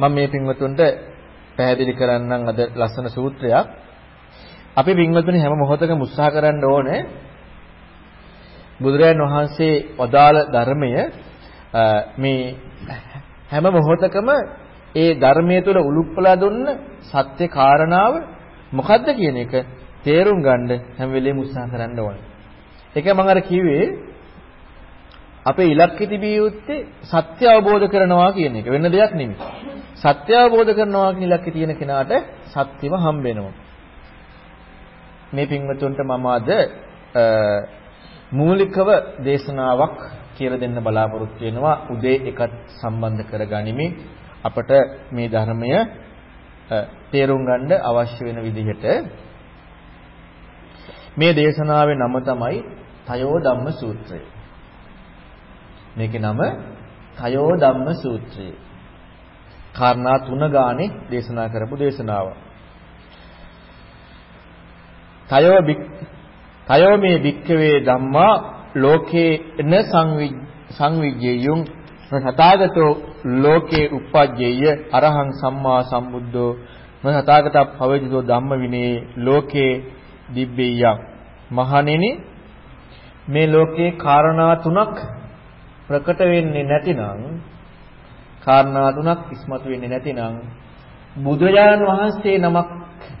මම මේ පින්වතුන්ට පැහැදිලි කරන්නම් අද ලස්සන සූත්‍රයක්. අපි පින්වතුනි හැම මොහොතකම උත්සාහ කරන්න ඕනේ බුදුරජාණන් වහන්සේ වදාළ ධර්මය මේ හැම මොහොතකම ඒ ධර්මයේ තුල උලුප්පලා දුන්න සත්‍ය කාරණාව මොකද්ද කියන එක තේරුම් ගන්න හැම වෙලෙම උත්සාහ කරන්න ඕනේ. ඒක මම අර කිව්වේ අපේ ඉලක්කෙ තිබිය යුත්තේ සත්‍ය අවබෝධ කරනවා කියන එක වෙන දෙයක් නෙමෙයි. සත්‍ය අවබෝධ කරනවා කියන ඉලක්කේ තියෙන කෙනාට සත්‍යම හම්බ වෙනවා. මේ පින්වතුන්ට මම අද මූලිකව දේශනාවක් කියලා දෙන්න බලාපොරොත්තු වෙනවා උදේ එකත් සම්බන්ධ කරගනිමින් අපට මේ ධර්මය තේරුම් ගන්න අවශ්‍ය වෙන විදිහට මේ දේශනාවේ නම තමයි තයෝ ධම්ම සූත්‍රය. මේකේ නම තයෝ ධම්ම සූත්‍රය. කාරණා තුන ගානේ දේශනා කරපු දේශනාව. තයෝ තයෝ මේ වික්කවේ ධම්මා ලෝකේ න සංවිජ්ජේයුං සතාගතෝ ලෝකේ uppajjeyය අරහං සම්මා සම්බුද්ධෝ මහතාගත පවජිතෝ ධම්ම විනේ ලෝකේ දිබ්බෙය්‍යං මහණෙනි මේ ලෝකේ කාරණා තුනක් ප්‍රකට වෙන්නේ නැතිනම් කාරණා තුනක් ඉස්මතු වෙන්නේ නැතිනම් බුදුරජාණන් වහන්සේ නමක්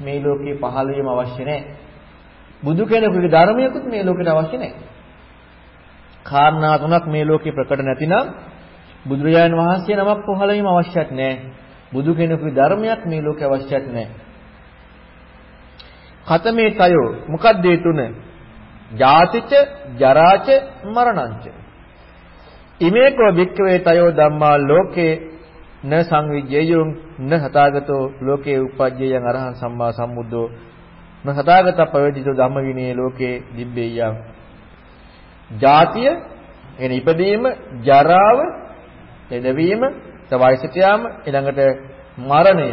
මේ ලෝකේ පහළ වීම අවශ්‍ය නැහැ. බුදු කෙනෙකුගේ ධර්මයකුත් මේ ලෝකෙට අවශ්‍ය නැහැ. කාරණා තුනක් මේ ලෝකේ ප්‍රකට නැතිනම් බුදුරජාණන් වහන්සේ නමක් පහළ වීම අවශ්‍යත් නැහැ. බුදු කෙනෙකුගේ ධර්මයක් මේ ලෝකේ අවශ්‍යත් නැහැ. කතමේ තයෝ මොකක්ද ඒ තුන? ජාතිච ජරාච මරණංච. ඉමේකෝ භික්ඛවේ තයෝ ධම්මා ලෝකේ න සංවිජ්ජේයුං න හතාගතෝ ලෝකේ උපජ්ජේයං අරහං සම්මා සම්බුද්ධෝ න හතාගත පවේදිතෝ ධම්ම විනේ ලෝකේ දිබ්බේයං. ජාතිය එන ඉපදීම ජරාව ලෙඩවීම වයසට යාම ඊළඟට මරණය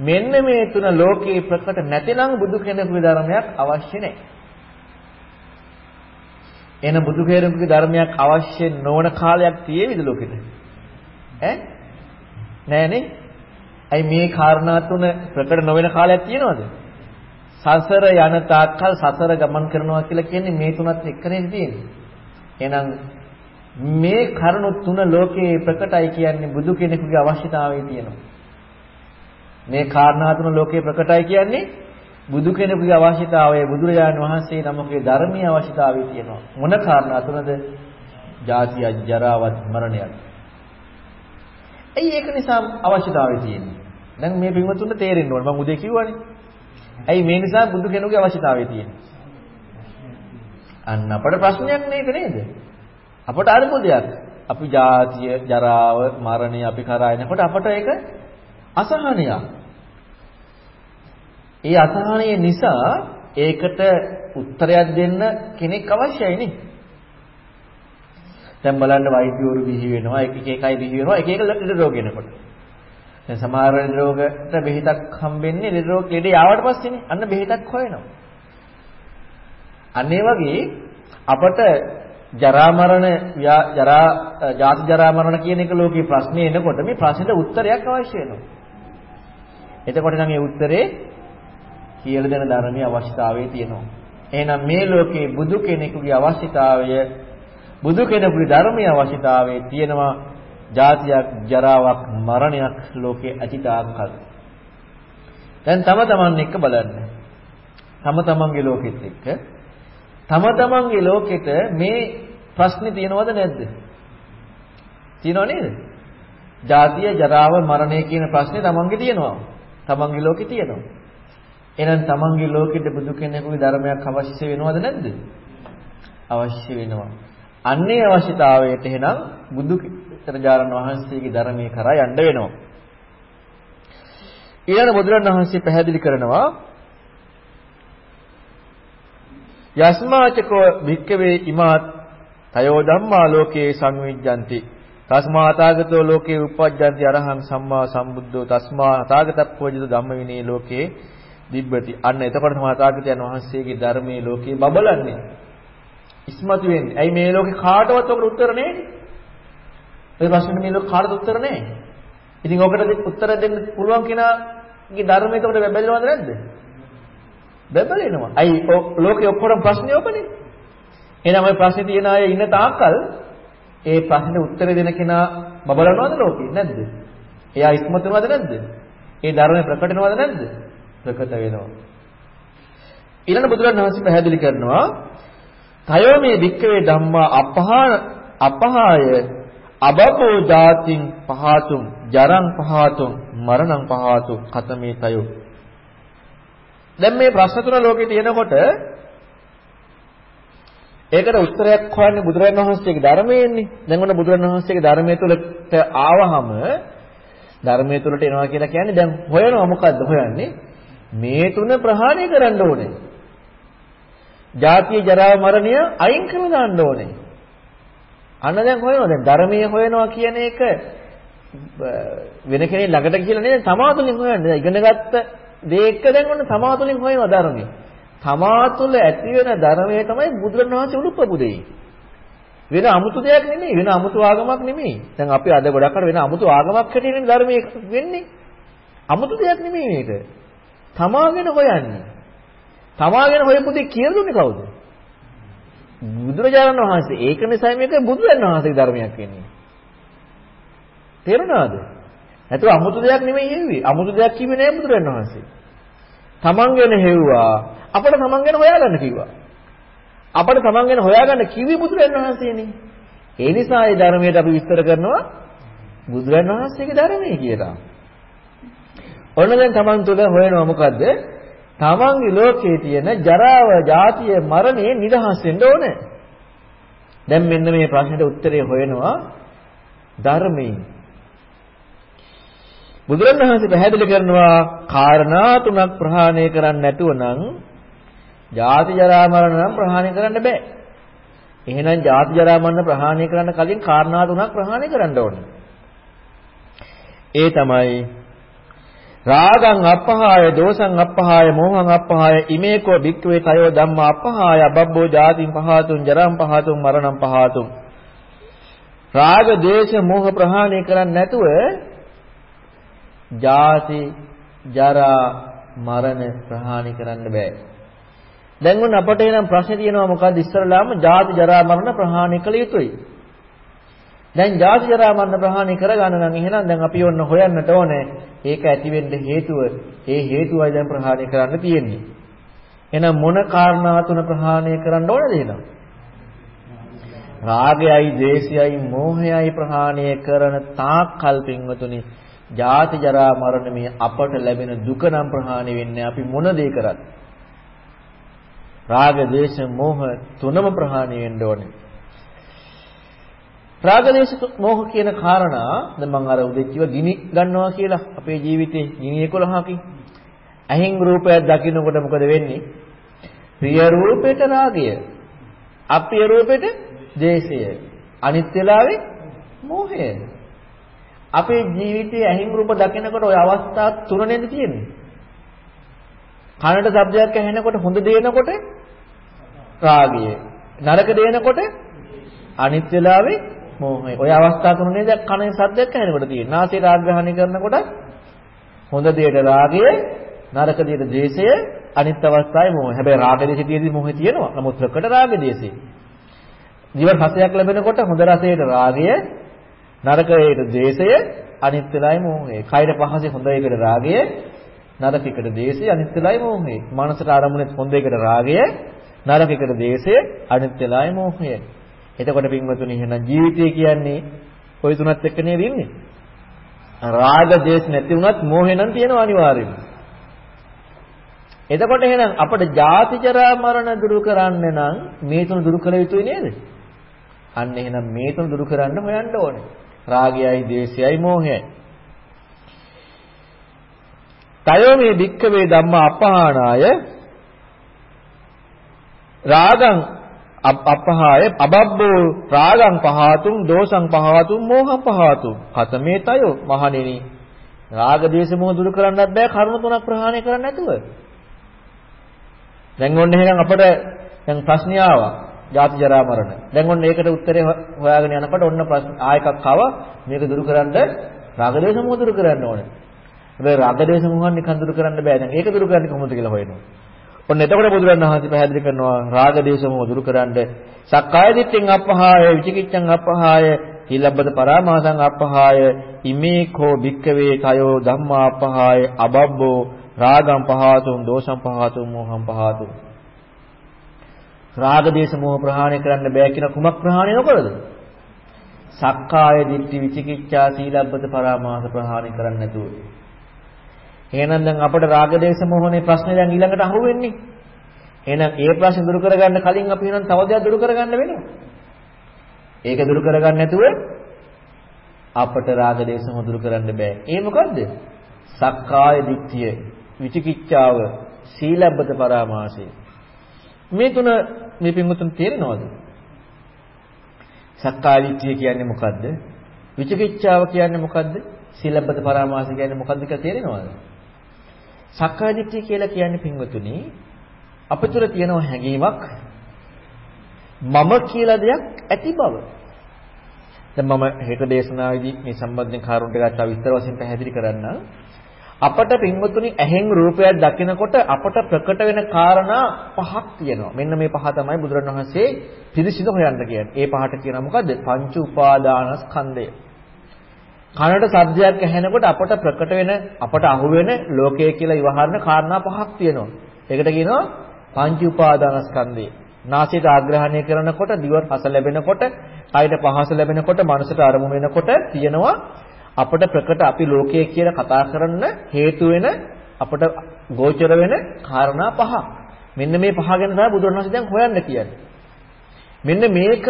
මෙන්න මේ තුන ලෝකේ ප්‍රකට නැතිනම් බුදු කෙනෙකුගේ ධර්මයක් අවශ්‍ය නැහැ. එන බුදු කෙනෙකුගේ ධර්මයක් අවශ්‍ය නොවන කාලයක් තියෙවිද ලෝකෙට? ඈ? නෑනේ. අයි මේ කාරණා තුන ප්‍රකට නොවන කාලයක් තියෙනවද? සසර යන තාක්කල් සසර ගමන් කරනවා කියලා කියන්නේ මේ තුනත් එක්කනේ තියෙන්නේ. එහෙනම් මේ කරුණු තුන ලෝකේ ප්‍රකටයි කියන්නේ බුදු කෙනෙකුගේ අවශ්‍යතාවය තියෙනවා. මේ කාරණා තුන ලෝකේ ප්‍රකටයි කියන්නේ බුදු කෙනෙකුගේ අවශ්‍යතාවය බුදුරජාණන් වහන්සේ නමකගේ ධර්මීය අවශ්‍යතාවය තියෙනවා. මොන කාරණා තුනද? ජාතිය, ජරාවත්, මරණයත්. ඇයි ඒක නිසා අවශ්‍යතාවය තියෙන්නේ? දැන් මේ පින්වතුන්ට තේරෙන්න ඕන මම උදේ කිව්වනේ. ඇයි මේ නිසා බුදු කෙනෙකුගේ අවශ්‍යතාවය තියෙන්නේ? අන්න අපට ප්‍රශ්නයක් නේද නේද? අපට අරුමුදයක්. අපි ජාතිය, ජරාව, මරණය අපි කරා එනකොට අපට ඒක අසහනයක්. ඒ අසහනය නිසා ඒකට උත්තරයක් දෙන්න කෙනෙක් අවශ්‍යයි නේ. දැන් බලන්න වෛද්‍යවරු බිහි වෙනවා එක එක එකයි බිහි වෙනවා එක එක ලෙඩ රෝග එනකොට. දැන් සමහර ලෙඩ රෝගට බෙහෙතක් හම්බෙන්නේ ලෙඩ රෝග ලෙඩ ආවට පස්සේනේ. අන්න බෙහෙතක් හොයනවා. අන්න ඒ වගේ අපට ජරා මරණ ජරා ජාති ජරා මරණ කියන එක ලෝකේ ප්‍රශ්නේ එනකොට මේ ප්‍රශ්නෙට උත්තරයක් අවශ්‍ය වෙනවා. එතකොට නම් ඒ උත්තරේ කියලා දෙන ධර්මයේ අවශ්‍යතාවය තියෙනවා. එහෙනම් මේ ලෝකේ බුදු කෙනෙකුගේ අවශ්‍යතාවය බුදු කෙනෙකුගේ ධර්මයේ අවශ්‍යතාවය තියෙනවා. ජාතියක් ජරාවක් මරණයක් ලෝකේ අචිතාකල්. දැන් තම තමන් එක්ක බලන්න. තම තමන්ගේ ලෝකෙත් එක්ක තම තමන්ගේ ලෝකෙට මේ ප්‍රශ්නේ තියෙනවද නැද්ද? තියෙනව නේද? ජාතිය ජරාව මරණය කියන ප්‍රශ්නේ තමන්ගේ තියෙනවා. තමන්ගේ ලෝකේ තියෙනවා. එහෙනම් තමන්ගේ ලෝකෙට බුදු කෙනෙකුගේ ධර්මයක් අවශ්‍ය වෙනවද නැද්ද? අවශ්‍ය වෙනවා. අන්නේ අවශ්‍යතාවයට එහෙනම් බුදු ත්‍රිජාරණ වහන්සේගේ ධර්මයේ කරා යන්න වෙනවා. ඊළඟ බුදුරණන් වහන්සේ පැහැදිලි කරනවා යස්මාචකෝ භික්කවේ ඉමාත් තයෝ ධම්මා ලෝකේ සංවිජ්ජಂತಿ තස්මා තාගතෝ ලෝකේ උප්පජ්ජಂತಿ අරහං සම්මා සම්බුද්ධෝ තස්මා තාගතප්පෝජිත ධම්ම විනේ ලෝකේ දිබ්බති අන්න එතකොට තමයි තාගතයන් වහන්සේගේ ධර්මයේ ලෝකේ බබලන්නේ ඉස්මතු වෙන්නේ ඇයි මේ ලෝකේ කාටවත් ඔකට උත්තර නැහැ ඒ ප්‍රශ්නෙට මේ ලෝක කාටවත් උත්තර නැහැ ඉතින් ඔකට උත්තර දෙන්න පුළුවන් කෙනාගේ ධර්මයේ එතකොට බැබලෙනවද නැද්ද? බැබලෙනවා. අයි ලෝකේ ඔක්කොම ප්‍රශ්නේ ඔබනේ. එහෙනම් ওই ප්‍රශ්නේ තියන අය ඉන්න තාක්කල් ඒ ප්‍රශ්නේ උත්තර දෙන කෙනා බබලනවද ලෝකේ නැද්ද? එයා ඉස්මතු වෙනවද නැද්ද? ඒ ධර්මය ප්‍රකට වෙනවද නැද්ද? ප්‍රකට වෙනවා. ඊළඟ බුදුරණවහන්සේ පැහැදිලි කරනවා තයෝ මේ වික්කවේ ධම්මා අපහා අපහාය අබබෝ ජාතින් පහතුම් ජරං පහතුම් මරණං පහතු කතමේ තයෝ දැන් මේ ප්‍රශ්න තුන ලෝකේ තියෙනකොට ඒකට උත්තරයක් හොයන්නේ බුදුරජාණන් වහන්සේගේ ධර්මයෙන්නේ. දැන් ඔන්න බුදුරජාණන් වහන්සේගේ ධර්මයේ තුලට ආවහම ධර්මයේ තුලට එනවා කියලා කියන්නේ දැන් හොයනවා මොකද්ද හොයන්නේ? මේ තුන ප්‍රහාණය කරන්න ඕනේ. ජාතිය ජරා මරණය අයින් කර දාන්න ඕනේ. අන්න දැන් හොයනවා දැන් ධර්මයේ හොයනවා කියන එක වෙන කෙනෙක් ළඟට කියලා නේද තමාතුලින් හොයන්නේ. ඉගෙනගත්ත දේ එක්ක දැන් ඔන්න තමාතුලින් හොයනවා ධර්මයේ. තමාතුල ඇති වෙන ධර්මයේ තමයි බුදුරණවහන්සේ උළුප්පු දෙයි. වෙන 아무තු දෙයක් නෙමෙයි වෙන 아무තු ආගමක් නෙමෙයි. දැන් අපි අද ගොඩක් අර වෙන 아무තු ආගමක් හැටියට ධර්මයේ වෙන්නේ. 아무තු දෙයක් නෙමෙයි මේක. තමාගෙන හොයන්නේ. තමාගෙන හොයපු දෙයක් කියලා දුන්නේ කවුද? බුදුරජාණන් වහන්සේ. ඒක නිසා මේක බුදුරජාණන් වහන්සේගේ ධර්මයක් වෙන්නේ. තේරුණාද? නැතුව 아무තු දෙයක් නෙමෙයි හෙව්වේ. 아무තු දෙයක් කිව්වේ නෑ බුදුරජාණන් වහන්සේ. තමන් ගැන හෙව්වා. අපිට තමන් ගැන හොයාගන්න කිව්වා. අපිට තමන් ගැන හොයාගන්න කිව්වේ බුදුරජාණන් වහන්සේනේ. ඒ නිසා ඒ ධර්මයට අපි විස්තර කරනවා බුදුරජාණන් වහන්සේගේ ධර්මය කියලා. ඔන්න දැන් තමන් තුළ හොයනවා මොකද්ද? තමන්ගේ ලෝකයේ තියෙන ජරාව, ජාතිය, මරණය නිදහස් වෙන්න ඕනේ. දැන් මෙන්න මේ ප්‍රශ්නෙට උත්තරේ හොයනවා ධර්මයෙන්. බුදුරණවහන්සේ පැහැදිලි කරනවා කාරණා තුනක් ප්‍රහාණය කරන්න නැතුව නම් ජාති ජරා මරණ නම් ප්‍රහාණය කරන්න බෑ. එහෙනම් ජාති ජරා මරණ ප්‍රහාණය කරන්න කලින් කාරණා තුනක් ප්‍රහාණය කරන්න ඕනේ. ඒ තමයි රාගං අපහාය දෝසං අපහාය මෝහං අපහාය ඉමේකෝ භික්ඛවේ තයෝ ධම්මා අපහාය බබ්බෝ ජාතින් පහතුන් ජරම් පහතුන් මරණම් පහතුන්. රාග දේශ මෝහ ප්‍රහාණය කරන්නේ නැතුව ජාති ජරා මරණ ප්‍රහාණය කරන්න බෑ. දැන් උන් අපට එනම් ප්‍රශ්නේ තියෙනවා මොකද්ද? ඉස්සරලාම ජාති ජරා මරණ ප්‍රහාණය කළ යුතුයි. දැන් ජාති ජරා මරණ ප්‍රහාණය කරගන්න නම් එහෙනම් දැන් අපි ඔන්න හොයන්නට ඕනේ ඒක ඇති වෙන්න හේතුව. ඒ හේතුවයි දැන් ප්‍රහාණය කරන්න තියෙන්නේ. එහෙනම් මොන කාරණා තුන ප්‍රහාණය කරන්න ඕනද එහෙනම්? රාගයයි, ද්වේෂයයි, මෝහයයි ප්‍රහාණය කරන තාක් කල්පින්වතුනි ජාති ජරා මරණ මේ අපට ලැබෙන දුක නම් ප්‍රහාණය වෙන්නේ අපි මොන දේ කරත්. රාග, දේශ, මෝහ තුනම ප්‍රහාණය වෙන්න ඕනේ. රාග, දේශ, මෝහ කියන කාරණා දැන් මම අර උදේ කිව්වා ගිනි ගන්නවා කියලා අපේ ජීවිතේ ගිනි 11කින්. ඇහෙන් රූපයක් දකින්නකොට මොකද වෙන්නේ? ප්‍රිය රූපෙට රාගය, අප්‍රිය රූපෙට දේශය, අනිත් වෙලාවේ මෝහය. අපේ ජීවිතයේ ඇහිම් රූප දකිනකොට ওই අවස්ථා තුන නේද තියෙන්නේ? කනට ශබ්දයක් ඇහෙනකොට හොඳ දේනකොට රාගය. නරක දේනකොට අනිත් වෙලාවේ මෝහය. ওই අවස්ථා තුනේ දැන් කනේ ශබ්දයක් ඇහෙනකොට තියෙන. නාසය රාග්‍රහණය කරනකොට හොඳ දේට රාගය, නරක දේට ද්වේෂය, අනිත් අවස්ථාවේ මෝහය. හැබැයි රාග දේශයේදී මෝහය තියෙනවා. නමුත් ප්‍රකට රාග දේශේ. ජීව රසයක් ලැබෙනකොට හොඳ රසයට රාගය, නරකයට ද්වේෂය, අනිත් වෙලාවේ මෝහය. කයර පහසේ හොඳ එකට රාගය, නරකයකට ද්වේෂය, අනිත් වෙලාවේ මෝහය. මනසට ආරමුණේ හොඳ එකට රාගය, නරකයකට දේශය අනිත් වෙලාවේ මෝහය. එතකොට පින්වතුනි එහෙනම් ජීවිතය කියන්නේ ওই තුනත් එක්ක නේද ඉන්නේ? රාග දේශ නැති වුණත් මෝහය නම් තියෙනවා අනිවාර්යයෙන්ම. එතකොට එහෙනම් අපිට ජාති ජරා මරණ දුරු කරන්න නම් මේ තුන දුරු කළ යුතුයි නේද? අන්න එහෙනම් මේ තුන දුරු කරන්න හොයන්න ඕනේ. රාගයයි, දේශයයි, මෝහයයි. තයෝ මේ භික්කවේ ධම්මා අපහානාය රාගං අපහාය අබබ්බෝ රාගං පහතුම් දෝසං පහතුම් මෝහං පහතුම් කතමේ තයෝ මහණෙනි රාග දේශ මොහ දුරු කරන්නත් බෑ කරුණු තුනක් ප්‍රහාණය කරන්න නැතුව දැන් ඔන්න එහෙනම් අපිට දැන් ප්‍රශ්නිය ආවා ජාති ජරා මරණ දැන් ඔන්න ඒකට උත්තරේ හොයාගෙන යනකොට ඔන්න ප්‍රශ්න ආයකක් ආවා මේක දුරු කරන්න රාග දේශ මොහ දුරු කරන්න ඕනේ. හැබැයි රාග දේශ මොහන් නිකන් දුරු කරන්න බෑ. දැන් ඒක දුරු කරන්නේ කොහොමද කියලා හොයනවා. ඔන්න එතකොට බුදුරණන් වහන්සේ පැහැදිලි කරනවා රාග දේශ මොහ දුරු කරන්න සක්කාය දිට්ඨියෙන් අපහාය විචිකිච්ඡං අපහාය හිලබ්බත පරාමාසං අපහාය ඉමේකෝ භික්කවේ කයෝ ධම්මා අපහාය අබබ්බෝ රාගම් පහතුම් දෝෂම් පහතුම් මොහම් පහතුම්. රාග දේශ මොහ ප්‍රහාණය කරන්න බෑ කියන කුමක් ප්‍රහාණය නොකරද සක්කාය දිට්ඨි විචිකිච්ඡා සීලබ්බත පරාමාස ප්‍රහාණය කරන්න නැතුව. එහෙනම් දැන් අපට රාග දේශ මොහොනේ ප්‍රශ්නේ දැන් ඊළඟට අහුවෙන්නේ එහෙනම් ඒ ප්‍රශ්නේ දුරු කරගන්න කලින් අපි එහෙනම් තව දෙයක් දුරු කරගන්න වෙනවා ඒක දුරු කරගන්න නැතුව අපට රාග දේශ මොදුරු කරන්න බෑ. ඒ මොකද්ද? සක්කාය දිට්ඨිය, විචිකිච්ඡාව, සීලබ්බත පරාමාසය. මේ තුන මේ පින්වතුන් තේරෙනවද? සක්කාය දිට්ඨිය කියන්නේ මොකද්ද? විචිකිච්ඡාව කියන්නේ මොකද්ද? සීලබ්බත පරාමාසය කියන්නේ මොකද්ද කියලා තේරෙනවද? සක්කාය දිට්ඨිය කියලා කියන්නේ පින්වතුනි අපතුල තියෙන හැඟීමක් මම කියලා දෙයක් ඇති බව. දැන් මම හෙට දේශනාවේදී මේ සම්බන්ධයෙන් කාරුණට ටිකක් තව විස්තර වශයෙන් පැහැදිලි කරන්නම්. අපට පින්වතුනි ඇහෙන් රූපයක් දකිනකොට අපට ප්‍රකට වෙන කාරණා පහක් තියෙනවා. මෙන්න මේ පහ තමයි බුදුරණවහන්සේ පිරිසිදු හොයන්න කියන්නේ. ඒ පහට කියනවා මොකද්ද? පංච උපාදානස්කන්ධය. කනට සද්දයක් ඇහෙනකොට අපට ප්‍රකට වෙන අපට අහු වෙන ලෝකය කියලා ඉවහරන කාරණා පහක් තියෙනවා. ඒකට කියනවා පංච උපාදානස්කන්ධය. නාසයට ආග්‍රහණය කරනකොට දිවට රස ලැබෙනකොට, කයට පහස ලැබෙනකොට, මනසට අරමුණු වෙනකොට තියෙනවා අපට ප්‍රකට අපි ලෝකයේ කියලා කතා කරන්න හේතු වෙන අපට ගෝචර වෙන කාරණා පහ. මෙන්න මේ පහ ගැන තමයි බුදුරණවහන්සේ දැන් හොයන්න කියන්නේ. මෙන්න මේක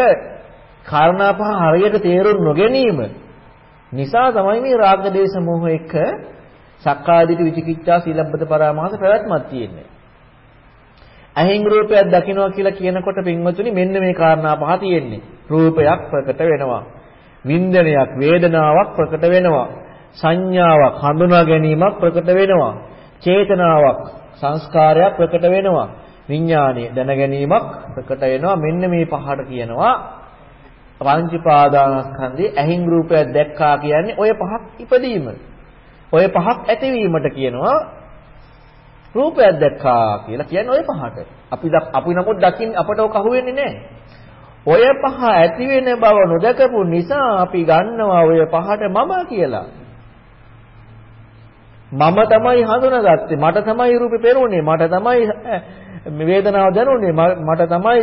කාරණා පහ හරියට තේරුම් නොගැනීම නිසා තමයි මේ රාග දේශ මොහ එක සක්කාදිට විචිකිච්ඡා සීලබ්බත පරාමාස පැවැත්මක් තියෙන්නේ. ඇහෙන් රූපයක් දකින්නවා කියලා කියනකොට පින්වතුනි මෙන්න මේ කාරණා පහ තියෙන්නේ. රූපයක් ප්‍රකට වෙනවා. වින්දනයක් වේදනාවක් ප්‍රකට වෙනවා. සංඥාවක් හඳුනා ගැනීමක් ප්‍රකට වෙනවා. චේතනාවක් සංස්කාරයක් ප්‍රකට වෙනවා. විඥානය දැන ගැනීමක් ප්‍රකට වෙනවා. මෙන්න මේ පහට කියනවා පංචපාදානස්කන්ධේ ඇහිං රූපයක් දැක්කා කියන්නේ ඔය පහක් ඉපදීම. ඔය පහක් ඇතිවීමට කියනවා රූපයක් දැක්කා කියලා කියන්නේ ওই පහට. අපි අපි නමුත් දකින්න අපට ඔක අහුවෙන්නේ නැහැ. ඔය පහ ඇති වෙන බව නොදකපු නිසා අපි ගන්නවා ඔය පහට මම කියලා. මම තමයි හඳුනාගත්තේ. මට තමයි රූපේ පෙරුනේ. මට තමයි වේදනාව දැනුනේ. මට තමයි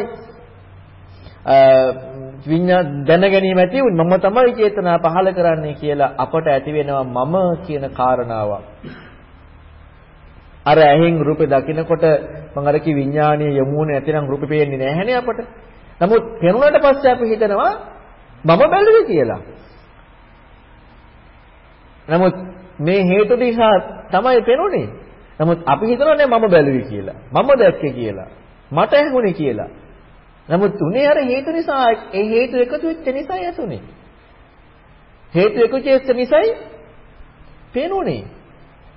විඤ්ඤා දැන ගැනීම ඇති වුනේ. මම තමයි චේතනා පහල කරන්නේ කියලා අපට ඇති වෙනවා මම කියන කාරණාවක්. අර ඇහෙන් රූපේ දකිනකොට මම අර කි විඥානීය යමුනේ නැතිනම් රූපේ පේන්නේ නැහැනේ අපට. නමුත් පෙනුනට පස්සේ අපි හිතනවා මම බැලුවේ කියලා. නමුත් මේ හේතු නිසා තමයි පෙනුනේ. නමුත් අපි හිතනවා නේ මම බැලුවේ කියලා. මම දැක්කේ කියලා. මට ඇහුනේ කියලා. නමුත් උනේ අර හේතු නිසා ඒ හේතු එකතු වෙච්ච නිසායි ඇතුනේ. හේතු එකතු වෙච්ච නිසායි පේනුනේ.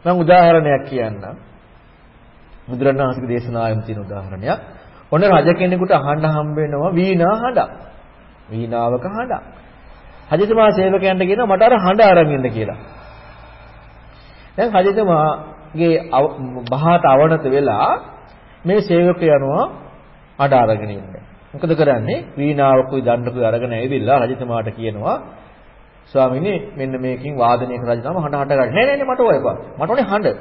මම උදාහරණයක් කියන්නම්. බුදුරණාහිගේ දේශනාවෙම තියෙන උදාහරණයක්. ඔන්න රජ කෙනෙකුට අහන්න හම්බ වෙනවා වීණා හඬක්. වීණාවක හඬක්. රජතුමා සේවකයන්ට කියනවා මට අර හඬ අරන් එන්න කියලා. දැන් රජතුමාගේ බහාට අවනත වෙලා මේ සේවකයන්ව අඩ අරගෙන ඉන්නේ. මොකද කරන්නේ? වීණාවකුයි දණ්ඩකුයි අරගෙන ඇවිල්ලා රජතුමාට කියනවා ස්වාමීනි මෙන්න මේකෙන් වාදනය කරලා තමයි හඬ හඬ ගන්න. නෑ නෑ නෑ මට ඕක එපා. මට ඕනේ හඬ.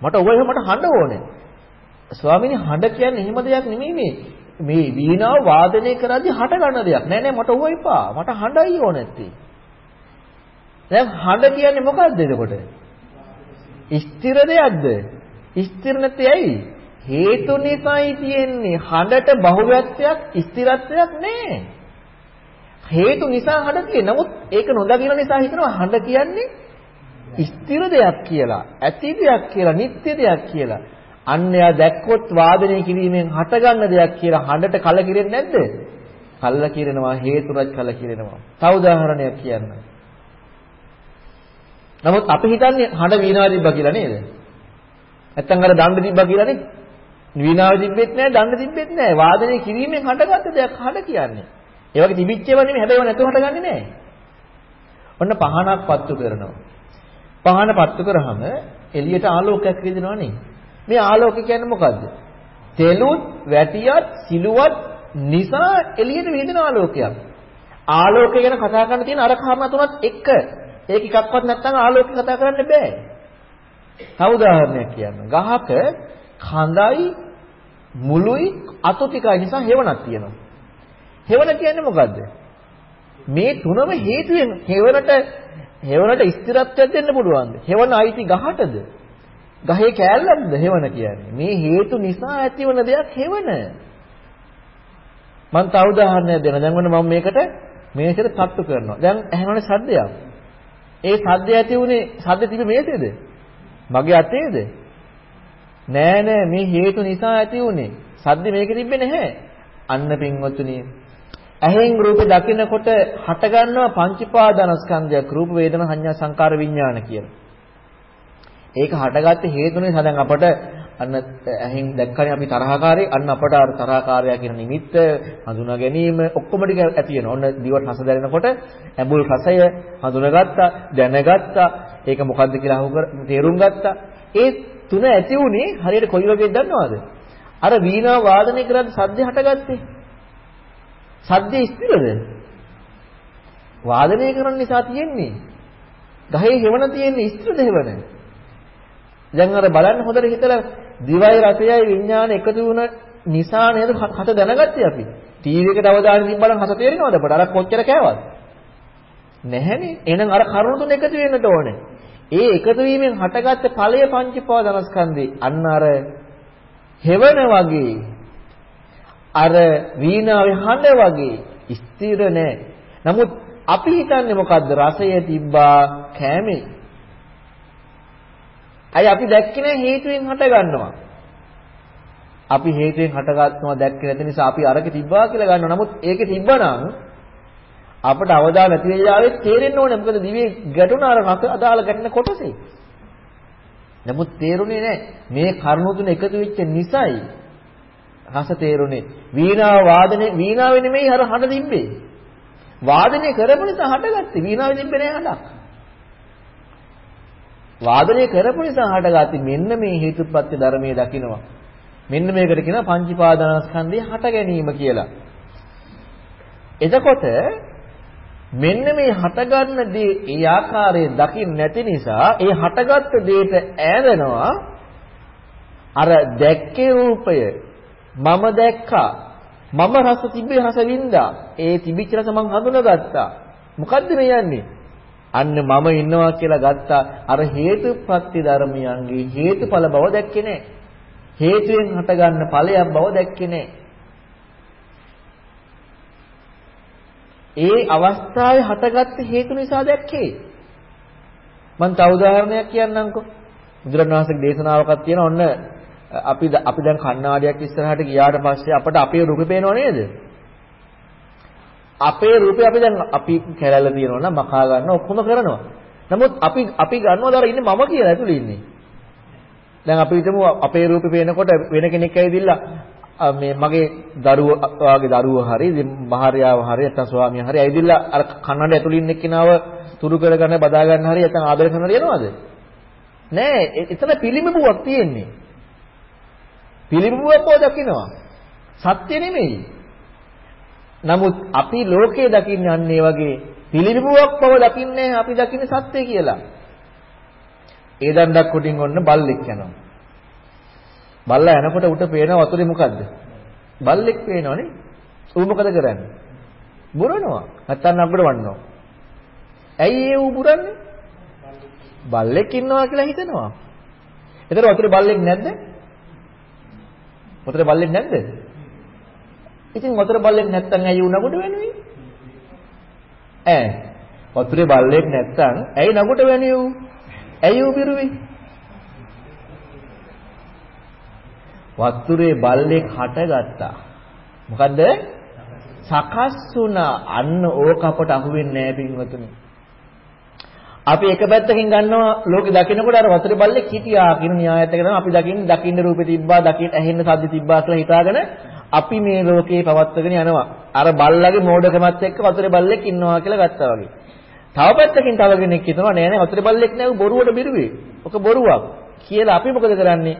මට ඔය මට හඬ ඕනේ. ස්වාමීනි හඬ කියන්නේ එහෙම දෙයක් නෙමෙයි මේ. මේ වීණාව වාදනය කරද්දී හට ගන්න දෙයක්. නෑ නෑ මට ඕව එපා. මට හඬයි ඕනේ නැත්තේ. දැන් හඬ කියන්නේ මොකද්ද එතකොට? ස්ථිර දෙයක්ද? ස්ථිර නැත්තේ ඇයි? හේතු නිසායි තියෙන්නේ. හඬට බහුවත්වයක් ස්ථිරත්වයක් නෑ. හේතු නිසා හඬ තියෙන. නමුත් ඒක නොදකින නිසා හිතනවා හඬ කියන්නේ ස්ථිර දෙයක් කියලා, ඇති දෙයක් කියලා, නිත්‍ය දෙයක් කියලා. අන්‍යයා දැක්කොත් වාදනය කිරීමෙන් හටගන්න දෙයක් කියලා හඬට කලකිරෙන්නේ නැද්ද? කලකිරෙනවා හේතුරජ් කලකිරෙනවා. තව උදාහරණයක් කියන්න. නමුත් අපි හිතන්නේ හඬ වීණාව තිබ්බා කියලා නේද? නැත්තම් අර දණ්ඩ තිබ්බා කියලානේ. වීණාව තිබ්බෙත් නැහැ, දණ්ඩ තිබ්බෙත් නැහැ. වාදනය කිරීමෙන් හටගත්ත දෙයක් හඬ කියන්නේ. ඒ වගේ තිබිච්ච ඒවා නෙමෙයි හැබැයි ඒවා නැතුව හටගන්නේ නැහැ. ඔන්න පහනක් පත්තු කරනවා. පහන පත්තු කරාම එළියට ආලෝකයක් විදිනවනේ. මේ ආලෝකය කියන්නේ මොකද්ද? තෙලුත්, වැටියත්, සිලුවත් නිසා එළියට විදින ආලෝකයක්. ආලෝකය ගැන කතා කරන්න තියෙන අර කාරණා තුනත් එක. ඒක එකක්වත් නැත්නම් ආලෝකය කතා කරන්න බෑ. තව උදාහරණයක් කියන්න. ගහක කඳයි මුළුයි අතු ටිකයි නිසා හේවණක් තියෙනවා. හේවණ කියන්නේ මොකද්ද? මේ තුනම හේතුවෙන් හේවණට හේවණට ස්ථිරත්වයක් දෙන්න පුළුවන්ද? හේවණ අයිති ගහටද? ගහේ කෑල්ලක්ද හේවණ කියන්නේ? මේ හේතු නිසා ඇතිවන දෙයක් හේවණ. මම තව උදාහරණයක් දෙන්න. දැන් මම මේකට මේසෙට තට්ටු කරනවා. දැන් ඇහෙනවනේ සද්දයක්. ඒ සද්ද ඇති උනේ සද්ද තිබෙ මේසෙද? මගේ අතේද? නෑ නෑ මේ හේතු නිසා ඇති උනේ. සද්ද මේකේ තිබ්බේ නැහැ. අන්න පින්වත්තුනි ඇහෙන් රූප දකිනකොට හටගන්නවා පංචපාදනස්කන්ධයක් රූප වේදනා සංඥා සංකාර විඥාන කියලා. ඒක හටගත්තේ හේතු නිසා දැන් අපට අන්න ඇහෙන් දැක්කනේ අපි තරහකාරී අන්න අපට අර තරහකාරයා කියන නිමිත්ත හඳුනා ගැනීම ඔක්කොම ටික ඇති වෙනවා. ඔන්න දිවට රස දැනෙනකොට ඇඹුල් රසය හඳුනාගත්තා, දැනගත්තා, ඒක මොකද්ද කියලා අහු තේරුම් ගත්තා. ඒ තුන ඇති උනේ හරියට කොයි වගේද දන්නවද? අර වීණා වාදනය කරද්දී සද්ද හටගත්තේ. සද්දේ ස්ථිරද? වාදනය කරන නිසා තියෙන්නේ. ගහේ හෙවණ තියෙන්නේ ස්ථිරද හෙවණ? දැන් අර බලන්න හොඳට හිතලා දිවයි රසයයි විඥාන එකතු වුණ නිසා නේද හත දැනගත්තේ අපි. ටීවී එකට අවධානය දීලා බලන් හත තේරෙනවද අපට? අර කොච්චර කෑවත්? නැහැනේ. එහෙනම් අර කරුණු තුන එකතු වෙන්නට ඕනේ. ඒ එකතු වීමෙන් හටගත්ත ඵලය පංචපාදනස්කන්ධේ. අන්න අර හෙවණ වගේ අර වීණාවේ හඬ වගේ ස්ථිර නැහැ. නමුත් අපි හිතන්නේ මොකද්ද? රසය තිබ්බා කෑමේ. අය අපි දැක්කේ නැහැ හේතුවෙන් හට ගන්නවා. අපි හේතුවෙන් හටගත්නවා දැක්කේ නැති නිසා අපි අරක තිබ්බා කියලා ගන්නවා. නමුත් ඒකේ තිබ්බනම් අපට අවදාන නැති වෙලාවෙත් තේරෙන්න ඕනේ මොකද දිවේ ගැටුණ අර රස අදාළ ගැටෙන කොටසේ. නමුත් තේරුනේ නැහැ මේ කරුණු තුන එකතු වෙච්ච නිසායි රස තේරුනේ. වීණාව වාදනේ වීණාවේ නෙමෙයි අර හඬ තිබ්බේ. වාදනය කරපු නිසා හඬගත්තේ. වීණාවේ තිබ්බේ නෑ හඬක්. වාදනය කරපු නිසා හටගත්තේ මෙන්න මේ හේතුප්‍රත්‍ය ධර්මයේ දකිනවා. මෙන්න මේකට කියනවා පංචීපාදානස්කන්ධය හට ගැනීම කියලා. එතකොට මෙන්න මේ හටගන්න දේ ඒ ආකාරයෙන් දකින්න නැති නිසා ඒ හටගත්ත දෙයට ඈදෙනවා අර දැක්කේ රූපය. මම දැක්කා. මම රස තිබේ රස වින්දා. ඒ තිබිච්ච රස මං හඳුනාගත්තා. මොකද්ද මේ යන්නේ? අන්න මම ඉන්නවා කියලා ගත්තා. අර හේතුප්‍රත්‍ය ධර්මයන්ගේ හේතුඵල බව දැක්කේ නැහැ. හේතුයෙන් හටගන්න ඵලයක් බව දැක්කේ නැහැ. ඒ අවස්ථාවේ හටගත්ත හේතු නිසා දැක්කේ. මම තව උදාහරණයක් කියන්නම්කෝ. බුදුරණවහන්සේගේ දේශනාවකක් තියෙන ඔන්න අපි අපි දැන් කණ්ණාඩියක් ඉස්සරහට ගියාට පස්සේ අපට අපේ රූපේ පේනව නේද? අපේ රූපේ අපි දැන් අපි කැරැල්ල තියනවා නම් මකා ගන්න ඔක්කොම කරනවා. නමුත් අපි අපි ගන්නවද අර ඉන්නේ මම කියලා ඇතුළේ ඉන්නේ. දැන් අපි හිතමු අපේ රූපේ පේනකොට වෙන කෙනෙක් ඇවිදින්න මේ මගේ දරුවාගේ දරුවා හරි භාර්යාව හරි නැත්නම් ස්වාමියා හරි ඇවිදින්න අර කන්නඩ ඇතුළේ ඉන්න එක්කිනාව තුරු කරගන්න බදා ගන්න හරි නැත්නම් ආදර කරන්න යනවද? නෑ එතන පිළිඹුවක් තියෙන්නේ. පිළිඹුවක් බව දකින්නවා. සත්‍ය නෙමෙයි. නමුත් අපි ලෝකේ දකින්නේ අන්න ඒ වගේ පිළිඹුවක් බව දකින්නේ අපි දකින්නේ සත්‍ය කියලා. ඒ දණ්ඩක් කොටින් ඔන්න බල්ලෙක් යනවා. බල්ලා යනකොට උට පේන වතුරේ මොකද්ද? බල්ලෙක් පේනවනේ. ඌ මොකද කරන්නේ? බුරනවා. නැත්තම් නගුඩ වන්නවා. ඇයි ඒ ඌ බුරන්නේ? බල්ලෙක් ඉන්නවා කියලා හිතනවා. ඒතර වතුරේ බල්ලෙක් නැද්ද? වතුරේ බල්ලෙක් නැද්ද? ඉතින් වතුර බල්ලෙක් නැත්තම් ඇයි උනගොඩ වෙනුවේ? ඈ වතුරේ බල්ලෙක් නැත්තම් ඇයි නගොඩ වෙන්නේ ඇයි උබිරුවේ? වතුරේ බල්ලෙක් හටගත්තා. මොකද්ද? සකස් වුණා. අන්න ඕක අපට අහුවෙන්නේ නැහැ පින්වතුනි. අපි එක පැත්තකින් ගන්නවා ලෝකෙ දකින්නකොට අර වතුරේ බල්ලෙක් හිටියා කියන න්‍යායත් එක අපි දකින්න දකින්න රූපේ තිබ්බා දකින්න ඇහෙන්න සද්ද තිබ්බා කියලා හිතාගෙන අපි මේ ලෝකේ පවත්වගෙන යනවා. අර බල්ලගේ මෝඩකමත් එක්ක වතුරේ බල්ලෙක් ඉන්නවා කියලා ගත්තා වගේ. තව පැත්තකින් තව කෙනෙක් හිතනවා නෑ නෑ වතුරේ බල්ලෙක් නෑ බොරුවට බිරුවේ. ඔක බොරුවක් කියලා අපි මොකද කරන්නේ?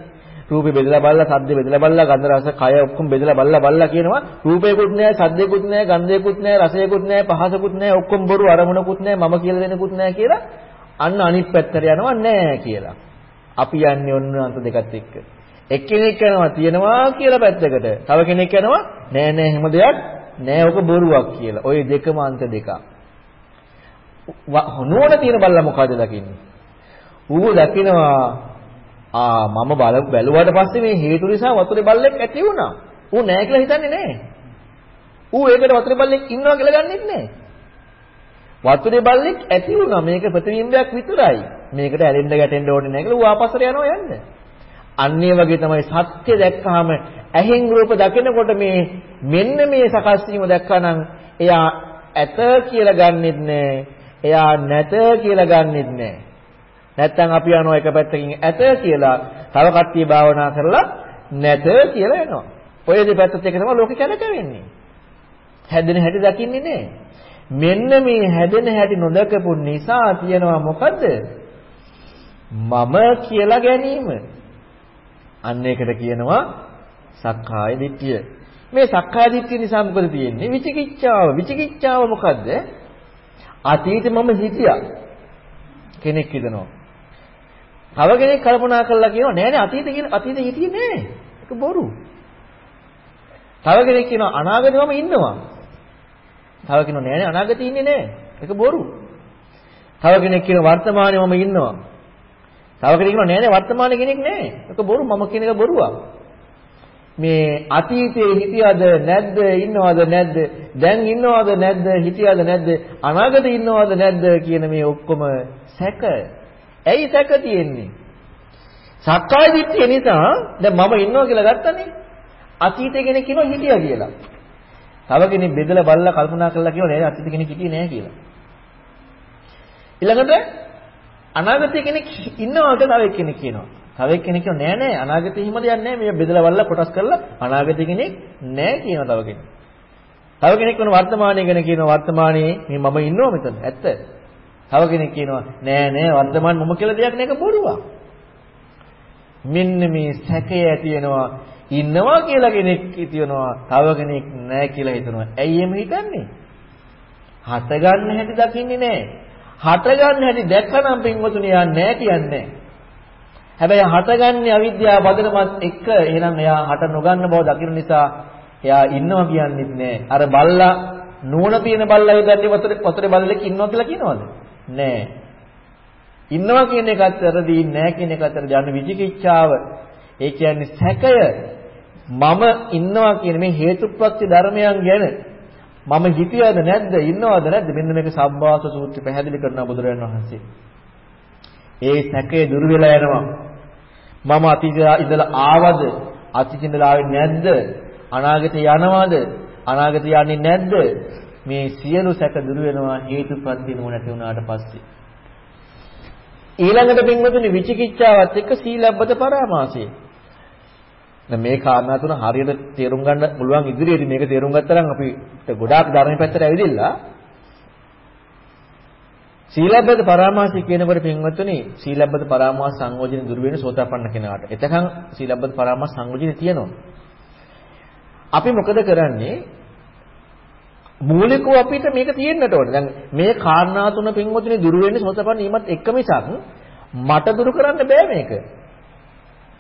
රූපේ බෙදලා බලලා, සද්දේ බෙදලා බලලා, ගන්ධ රස, කය ඔක්කොම බෙදලා බලලා බලලා කියනවා රූපේකුත් නෑ, සද්දේකුත් නෑ, ගන්ධේකුත් නෑ, රසයකුත් නෑ, පහසකුත් නෑ, ඔක්කොම බොරු අරමුණකුත් නෑ, මම කියලා දෙනකුත් නෑ කියලා අන්න අනිත් පැත්තට යනවා නෑ කියලා. අපි යන්නේ ඔන්න අන්ත දෙකත් එක්ක. එක්කෙනෙක් යනවා තියනවා කියලා පැත්තකට. තව කෙනෙක් යනවා නෑ නෑ හැම දෙයක් නෑ ඔක බොරුවක් කියලා. ওই දෙකම අන්ත දෙකක්. හොනෝන තියෙන බල්ලා මොකද දකින්නේ? ඌ දකිනවා ආ මම බල බැලුවාට පස්සේ මේ හේතු නිසා වතුරේ බල්ලෙක් ඇති වුණා. ඌ නෑ කියලා හිතන්නේ නෑ. ඌ ඒකට වතුරේ බල්ලෙක් ඉන්නවා කියලා ගන්නෙත් නෑ. වතුරේ බල්ලෙක් ඇති වුණා මේක ප්‍රතිබිම්බයක් විතරයි. මේකට ඇලෙන්න ගැටෙන්න ඕනේ නෑ කියලා ඌ ආපස්සට යනවා යන්න. අන්න ඒ වගේ තමයි සත්‍ය දැක්කහම ඇහෙන් රූප දකිනකොට මේ මෙන්න මේ සකස් වීම දැක්කනම් එයා ඇත කියලා ගන්නෙත් නෑ. එයා නැත කියලා ගන්නෙත් නෑ. නැත්තම් අපි යනවා එක පැත්තකින් ඇත කියලා තව කට්ටිය භාවනා කරලා නැත කියලා එනවා. ඔය දෙපැත්තත් එක තමයි ලෝකේ කැලකෙන්නේ. හැදෙන හැටි දකින්නේ නෑ. මෙන්න මේ හැදෙන හැටි නොදකපු නිසා තියෙනවා මොකද්ද? මම කියලා ගැනීම. අන්න ඒකට කියනවා සක්කාය දිට්ඨිය. මේ සක්කාය දිට්ඨිය නිසා මොකද තියෙන්නේ? විචිකිච්ඡාව. විචිකිච්ඡාව මොකද්ද? අතීතේ මම හිතියා. කෙනෙක් හිතනවා. තව කෙනෙක් කල්පනා කරලා කියනවා නෑ නෑ අතීතේ කියන අතීතේ හිතියේ නෑ. ඒක බොරු. තව කෙනෙක් කියනවා අනාගතේ මම ඉන්නවා. තව කෙනෙක් නෑ නෑ අනාගතේ ඉන්නේ නෑ. ඒක බොරු. තව කෙනෙක් කියනවා වර්තමානයේ මම ඉන්නවා. තව කෙනෙක් කියනවා නෑ නෑ වර්තමානයේ කෙනෙක් නෑ. ඒක බොරු මම කියන එක බොරුවක්. මේ අතීතයේ හිටියද නැද්ද ඉන්නවද නැද්ද දැන් ඉන්නවද නැද්ද හිටියද නැද්ද අනාගතේ ඉන්නවද නැද්ද කියන මේ ඔක්කොම සැක ඇයි සැක තියෙන්නේ? සක්කාය දිට්ඨිය නිසා දැන් මම ඉන්නවා කියලා ගත්තනේ. අතීතේ කෙනෙක් ඉන්නවා හිටියා කියලා. තව කෙනෙක් බෙදලා බලලා කල්පනා කරලා කියනවා නෑ අතීත කෙනෙක් හිටියේ නෑ කියලා. ඊළඟට අනාගතේ කෙනෙක් ඉන්නවා කියලා තව කෙනෙක් කියනවා. තව එක්කෙනෙක් කියනවා නෑ නෑ අනාගතේ හිම දෙයක් නෑ. මේ බෙදලා වල්ලා කොටස් කරලා අනාගතේ කෙනෙක් නෑ කියනවා තව කෙනෙක්. තව කෙනෙක් වෙන වර්තමානයේ ගැන කියනවා වර්තමානයේ මේ මම ඉන්නවා මෙතන ඇත්ත. තව කෙනෙක් කියනවා නෑ නෑ වර්තමාන මම කියලා දෙයක් නෑක බොරුවක්. මෙන්න මේ සැකය ඇති වෙනවා ඉන්නවා කියලා කෙනෙක් හිතනවා තව කෙනෙක් නෑ කියලා හිතනවා. ඇයි එහෙම හිතන්නේ? හට ගන්න හැටි දකින්නේ නෑ. හට ගන්න හැටි දැක්කනම් පින්වතුනි යා නෑ කියන්නේ නෑ. හැබැයි හටගන්නේ අවිද්‍යාව පදනමත් එක්ක එහෙනම් එයා හට නොගන්න බව දකින නිසා එයා ඉන්නවා කියන්නේත් නෑ. අර බල්ලා නූණ තියෙන බල්ලා හිතන්නේ වතුරේ වතුරේ බල්ලෙක් ඉන්නවා කියලා කියනවද? නෑ. ඉන්නවා කියන එකත් වැරදි නෑ කියන එකත් වැරදි. යන විචිකිච්ඡාව ඒ කියන්නේ සැකය මම ඉන්නවා කියන මේ හේතුප්‍රත්‍ය ධර්මයන් ගැන මම හිතියද නැද්ද ඉන්නවද නැද්ද මෙන්න මේක සබ්බාස සූත්‍රය පැහැදිලි කරනවා බුදුරජාණන් වහන්සේ. ඒ සැකේ දුර වෙලා යනවා. මම අතීතයේ ඉඳලා ආවද අතීතයේ ඉඳලා ආවේ නැද්ද අනාගතේ යනවද අනාගතේ යන්නේ නැද්ද මේ සියලු සැක දුරු වෙනවා හේතුප්‍රත්‍ය නොනැති වුණාට පස්සේ ඊළඟට පින්වතුනි විචිකිච්ඡාවත් එක්ක සීලබ්බත පරාමාසය දැන් මේ කාරණා තුන හරියට තේරුම් ගන්න පුළුවන් ඉදිරියේදී මේක තේරුම් ගත්තා නම් අපිට ගොඩාක් ධර්ම පැත්තට ඇවිදilla සීලබ්බත පරාමාසය කියනකොට පින්වත්තුනි සීලබ්බත පරාමාස සංයෝජන දුර වෙන සෝතාපන්න කෙනාට. එතකන් සීලබ්බත පරාමාස සංයෝජන තියෙනවා. අපි මොකද කරන්නේ? මූලිකව අපිට මේක තියෙන්නට ඕනේ. දැන් මේ කාරණා තුන පින්වත්තුනි දුර වෙන්නේ සෝතාපන්න වීමත් එක්ක මිසක් මට දුරු කරන්න බෑ මේක.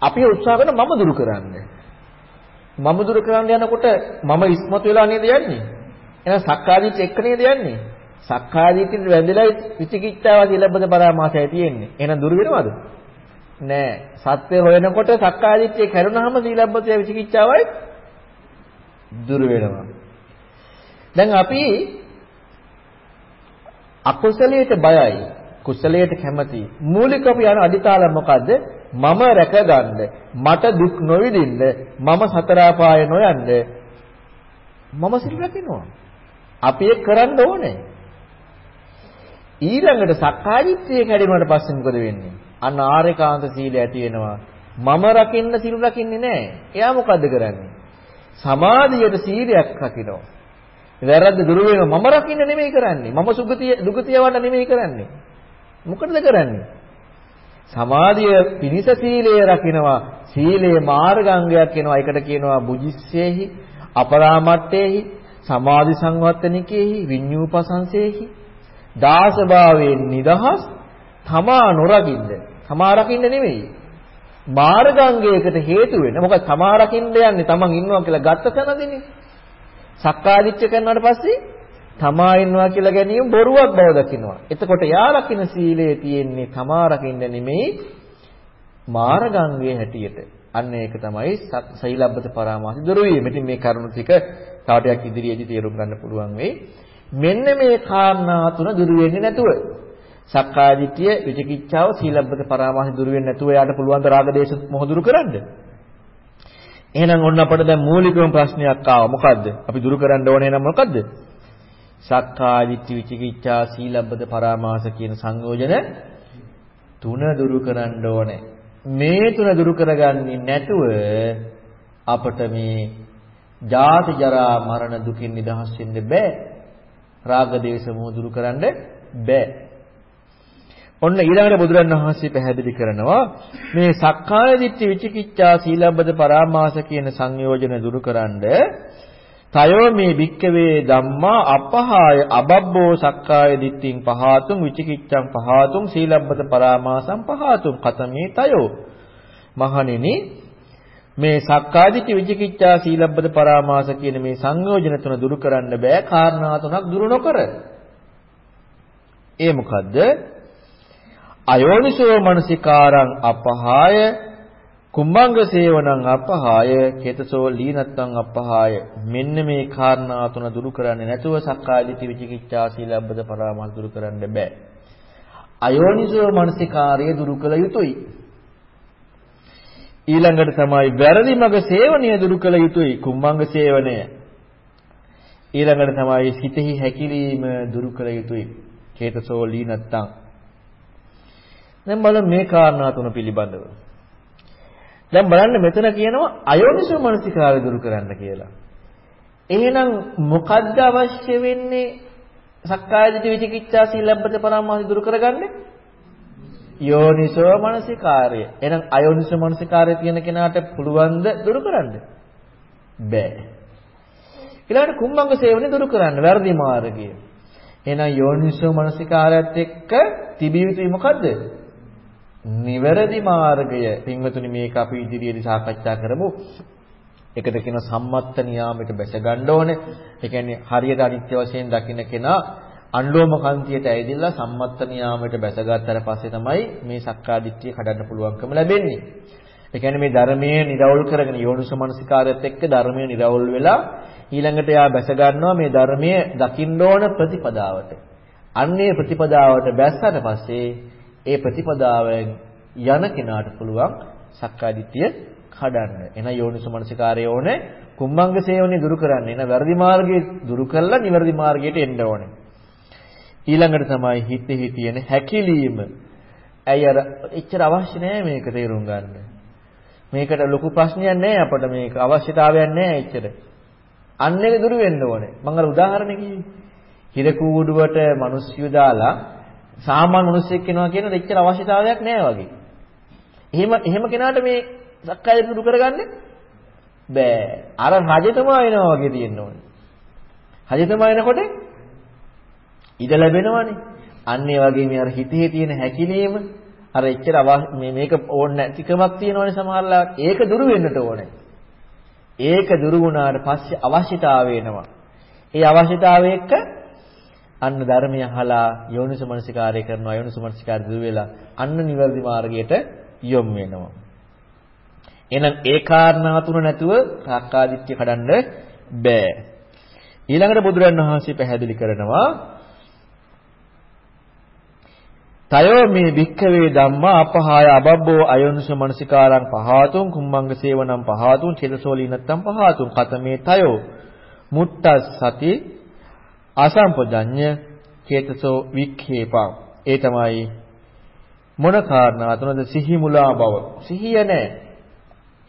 අපි උත්සාහ කරන මම දුරු කරන්න. මම දුරු කරන්න යනකොට මම ඉස්මතු වෙලා නේද යන්නේ? එහෙනම් සක්කාදිට එක්ක නේද යන්නේ? සක්කායදිටින් වැඳලා විචිකිච්ඡාව සිලබ්බත පරාමාසය තියෙන්නේ. එහෙනම් දුර වෙනවද? නෑ. සත්‍ය හොයනකොට සක්කායදිට්ඨිය කරුණාම සීලබ්බතය විචිකිච්ඡාවයි දුර වෙනවා. දැන් අපි අකුසලයට බයයි කුසලයට කැමති මූලික අපි යන අදිතාල මොකද්ද මම රැකගන්න මට දුක් නොවිදින්න මම සතර ආපාය නොයන්න මම සිල් රැකිනවා අපි ඒක කරන්න ඕනේ ඊළඟට සක්කායදිට්ඨිය කැඩෙනාට පස්සේ මොකද වෙන්නේ? අන්න ආරේකාන්ත සීලය ඇති වෙනවා. මම රකින්න සිල් රකින්නේ නැහැ. එයා මොකද්ද කරන්නේ? සමාධියට සීලයක් රකින්නවා. වැරද්ද දුරු වෙනවා මම රකින්න නෙමෙයි කරන්නේ. මම සුගතිය දුගතිය වඩ නෙමෙයි කරන්නේ. මොකටද කරන්නේ? සමාධිය පිනිස සීලය රකින්නවා. සීලේ මාර්ගාංගයක් වෙනවා. ඒකට කියනවා බුජිස්සේහි, අපරාමත්තේහි, සමාධි සංවත්තනිකේහි, විඤ්ඤූපසංසේහි, දාසභාවයෙන් නිදහස්, තමා නොරකින්න. තමා රකින්න නෙමෙයි. මාර්ගාංගයකට හේතු වෙන. මොකද තමා රකින්න යන්නේ තමන් ඉන්නවා කියලා ගත්ත තැනදීනේ. සක්කාදිච්ච කරනාට පස්සේ තමා ඉන්නවා කියලා ගැනීම බොරුවක් බව දකිනවා. එතකොට යා රකින්න සීලයේ තියෙන්නේ තමා රකින්න නෙමෙයි මාර්ගාංගයේ හැටියට. අන්න ඒක තමයි සෛලබ්බත පරාමාස දුරු වීම. ඉතින් මේ කරුණු ටික තව ටිකක් ඉදිරියේදී තේරුම් ගන්න පුළුවන් වෙයි. මෙන්න මේ කාරණා තුන දුරු වෙන්නේ නැතුව සක්කාය දිට්ඨිය විචිකිච්ඡාව සීලබ්බත පරාමාස දුරු වෙන්නේ නැතුව යාට පුළුවන් ද රාග දේශ මොහ දුරු කරන්න. එහෙනම් ඔන්න අපිට දැන් මූලිකම ප්‍රශ්නයක් ආවා. මොකද්ද? අපි දුරු කරන්න ඕනේ නම් මොකද්ද? සක්කාය දිට්ඨි විචිකිච්ඡා සීලබ්බත පරාමාස කියන සංයෝජන තුන දුරු කරන්න ඕනේ. මේ තුන දුරු කරගන්නේ නැතුව අපට මේ ජාති ජරා මරණ දුකින් නිදහස් වෙන්න බෑ. රාග දේශ මොහ දුරු කරන්න බෑ. ඔන්න ඊළඟට බුදුරණවහන්සේ පැහැදිලි කරනවා මේ සක්කාය දිට්ඨි විචිකිච්ඡා සීලබ්බද පරාමාස කියන සංයෝජන දුරුකරනද තයෝ මේ භික්කවේ ධම්මා අපහාය අබබ්බෝ සක්කාය දිට්ඨින් පහතුම් විචිකිච්ඡං පහතුම් සීලබ්බද පරාමාසං පහතුම් කතමේ තයෝ. මහණෙනි මේ සක්කාය දිට්ඨි විචිකිච්ඡා සීලබ්බද පරාමාස කියන මේ සංයෝජන තුන දුරු කරන්න බෑ. කාරණා තුනක් දුරු නොකර. ඒ මොකද්ද? අයෝනිසෝ මනසිකාරං අපහාය කුම්භංග සේවනං අපහාය චේතසෝ ලීනත්තං අපහාය. මෙන්න මේ කාරණා තුන දුරු කරන්නේ නැතුව සක්කාය දිට්ඨි විචිකිච්ඡා සීලබ්බද පරාමාස දුරු කරන්න බෑ. අයෝනිසෝ මනසිකාරය දුරු කළ යුතුයි. ඊළඟට තමයි වැරදි මඟ සේවනය දුරු කළ යුතුයි කුම්භංග සේවනය. ඊළඟට තමයි සිතෙහි හැකිලිම දුරු කළ යුතුයි චේතසෝ ලීනත්තං. දැන් බලන්න මේ කාරණා තුන පිළිබඳව. දැන් බලන්න මෙතන කියනවා අයෝනිසෝ මනසිකාරය දුරු කරන්න කියලා. එහෙනම් මොකද්ද අවශ්‍ය වෙන්නේ සක්කාය දිට්ඨි විචිකිච්ඡා සීලබ්බත පරාමාස දුරු කරගන්න? යෝනිසෝ මනසිකාරය. එහෙනම් අයෝනිසෝ මනසිකාරය තියෙන කෙනාට පුළුවන් ද දුරු කරන්න? බෑ. ඊළඟට කුම්භංග සේවනය දුරු කරන්න වැරදි මාර්ගය. එහෙනම් යෝනිසෝ මනසිකාරයත් එක්ක තිබිය යුතුයි මොකද්ද? නිවැරදි මාර්ගය පින්වතුනි මේක අපි ඉදිරියේදී සාකච්ඡා කරමු. ඒකට කියන සම්මත්ත නියාමයට බැස ගන්න ඕනේ. ඒ කියන්නේ හරියට අනිත්‍ය වශයෙන් දකින්න කෙනා අන්ලෝම කන්තියට ඇවිදilla සම්මත්ත නියාමයට බැසගත්තට පස්සේ තමයි මේ සක්කාදිට්ඨිය කඩන්න පුළුවන්කම ලැබෙන්නේ. ඒ කියන්නේ මේ ධර්මයේ නිරවුල් කරගෙන යෝනිසමනසිකාරයත් එක්ක ධර්මයේ නිරවුල් වෙලා ඊළඟට යා බැස ගන්නවා මේ ධර්මයේ දකින්න ඕන ප්‍රතිපදාවට. අන්නේ ප්‍රතිපදාවට බැස්සට පස්සේ ඒ ප්‍රතිපදාවෙන් යන කෙනාට පුළුවන් සක්කාදිට්ඨිය කඩන්න. එන යෝනිසමනසිකාරය ඕනේ කුම්මංග සේවනයේ දුරු කරන්න. එන වැරදි මාර්ගයේ දුරු කළා නිවැරදි මාර්ගයට එන්න ඕනේ. ඊළඟට තමයි හිතෙහි තියෙන හැකිලීම. ඇයි අර එච්චර අවශ්‍ය නෑ මේක තේරුම් ගන්න. මේකට ලොකු ප්‍රශ්නයක් නෑ අපිට මේක අවශ්‍යතාවයක් නෑ එච්චර. අන්න එක දුරු වෙන්න ඕනේ. මම අර උදාහරණ කිව්වේ. හිර කූඩුවට මිනිස්සු දාලා සාමාන්‍ය මිනිස්සෙක් වෙනවා කියන දෙච්චර අවශ්‍යතාවයක් නැහැ වගේ. එහෙම එහෙම කෙනාට මේ සක්කාය දුරු කරගන්න බෑ. අර රජතුමා වෙනවා වගේ තියෙන්න ඕනේ. රජතුමා වෙනකොට ඉඩ ලැබෙනවනේ. අන්න ඒ වගේ මේ අර හිතේ තියෙන හැකිනීම අර එච්චර මේ මේක ඕන නැතිකමක් තියෙනවනේ සමහරලා ඒක දුරු වෙන්නට ඕනේ. ඒක දුරු වුණාට පස්සේ අවශ්‍යතාවය එනවා. ඒ අවශ්‍යතාවය එක්ක අන්න ධර්මය අහලා යෝනිසමනසිකාරය කරනවා යෝනිසමනසිකාරය දුර වෙලා අන්න නිවැරදි මාර්ගයට යොමු වෙනවා. එහෙනම් ඒ කාරණා තුන නැතුව සක්කාදිට්ඨිය කඩන්න බෑ. ඊළඟට බුදුරන් වහන්සේ පැහැදිලි කරනවා තයෝ මේ භික්ඛවේ ධම්මා අපහාය අබබ්බෝ අයෝනිස මනසිකාරං පහතුන් කුම්මංග සේවනම් පහතුන් චේතසෝලී නැත්තම් පහතුන් කතමේ තයෝ මුට්ටස් සති අසම්පජඤ්ඤ චේතසෝ වික්ඛේපං ඒ තමයි මොන කාරණා තුනද සිහි මුලා බව සිහිය නැහැ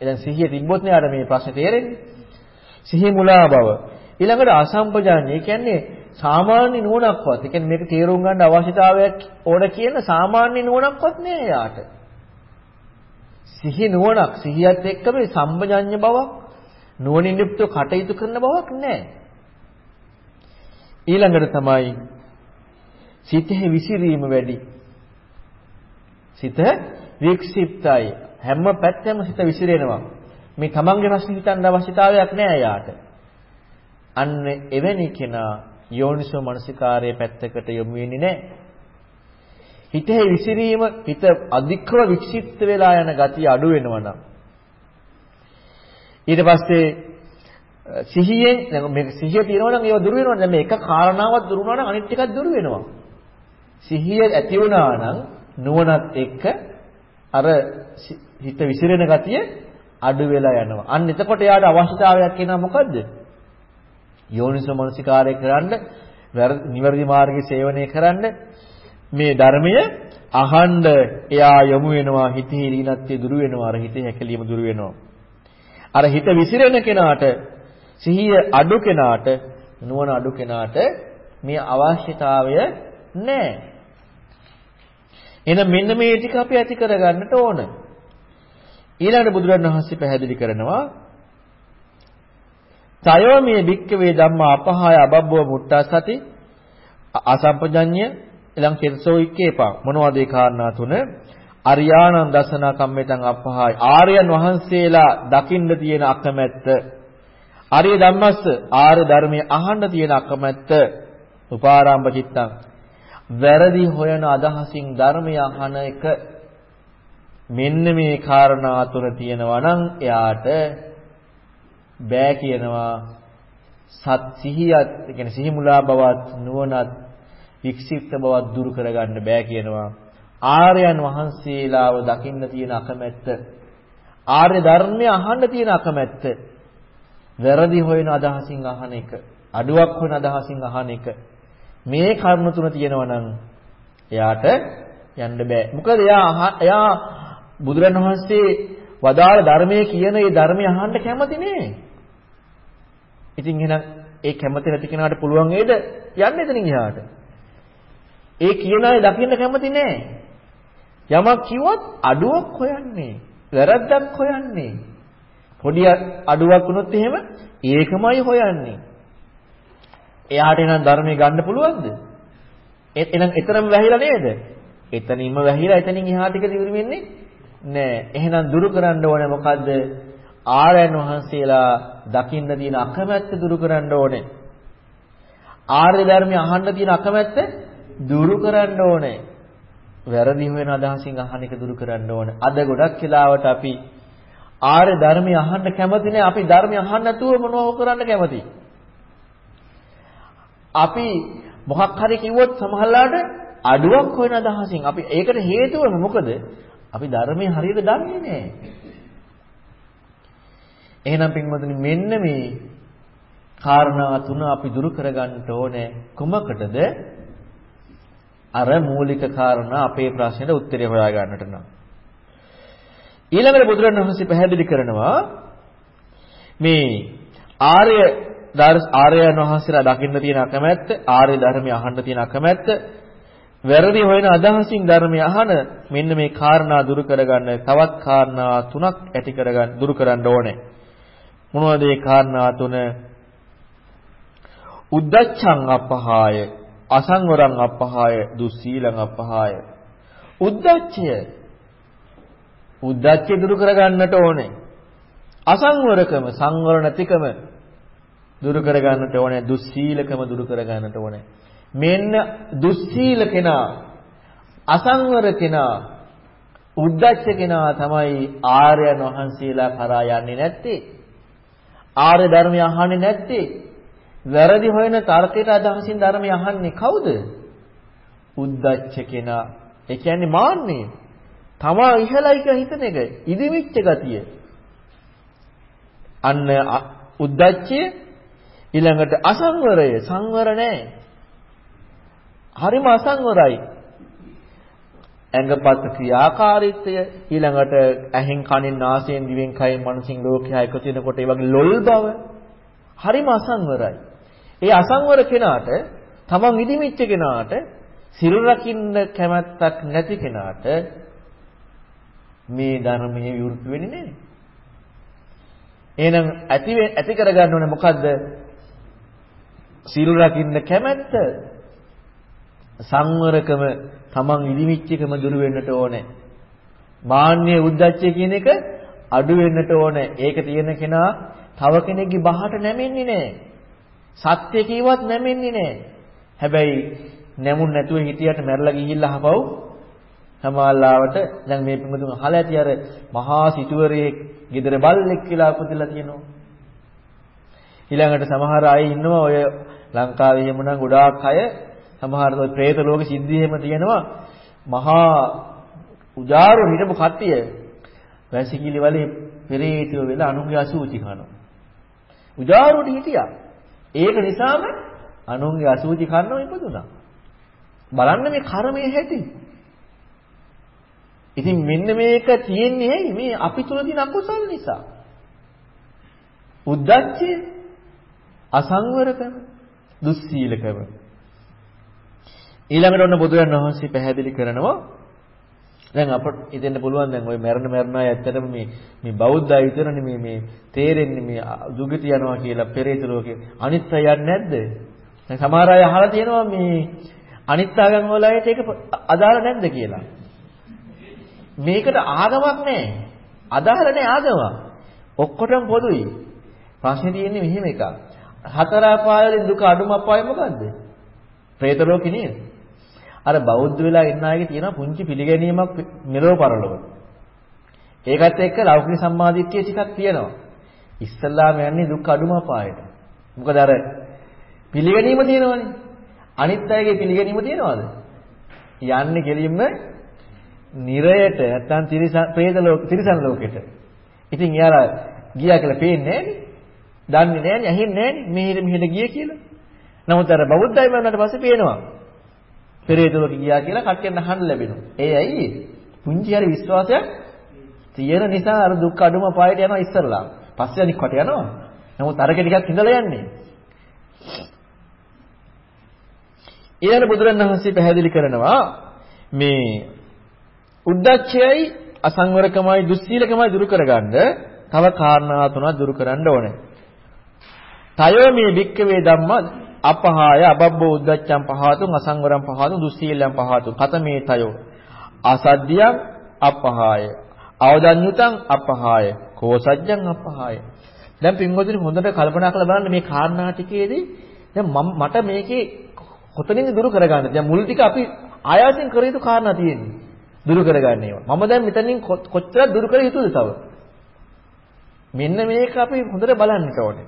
එහෙනම් සිහිය තිබ්බොත් නේ අර මේ ප්‍රශ්නේ තේරෙන්නේ සිහි මුලා බව ඊළඟට අසම්පජාඤ්ඤය කියන්නේ සාමාන්‍ය නුවණක්වත්. ඒ කියන්නේ මේක තේරුම් ගන්න අවශ්‍යතාවයක් ඕන කියන සාමාන්‍ය නුවණක්වත් නෑ යාට. සිහි නුවණක් සිහියත් එක්කම සම්පජාඤ්ඤ බවක් නුවණින් යුක්තව කටයුතු කරන බවක් නෑ. ඊළඟට තමයි සිතේ විසිරීම වැඩි. සිත වික්ෂිප්තයි. හැම පැත්තෙම සිත විසිරෙනවා. මේ තමන්ගේ ප්‍රශ්න හිතන්න අවශ්‍යතාවයක් නෑ යාට. අන්න එවැනි කෙනා යෝනිසෝ මනසිකාරයේ පැත්තකට යොමු වෙන්නේ නැහැ. හිතේ විසිරීම හිත අධික්ව වික්ෂිප්ත වෙලා යන ගතිය අඩු වෙනවා නම් ඊට පස්සේ සිහියෙන් දැන් මේ සිහිය තියෙනවා නම් ඒව දුර වෙනවා දැන් මේ එක කාරණාවක් දුර වුණා නම් අනිත් ටිකක් දුර වෙනවා. සිහිය ඇති වුණා නම් නුවණත් එක්ක අර හිත විසිරෙන ගතිය අඩු වෙලා යනවා. අන්න එතකොට යාට අවශ්‍යතාවයක් එනවා මොකද්ද? යෝනිසෝ මනසිකාරය කරන්න නිවැරදි මාර්ගයේ සේවනය කරන්න. මේ ධර්මය අහන්න එයා යොමු වෙනවා හිතේ ලීනත්වය දුරු වෙනවා අර හිතේ හැකලීම දුරු වෙනවා. අර හිත විසිරෙන කෙනාට සිහිය අඩු කෙනාට නුවණ අඩු කෙනාට මේ අවශ්‍යතාවය නැහැ එහෙනම් මෙන්න මේ ටික අපි ඇති කරගන්නට ඕන. ඊළඟට බුදුරණවහන්සේ පැහැදිලි කරනවා තයෝ මේ භික්කවේ ධම්මා අපහාය අබබ්බව මුට්ටා සති අසම්පජඤ්ඤ ඊළඟ කෙරසෝ ඉක්කේපා. මොනවද ඒ කාරණා තුන? අරියාණං දසනා කම්මෙතං අපහාය. ආර්යයන් වහන්සේලා දකින්න තියෙන අකමැත්ත ආර්ය ධම්මස්ස. ආර්ය ධර්මයේ අහන්න තියෙන අකමැත්ත උපාරාම්භ චිත්තං. වැරදි හොයන අදහසින් ධර්මය අහන එක මෙන්න මේ කාරණා තුන තියෙනවා නම් එයාට බෑ කියනවා. සත් සිහියත් ඒ කියන්නේ සිහි මුලා බවත් නුවණත් වික්ෂිප්ත බවත් දුරු කරගන්න බෑ කියනවා. ආර්යයන් වහන්සේලාව දකින්න තියෙන අකමැත්ත ආර්ය ධර්මය අහන්න තියෙන අකමැත්ත වැරදි හොයන අදහසින් අහන එක අඩුවක් හොයන අදහසින් අහන එක මේ කර්ම තුන තියෙනවා නම් එයාට යන්න බෑ මොකද එයා එයා බුදුරණවහන්සේ වදාළ ධර්මයේ කියන ඒ ධර්මය අහන්න කැමති නේ ඉතින් එහෙනම් ඒ කැමති නැති කෙනාට පුළුවන් වේද යන්න එතනින් එහාට? ඒ කියන අය දකින්න කැමති නෑ. යමක් කිව්වොත් අඩුවක් හොයන්නේ, වැරද්දක් හොයන්නේ. පොඩි අඩුවක් වුණොත් එහෙම ඒකමයි හොයන්නේ. එයාට එනම් ධර්මයේ ගන්න පුළුවන්ද? එහෙනම් එතරම් වැහිලා නේද? එතනින්ම වැහිලා එතනින් එහාට ටික දිවිරි වෙන්නේ නෑ. එහෙනම් දුරු කරන්න ඕනේ මොකද්ද? ආර්යයන් වහන්සේලා දකින්න තියෙන අකමැත්ත දුරු කරන්න ඕනේ. ආර්ය ධර්මය අහන්න තියෙන අකමැත්ත දුරු කරන්න ඕනේ. වැරදි වෙන අදහසින් අහන එක දුරු කරන්න ඕනේ. අද ගොඩක් වෙලාවට අපි ආර්ය ධර්මය අහන්න කැමති නෑ. අපි ධර්මය අහන්න නැතුව මොනවද කරන්න කැමති? අපි මොකක් හරි කිව්වොත් සමහරලාට අඩුවක් වෙන අදහසින් අපි ඒකට හේතුව මොකද? අපි ධර්මයේ හරියට දන්නේ නෑ. එහෙනම් පින්වතුනි මෙන්න මේ කාරණා තුන අපි දුරු කරගන්න ඕනේ කුමකටද? අර මූලික කාරණා අපේ ප්‍රශ්නෙට උත්තරය හොයා ගන්නට නම්. ඊළඟට බුදුරණවහන්සේ පැහැදිලි කරනවා මේ ආර්ය ආර්යයන් වහන්සේලා දකින්න තියෙන අකමැත්ත, ආර්ය ධර්මය අහන්න තියෙන අකමැත්ත, වැරදි හොයන අදහසින් ධර්මය අහන මෙන්න මේ කාරණා දුරු කරගන්න තවත් කාරණා තුනක් ඇති කරගන්න දුරු කරන්න ඕනේ. මොනවද ඒ කාරණා තුන? උද්දච්ඡං අපහාය, අසංවරං අපහාය, දුස්සීලං අපහාය. උද්දච්චය උද්දච්චය දුරු කරගන්නට ඕනේ. අසංවරකම, සංවර නැතිකම දුරු කරගන්නට ඕනේ. දුස්සීලකම දුරු කරගන්නට ඕනේ. මෙන්න දුස්සීල කෙනා, අසංවර කෙනා, උද්දච්ච කෙනා තමයි ආර්යයන් වහන්සේලා කරා යන්නේ නැත්තේ. ආර්ය ධර්මය අහන්නේ නැත්තේ වැරදි හොයන තර්කයට අදහසින් ධර්මය අහන්නේ කවුද? උද්දච්ච කෙනා. ඒ කියන්නේ මාන්නේ. තමා ඉහළයි කියලා හිතන එක. ඉදිමිච්ච ගතිය. අන්න උද්දච්චය ඊළඟට අසංවරය සංවර නැහැ. හරිම අසංවරයි. ඇඟපත් ක්‍රියාකාරීත්වය ඊළඟට ඇහෙන් කනෙන් නාසයෙන් දිවෙන් කයෙන් මනසින් ලෝකයා එකතු වෙනකොට ඒ වගේ ලොල් බව හරිම අසංවරයි. ඒ අසංවර කෙනාට තමන් ඉදිමිච්ච කෙනාට සිල් රකින්න කැමැත්තක් නැති කෙනාට මේ ධර්මයේ විවෘත වෙන්නේ නැහැ. එහෙනම් ඇති ඇති කරගන්න ඕනේ මොකද්ද? සිල් රකින්න කැමැත්ත සංවරකම තමන් ඉදිමිච්චකම දුරු වෙන්නට ඕනේ. මාන්නය උද්දච්චය කියන එක අඩු වෙන්නට ඕනේ. ඒක තියෙන කෙනා තව කෙනෙක්ගේ බහට නැමෙන්නේ නැහැ. සත්‍ය කීවත් නැමෙන්නේ නැහැ. හැබැයි නැමුන් නැතුව හිටියට මැරලා ගිහිල්ලා අහපව් සමාල්ලාවට දැන් මේ පිටුතුන් අහලා ඇති අර මහා සිටුවරේ ගෙදර බල්ලෙක් කියලා උපදලා තියෙනවා. ඊළඟට සමහර අය ඉන්නවා ඔය ලංකාවේ එහෙම නම් ගොඩාක් අය සමහර ඔය പ്രേත ලෝක සිද්ධියෙම තියෙනවා මහා උජාරු හිටපු කට්ටිය වැසිකිලි වලේ පෙරේතයෝ වෙලා අනුන්ගේ අසුචි කනවා. උජාරුට හිටියා. ඒක නිසාම අනුන්ගේ අසුචි කන්නව ඉපදුනා. බලන්න මේ කර්මයේ හැටි. ඉතින් මෙන්න මේක තියෙන්නේ ඇයි? මේ අපි තුල තියෙන අකුසල නිසා. උද්දච්චය, අසංවරකම, දුස්සීලකම. ඊළඟට ඔන්න බුදුරන් වහන්සේ පැහැදිලි කරනවා දැන් අපට ඉතින් පුළුවන් දැන් ওই මරණ මරණ අය ඇත්තටම මේ මේ බෞද්ධ අය විතරනේ මේ මේ තේරෙන්නේ මේ දුගති යනවා කියලා පෙරේත ලෝකේ අනිත් අය යන්නේ නැද්ද? දැන් සමහර අය අහලා තියෙනවා මේ අනිත් ආගම් වල අයට ඒක අදාළ නැද්ද කියලා. මේකට ආගමක් නැහැ. අදාළ නැහැ ආගම. ඔක්කොටම පොදුයි. ප්‍රශ්නේ තියෙන්නේ මෙහෙම එකක්. හතර අපායවලින් දුක අඩුම අපාය මොකද්ද? പ്രേත ලෝකේ නේද? අර බෞද්ධ වෙලා ඉන්න අයගේ තියෙන පුංචි පිළිගැනීමක් මෙලොව පරලොව. ඒකත් එක්ක ලෞකික සම්මාදිට්ඨිය ටිකක් තියෙනවා. ඉස්සල්ලාම යන්නේ දුක් අඩුම අපායට. මොකද අර පිළිගැනීම තියෙනවනේ. අනිත් අයගේ පිළිගැනීම තියෙනවද? යන්නේ කෙලින්ම නිරයට නැත්තම් තිරිසන් പ്രേත ලෝක තිරිසන් ලෝකෙට. ඉතින් එයාලා ගියා කියලා පේන්නේ නැහනේ. දන්නේ නැහනේ, ඇහෙන්නේ නැහනේ මෙහෙට මෙහෙට ගිය කියලා. නමුත් අර බෞද්ධයම වුණාට පස්සේ පේනවා. පෙරේත ලෝකෙ ගියා කියලා කට්ටියන් අහන්න ලැබෙනවා. ඒ ඇයි? පුංචි හරි විශ්වාසයක් තියෙන නිසා අර දුක් අඩුම පායට යනවා ඉස්සරලා. පස්සේ අනික් කොට යනවා. නමුත් අරක ටිකක් ඉඳලා යන්නේ. ඊළඟ බුදුරණවහන්සේ පැහැදිලි කරනවා මේ උද්දච්චයයි අසංවරකමයි දුස්සීලකමයි දුරු කරගන්න. තව කාරණා තුනක් දුරු කරන්න ඕනේ. තයෝ මේ වික්කවේ ධම්ම අපහාය අබබ්බෝ උද්දච්චං පහතුන් අසංවරං පහතුන් දුස්සීලං පහතුන්. කතමේ තයෝ. අසද්ධියං අපහාය. අවදඤ්ඤුතං අපහාය. කෝසජ්ජං අපහාය. දැන් පින්වතුනි හොඳට කල්පනා කරලා බලන්න මේ කාරණා ටිකේදී දැන් මට මේකේ කොතනින්ද දුරු කරගන්නේ? දැන් මුල් ටික අපි ආයාසයෙන් කර යුතු කාරණා තියෙන්නේ. දුරු කරගන්න ඒවා මම දැන් මෙතනින් කොච්චර දුරු කර යුතුද තව මෙන්න මේක අපි හොඳට බලන්නට ඕනේ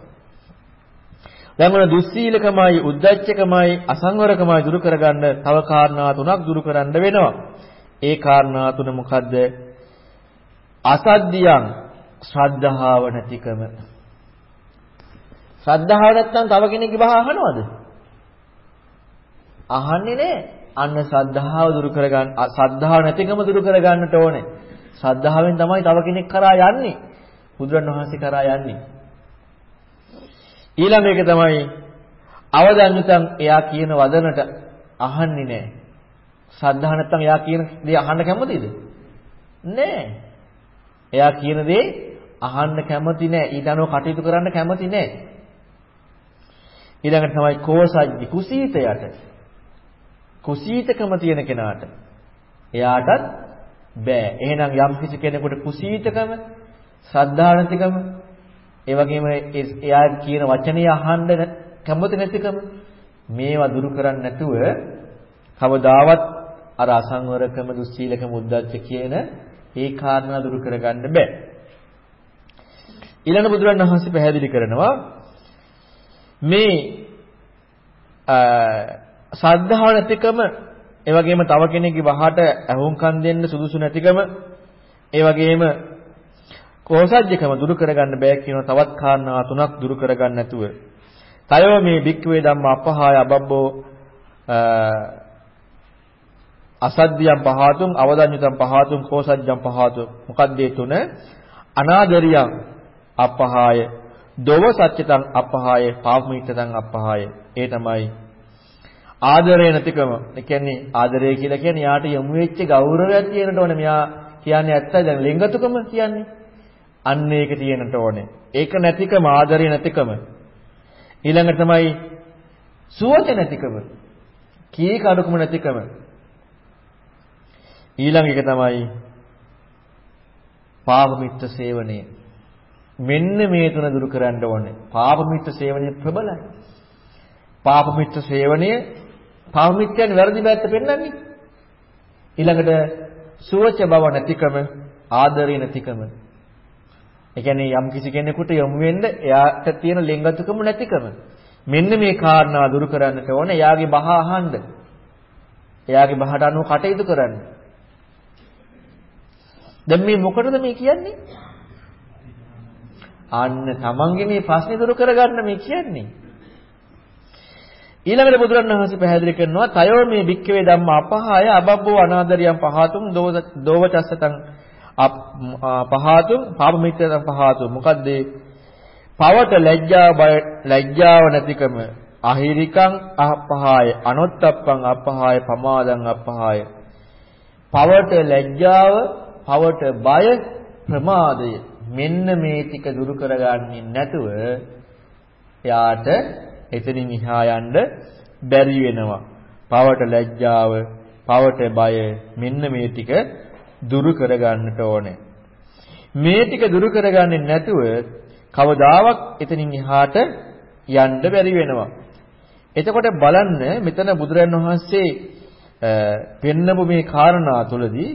දැන් ඔන දුස්සීලකමයි උද්දච්චකමයි අසංවරකමයි දුරු කරගන්න තව කාරණා තුනක් දුරු කරන්න වෙනවා. ඒ කාරණා තුන මොකද්ද? අසද්ධියං ශ්‍රද්ධාව නැතිකම. ශ්‍රද්ධාව නැත්නම් තව කෙනෙක්ගේ බහ අහනවද? අහන්නේ නැහැ. අන්න ශ්‍රද්ධාව දුරු කරගන්න ශ්‍රද්ධාව නැතිකම දුරු කරගන්නට ඕනේ. ශ්‍රද්ධාවෙන් තමයි තව කෙනෙක් කරා යන්නේ. බුදුරණවහන්සේ කරා යන්නේ. ඊළඟ එක තමයි අවදන්විතං එයා කියන වදනට අහන්නේ නැහැ. සද්ධා නැත්තම් එයා කියන දේ අහන්න කැමතිද? නැහැ. එයා කියන දේ අහන්න කැමති නැහැ. ඊට අනුව කටයුතු කරන්න කැමති නැහැ. ඊළඟට තමයි කෝසජ්ජි කුසීතයට. කුසීතකම තියෙන කෙනාට එයාටත් බෑ. එහෙනම් යම් කිසි කෙනෙකුට කුසීතකම, ශ්‍රද්ධා නැතිකම, ඒ වගේම එයා කියන වචනේ අහන්න කැමති නැතිකම මේවා දුරු කරන්නේ නැතුව කවදාවත් අර අසංවරකම දුස්සීලකම උද්දච්ච කියන ඒ කාරණා දුරු කරගන්න බෑ. ඊළඟ බුදුරණවහන්සේ පැහැදිලි කරනවා මේ ශ්‍රද්ධාව නැතිකම ඒ වගේම තව කෙනෙක්ගේ වහට ඇහුම්කන් දෙන්න සුදුසු නැතිකම ඒ වගේම කෝසජ්ජකම දුරු කරගන්න බෑ කියන තවත් කාරණා තුනක් දුරු කරගන්න නැතුව. තයෝ මේ භික්ඛවේ ධම්ම අපහාය අබබ්බෝ අසද්ධියම් පහතුන් අවදඤ්ඤුතම් පහතුන් කෝසජ්ජම් පහතුන් මොකක්ද ඒ තුන? අනාදරියම් අපහාය දොව සත්‍යතං අපහාය පාපමිත්තතං අපහාය. ඒ තමයි ආදරය නැතිකම. ඒ කියන්නේ ආදරය කියලා කියන්නේ යාට යොමු වෙච්ච ගෞරවයක් තියෙනට ඕනේ. මෙයා කියන්නේ ඇත්තයි දැන් ලෙන්ගතුකම කියන්නේ. අන්න ඒක තියෙනට ඕනේ. ඒක නැතිකම ආදරය නැතිකම. ඊළඟ තමයි සුවච නැතිකම. කී කඩකම නැතිකම. ඊළඟ එක තමයි පාප මිත්‍ර සේවනය. මෙන්න මේ තුන දුරු කරන්න ඕනේ. පාප මිත්‍ර සේවනය ප්‍රබලයි. පාප මිත්‍ර සේවනය පාප මිත්‍යයන් වැරදි පැත්ත පෙන්වන්නේ. ඊළඟට සුවච බව නැතිකම, ආදරේ නැතිකම. ඒ කියන්නේ යම් කිසි කෙනෙකුට යොමු වෙන්න එයාට තියෙන ලෙන්ගතුකම නැතිකම. මෙන්න මේ කාරණා දුරු කරන්නට ඕනේ. එයාගේ බහ අහන්න. එයාගේ බහට අනුව කටයුතු කරන්න. දැන් මේ මොකටද මේ කියන්නේ? අන්න තමන්ගේ මේ ප්‍රශ්නේ දුරු කරගන්න මේ කියන්නේ. ඊළඟට බුදුරණවහන්සේ පැහැදිලි කරනවා තයෝ මේ භික්කවේ ධම්ම අපහාය අබබ්බෝ අනාදරියම් පහතුම් දෝවචස්සතං පහතුම් පාපමිත්‍රයන් පහතුම්. මොකද්ද පවට ලැජ්ජා බය ලැජ්ජාව නැතිකම අහිරිකං අපහාය අනොත්තප්පං අපහාය පමාදං අපහාය. පවට ලැජ්ජාව පවට බය ප්‍රමාදය. මෙන්න මේ ටික දුරු කරගන්නේ නැතුව එයාට එතනින් එහා යන්න බැරි වෙනවා. පවට ලැජ්ජාව, පවට බය මෙන්න මේ ටික දුරු කරගන්නට ඕනේ. මේ ටික දුරු කරගන්නේ නැතුව කවදාවත් එතනින් එහාට යන්න බැරි වෙනවා. එතකොට බලන්න මෙතන බුදුරන් වහන්සේ පෙන්නපු මේ කාරණා තුළදී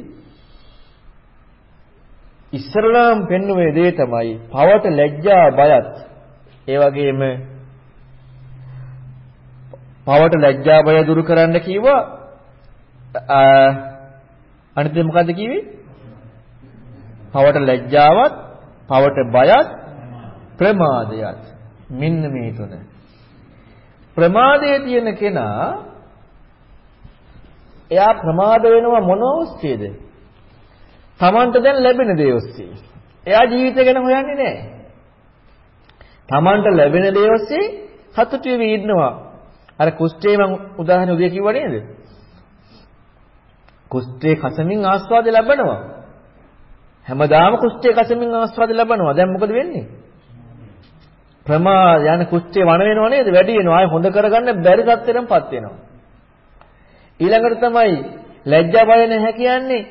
ඉස්සරලාම් පෙන්වුවේ දේ තමයි පවට ලැජ්ජා බයත් ඒ වගේම පවට ලැජ්ජා බය දුරු කරන්න කිව්වා අනිත් දේ මොකද්ද කිව්වේ පවට ලැජ්ජාවත් පවට බයත් ප්‍රමාදයත් මෙන්න මේ තුන ප්‍රමාදයේ තියෙන කෙනා එයා ප්‍රමාද වෙනවා මොන ඔස්සේද Tamanට දැන් ලැබෙන දේ ඔස්සේ. එයා ජීවිතය ගැන හොයන්නේ නැහැ. Tamanට ලැබෙන දේ ඔස්සේ සතුටු වෙවි ඉන්නවා. අර කුෂ්ඨේ මම උදාහරණ උදේ කිව්වා නේද? කුෂ්ඨේ කසමින් ආස්වාද ලැබනවා. හැමදාම කුෂ්ඨේ කසමින් ආස්වාද ලැබනවා. දැන් මොකද වෙන්නේ? ප්‍රමා යන කුෂ්ඨේ වණ වෙනව නේද? වැඩි වෙනවා. ආය හොඳ කරගන්න බැරි තත්ත්වෙටමපත් වෙනවා. ඊළඟට තමයි ලැජ්ජා බය නැහැ කියන්නේ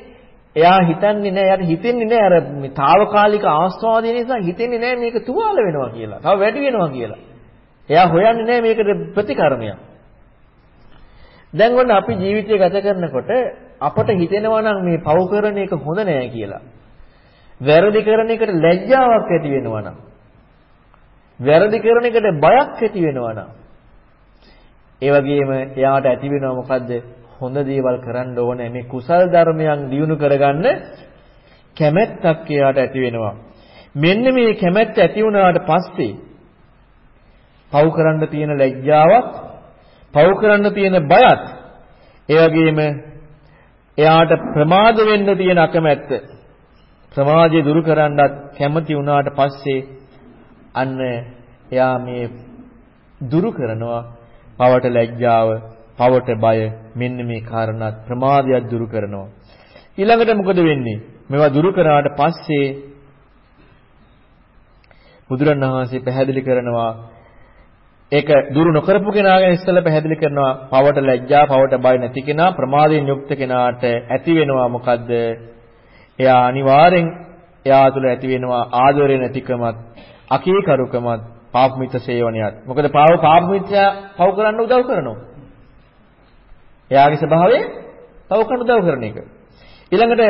එයා හිතන්නේ නැහැ, එයාට හිතෙන්නේ නැහැ අර මේ తాවකාලික ආස්වාදය නිසා හිතෙන්නේ නැහැ මේක තුවාල වෙනවා කියලා. තව වැඩි වෙනවා කියලා. එයා හොයන්නේ නැහැ මේකට ප්‍රතිකර්මයක්. දැන් ඔන්න අපි ජීවිතය ගත කරනකොට අපට හිතෙනවා නම් මේ පව් කරන එක හොඳ නෑ කියලා. වැරදි කරන එකට ලැජ්ජාවක් ඇති වෙනවා නම් වැරදි කරන එකට බයක් ඇති වෙනවා නම් ඒ වගේම එයාට ඇති වෙනවා මොකද්ද හොඳ දේවල් කරන්න ඕනේ මේ කුසල් ධර්මයන් දියුණු කරගන්න කැමැත්තක් එයාට ඇති වෙනවා. මෙන්න මේ කැමැත්ත ඇති වුණාට පස්සේ පව් කරන්න තියෙන ලැජ්ජාවක්, පව් කරන්න තියෙන බයත්, ඒ වගේම එයාට ප්‍රමාද වෙන්න තියෙන අකමැත්ත සමාජය දුරු කරන්නත් කැමති වුණාට පස්සේ අන්න එයා මේ දුරු කරනවා පවට ලැජ්ජාව පවට බය මෙන්න මේ කාරණාත් ප්‍රමාදයක් දුරු කරනවා. ඊළඟට මොකද වෙන්නේ? මේවා දුරු කරාට පස්සේ බුදුරණවහන්සේ පැහැදිලි කරනවා ඒක දුරු නොකරපු කෙනා ගැන ඉස්සෙල්ලා පැහැදිලි කරනවා පවට ලැජ්ජා පවට බය නැති කෙනා ප්‍රමාදයෙන් යුක්ත කෙනාට ඇති වෙනවා මොකද්ද? එයා අනිවාර්යෙන් එයා තුළ ඇති වෙනවා ආදරේ නැතිකමත් අකීකරුකමත් පාපමිත සේවනයත්. මොකද පාව පාපමිත්‍යා පව කරන්න උදව් කරනවා. එයාගේ ස්වභාවය තව කණුදව කරන එක. ඊළඟට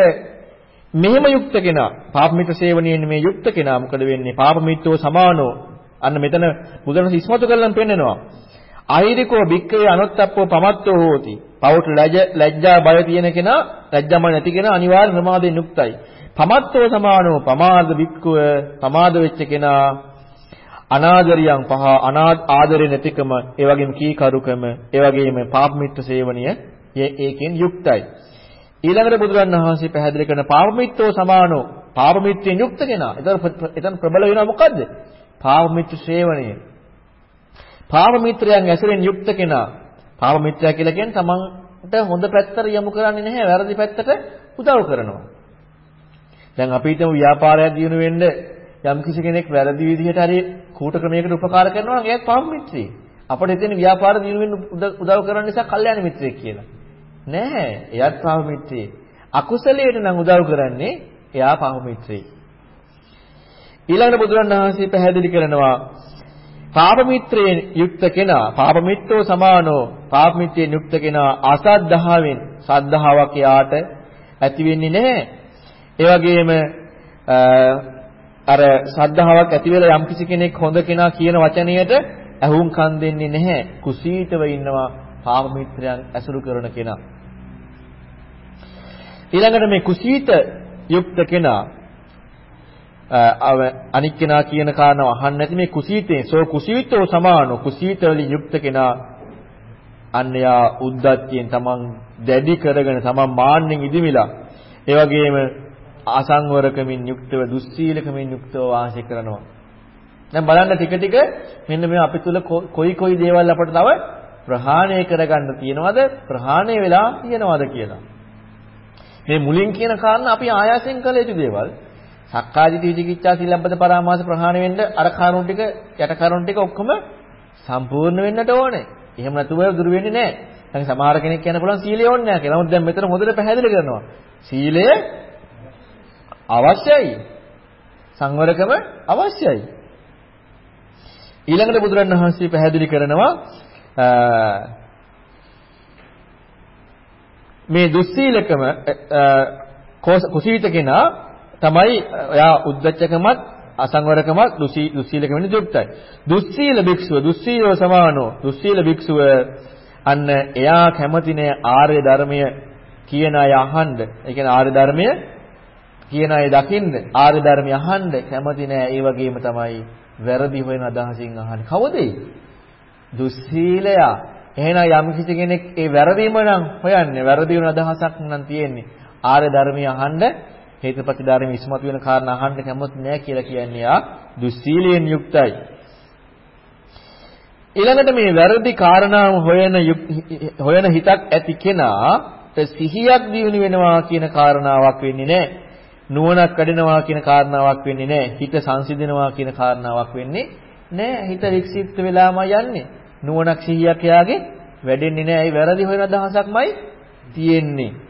මෙහෙම යුක්ත කෙනා පාප මිත්‍ර සේවනයෙන් මේ යුක්ත කෙනා මොකද වෙන්නේ? පාප මිත්‍රෝ සමානෝ අන්න මෙතන බුදුරජාණන් ඉස්මතු කරලම් පෙන්නනවා. අහිරිකෝ භික්කවේ අනොත්තප්පෝ පමත්තෝ හෝති. පවට ලැජ්ජා බය තියෙන කෙනා ලැජ්ජාම නැති කෙනා අනිවාර්ය ප්‍රමාදයෙන් යුක්තයි. පමත්තෝ සමානෝ පමාද භික්කුව පමාද වෙච්ච කෙනා අනාදරියන් පහ අනාද ආදරේ නැතිකම ඒ වගේම කීකරුකම ඒ වගේම පාප මිත්‍ර සේවනීය ඒකෙන් යුක්තයි ඊළඟට බුදුරන් වහන්සේ පැහැදිලි කරන පාප මිත්‍රෝ සමානෝ පාප මිත්‍රයෙන් යුක්ත කෙනා එතන එතන ප්‍රබල වෙනවා මොකද්ද පාව මිත්‍ර ශ්‍රේවණය. පාව මිත්‍රයන් ඇසුරෙන් යුක්ත කෙනා. පාව මිත්‍රයා කියලා කියන්නේ තමන්ට හොඳ පැත්තට යොමු කරන්නේ නැහැ වැරදි පැත්තට උදව් කරනවා. දැන් අපි හිතමු ව්‍යාපාරයක් දිනු වෙන්න යම් කිසි කෙනෙක් වැරදි විදිහට හරි කූට ක්‍රමයකට උපකාර කරනවා නම් එයාත් පාව මිත්‍රයෙක්. අපිට හිතෙන ව්‍යාපාර දිනු වෙන්න උදව් කරන නිසා කල්යාණ මිත්‍රයෙක් කියලා. නෑ එයාත් පාව මිත්‍රයෙක්. අකුසලයට නම් උදව් කරන්නේ එයා පාව මිත්‍රයෙක්. ඊළඟට බුදුරණවහන්සේ පැහැදිලි කරනවා පාප මිත්‍රයෙන් යුක්ත කෙනා පාප මිත්‍රෝ සමානෝ පාප මිත්‍රයෙන් යුක්ත කෙනා අසද්ධාවෙන් සද්ධාාවක් යාට ඇති වෙන්නේ නැහැ. ඒ වගේම අර සද්ධාාවක් ඇති වෙලා යම්කිසි කෙනෙක් හොඳ කෙනා කියන වචනයට ඇහුම්කන් දෙන්නේ නැහැ. කුසීතව ඉන්නවා පාප මිත්‍රයන් ඇසුරු කරන කෙනා. ඊළඟට මේ කුසීත යුක්ත කෙනා අනික් කෙනා කියන කාරණාව අහන්නේ නැති මේ කුසීතේ සෝ කුසීතෝ සමානෝ. කුසීත වලින් යුක්ත කෙනා අන්‍යයා උද්දච්චයෙන් තමන් දැඩි කරගෙන තමන් මාන්නෙන් ඉදිමිලා ඒ වගේම අසංවරකමින් යුක්තව දුස්සීලකමින් යුක්තව වාසය කරනවා. දැන් බලන්න ටික ටික මෙන්න මේ අපි තුල කොයි කොයි දේවල් අපට තව ප්‍රහාණය කරගන්න තියෙනවද ප්‍රහාණය වෙලා තියෙනවද කියලා. මේ මුලින් කියන කාරණා අපි ආයාසයෙන් කළ යුතු දේවල්. සක්කාදිට්ඨි විචිකිච්ඡා සීලබ්බත පරාමාස ප්‍රහාණය වෙන්න අර කරුණු ටික යට කරුණු ටික ඔක්කොම සම්පූර්ණ වෙන්නට ඕනේ. එහෙම නැතුව දුර වෙන්නේ නැහැ. දැන් සමහර කෙනෙක් කියන්න පුළුවන් සීලය ඕනේ නැහැ කියලා. නමුත් දැන් මෙතන හොඳට පැහැදිලි කරනවා. සීලය අවශ්‍යයි. සංවරකම අවශ්‍යයි. ඊළඟට බුදුරණවහන්සේ පැහැදිලි කරනවා මේ දුස්සීලකම කුසීත කෙනා තමයි එයා උද්දච්චකමත් අසංවරකමත් දුස්සීලකම වෙන යුක්තයි. දුස්සීල භික්ෂුව දුස්සීලව සමානෝ දුස්සීල භික්ෂුව අන්න එයා කැමති නෑ ආර්ය ධර්මය කියන අය අහන්න. ඒ කියන්නේ ආර්ය ධර්මය කියන අය දකින්න ආර්ය ධර්මය අහන්න කැමති නෑ. ඒ වගේම තමයි වැරදි හොයන අදහසින් අහන්නේ. කවුද දුස්සීලයා. එහෙනම් යම් කිසි කෙනෙක් ඒ වැරදීම නම් හොයන්නේ වැරදි වෙන අදහසක් නම් තියෙන්නේ. ආර්ය ධර්මය අහන්න හේතුපති ධර්ම ඉස්මතු වෙන කාරණා අහන්න කැමති නෑ කියලා කියන්නේ ආ දුස්සීලයෙන් යුක්තයි. ඊළඟට මේ වැරදි කාරණාව හොයන හොයන හිතක් ඇති කෙනාට සිහියක් දියුණු වෙනවා කියන කාරණාවක් වෙන්නේ නෑ. නුවණක් වැඩෙනවා කියන කාරණාවක් වෙන්නේ නෑ. හිත සංසිඳනවා කියන කාරණාවක් වෙන්නේ නෑ. හිත වික්ෂිප්ත වෙලාම යන්නේ. නුවණක් සිහියක් යාගේ වැඩෙන්නේ නෑ. ඒ වැරදි හොයන අදහසක්මයි තියෙන්නේ.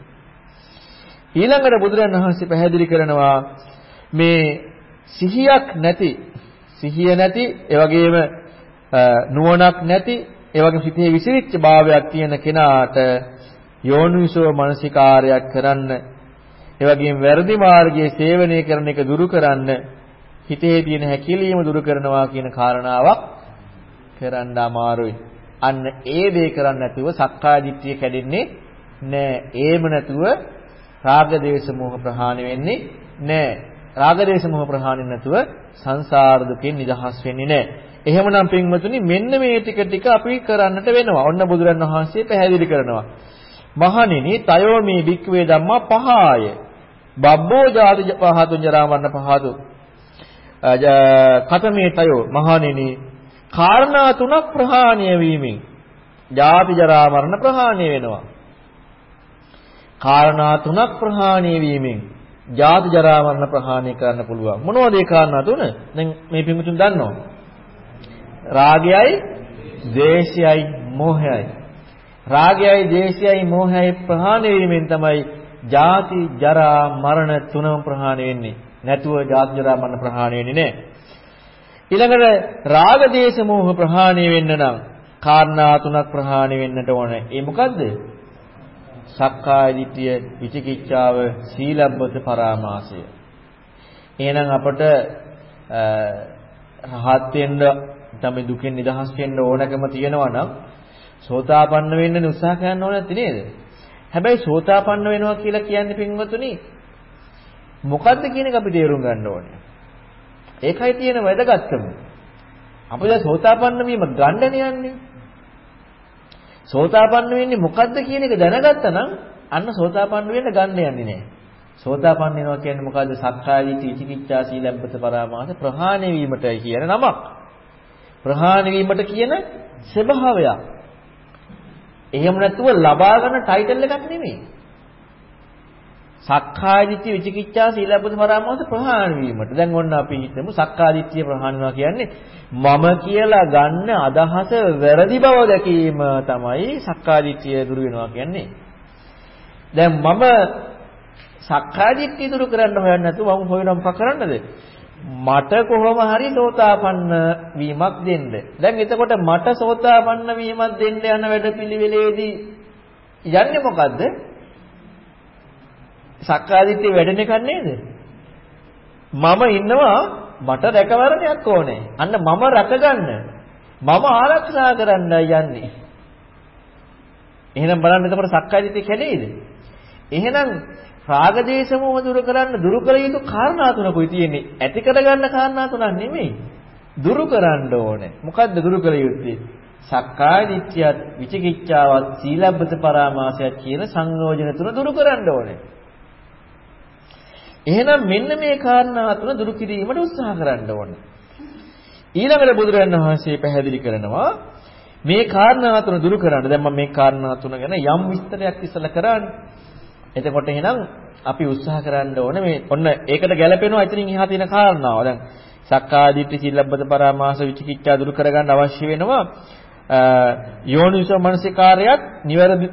ඊළඟට බුදුරජාණන් වහන්සේ පැහැදිලි කරනවා මේ සිහියක් නැති සිහිය නැති ඒ වගේම නුවණක් නැති ඒ වගේම හිතේ විසිරිච්ච භාවයක් තියෙන කෙනාට යෝනිසෝ මනසිකාරයක් කරන්න ඒ වගේම වැරදි මාර්ගයේ සේවනය කරන එක දුරු කරන්න හිතේ තියෙන හැකිලීම දුරු කරනවා කියන කාරණාවක් කරන්න අමාරුයි. අන්න ඒ දේ කරන්නේ නැතුව සක්කාය දිට්ඨිය කැඩෙන්නේ නෑ. ඒම නැතුව රාග දේශ මොහ ප්‍රහාණය වෙන්නේ නැහැ. රාග දේශ මොහ ප්‍රහාණය නැතුව සංසාර දුකෙන් නිදහස් වෙන්නේ නැහැ. එහෙමනම් පින්වතුනි මෙන්න මේ ටික ටික අපි කරන්නට වෙනවා. ඔන්න බුදුරන් වහන්සේ පැහැදිලි කරනවා. මහණෙනි තයෝ මේ භික්ඛවේ ධම්මා පහාය. බබ්බෝ ජාති පහතු ජරා මරණ පහතු. කතමේ තයෝ මහණෙනි කාරණා තුනක් ප්‍රහාණය වීමෙන් ජාති ජරා මරණ ප්‍රහාණය වෙනවා. කාරණා තුනක් ප්‍රහාණය වීමෙන් ජාති ජරා මරණ ප්‍රහාණය කරන්න පුළුවන්. මොනවද ඒ කාරණා තුන? දැන් මේ පිටුතුන් දන්නවා. රාගයයි, ද්වේෂයයි, මෝහයයි. රාගයයි, ද්වේෂයයි, මෝහයයි ප්‍රහාණය වීමෙන් තමයි ජාති ජරා මරණ තුනම ප්‍රහාණය වෙන්නේ. නැතුව ජාති ජරා මරණ ප්‍රහාණය වෙන්නේ නැහැ. ඊළඟට රාග දේශ මෝහ ප්‍රහාණය වෙන්න නම් කාරණා තුනක් ප්‍රහාණය වෙන්නට ඕනේ. ඒ මොකද්ද? සක්කාය දිට්ඨිය, විචිකිච්ඡාව, සීලබ්බත පරාමාසය. එහෙනම් අපට රහත් වෙන්න තමයි දුකෙන් නිදහස් වෙන්න ඕනකම තියෙනවා නම් සෝතාපන්න වෙන්න උත්සාහ කරන්න ඕන නැති නේද? හැබැයි සෝතාපන්න වෙනවා කියලා කියන්නේ පින්වතුනි මොකද්ද කියන එක අපි තේරුම් ගන්න ඕනේ. ඒකයි තියෙන වැදගත්කම. අපි දැන් සෝතාපන්න වීම ගන්න යන්නේ. සෝතාපන්න වෙන්නේ මොකද්ද කියන එක දැනගත්තා නම් අන්න සෝතාපන්න වෙන්න ගන්න යන්නේ නැහැ. සෝතාපන්න වෙනවා කියන්නේ මොකද්ද? සක්කාය දිට්ඨි විචිකිච්ඡා සීලබ්බත පරාමාස ප්‍රහාණය වීමටයි කියන නමක්. ප්‍රහාණය වීමට කියන ස්වභාවයක්. එහෙම නැතුව ලබා ගන්න ටයිටල් එකක් නෙමෙයි. සක්කාය දිට්ඨි විචිකිච්ඡා සීලබ්බත පරාමාස ප්‍රහාණය වීමට. දැන් ඔන්න අපි හිතමු සක්කාය දිට්ඨිය ප්‍රහාණය වෙනවා කියන්නේ මම කියලා ගන්න අදහස වැරදි බව දැකීම තමයි සක්කාය දිට්ඨිය දුරු වෙනවා කියන්නේ. දැන් මම සක්කාය දිට්ඨිය දුරු කරන්න හොයන්නේ නැතුව මම හොයන මොකක් කරන්නද? මට කොහොම හරි සෝතාපන්න වීමක් දෙන්න. දැන් එතකොට මට සෝතාපන්න වීමක් දෙන්න යන වැඩපිළිවෙලේදී යන්නේ මොකද්ද? සක්කාය දිට්ඨිය වැඩෙන එකක් නේද? මම ඉන්නවා මට රැකවරණයක් ඕනේ. අන්න මම රැකගන්න. මම ආරක්ෂා කරන්නයි යන්නේ. එහෙනම් බලන්න එතකොට සක්කාය දිට්ඨිය කැඩෙයිද? එහෙනම් රාග දේශ මොහ දුරු කරන්න දුරු කළ යුතු කාරණා තුනකුයි තියෙන්නේ. ඇති කරගන්න කාරණා තුනක් නෙමෙයි. දුරු කරන්න ඕනේ. මොකද්ද දුරු කළ යුත්තේ? සක්කාය දිට්ඨියත් විචිකිච්ඡාවත් සීලබ්බත පරාමාසයත් කියන සංයෝජන තුන දුරු කරන්න ඕනේ. එහෙනම් මෙන්න මේ කාරණා තුන දුරු කිරීමට උත්සාහ කරන්න ඕනේ. ඊළඟට බුදුරජාණන් වහන්සේ පැහැදිලි කරනවා මේ කාරණා තුන දුරු කරන්න. දැන් මම මේ කාරණා තුන ගැන යම් විස්තරයක් ඉස්සලා කරානේ. එතකොට එහෙනම් අපි උත්සාහ කරන්න ඕනේ මේ ඔන්න ඒකට ගැලපෙනවා ඉතින් එහා තියෙන කාරණාව. දැන් සක්කාදිට්ඨි සිල්ලබ්බත පරාමාස විචිකිච්ඡා දුරු කරගන්න අවශ්‍ය වෙනවා යෝනිසෝ මනසිකාරයත් නිවැරදි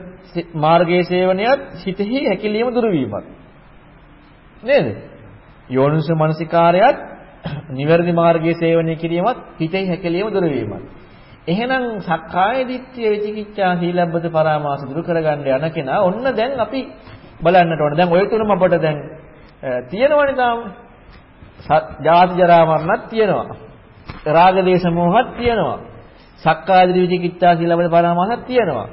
මාර්ගයේ සේවනයත් හිතෙහි හැකිලිම දුරු වීමත්. නේද? යෝනිසෝ මනසිකාරයත් නිවැරදි මාර්ගයේ සේවනය කිරීමත් හිතෙහි හැකිලිම දුරු වීමත්. එහෙනම් සක්කාය දිට්ඨිය විචිකිච්ඡා සීලබ්බත පරාමාස දුරු කරගන්න යන කෙනා ඔන්න දැන් අපි බලන්නට ඕනේ. දැන් ඔය තුනම අපට දැන් තියෙනවනේ තාම. ජාති ජරා මරණත් තියෙනවා. රාග දේශ මොහත් තියෙනවා. සක්කාය විචිකිච්ඡා සීලබ්බත පරාමාසත් තියෙනවා.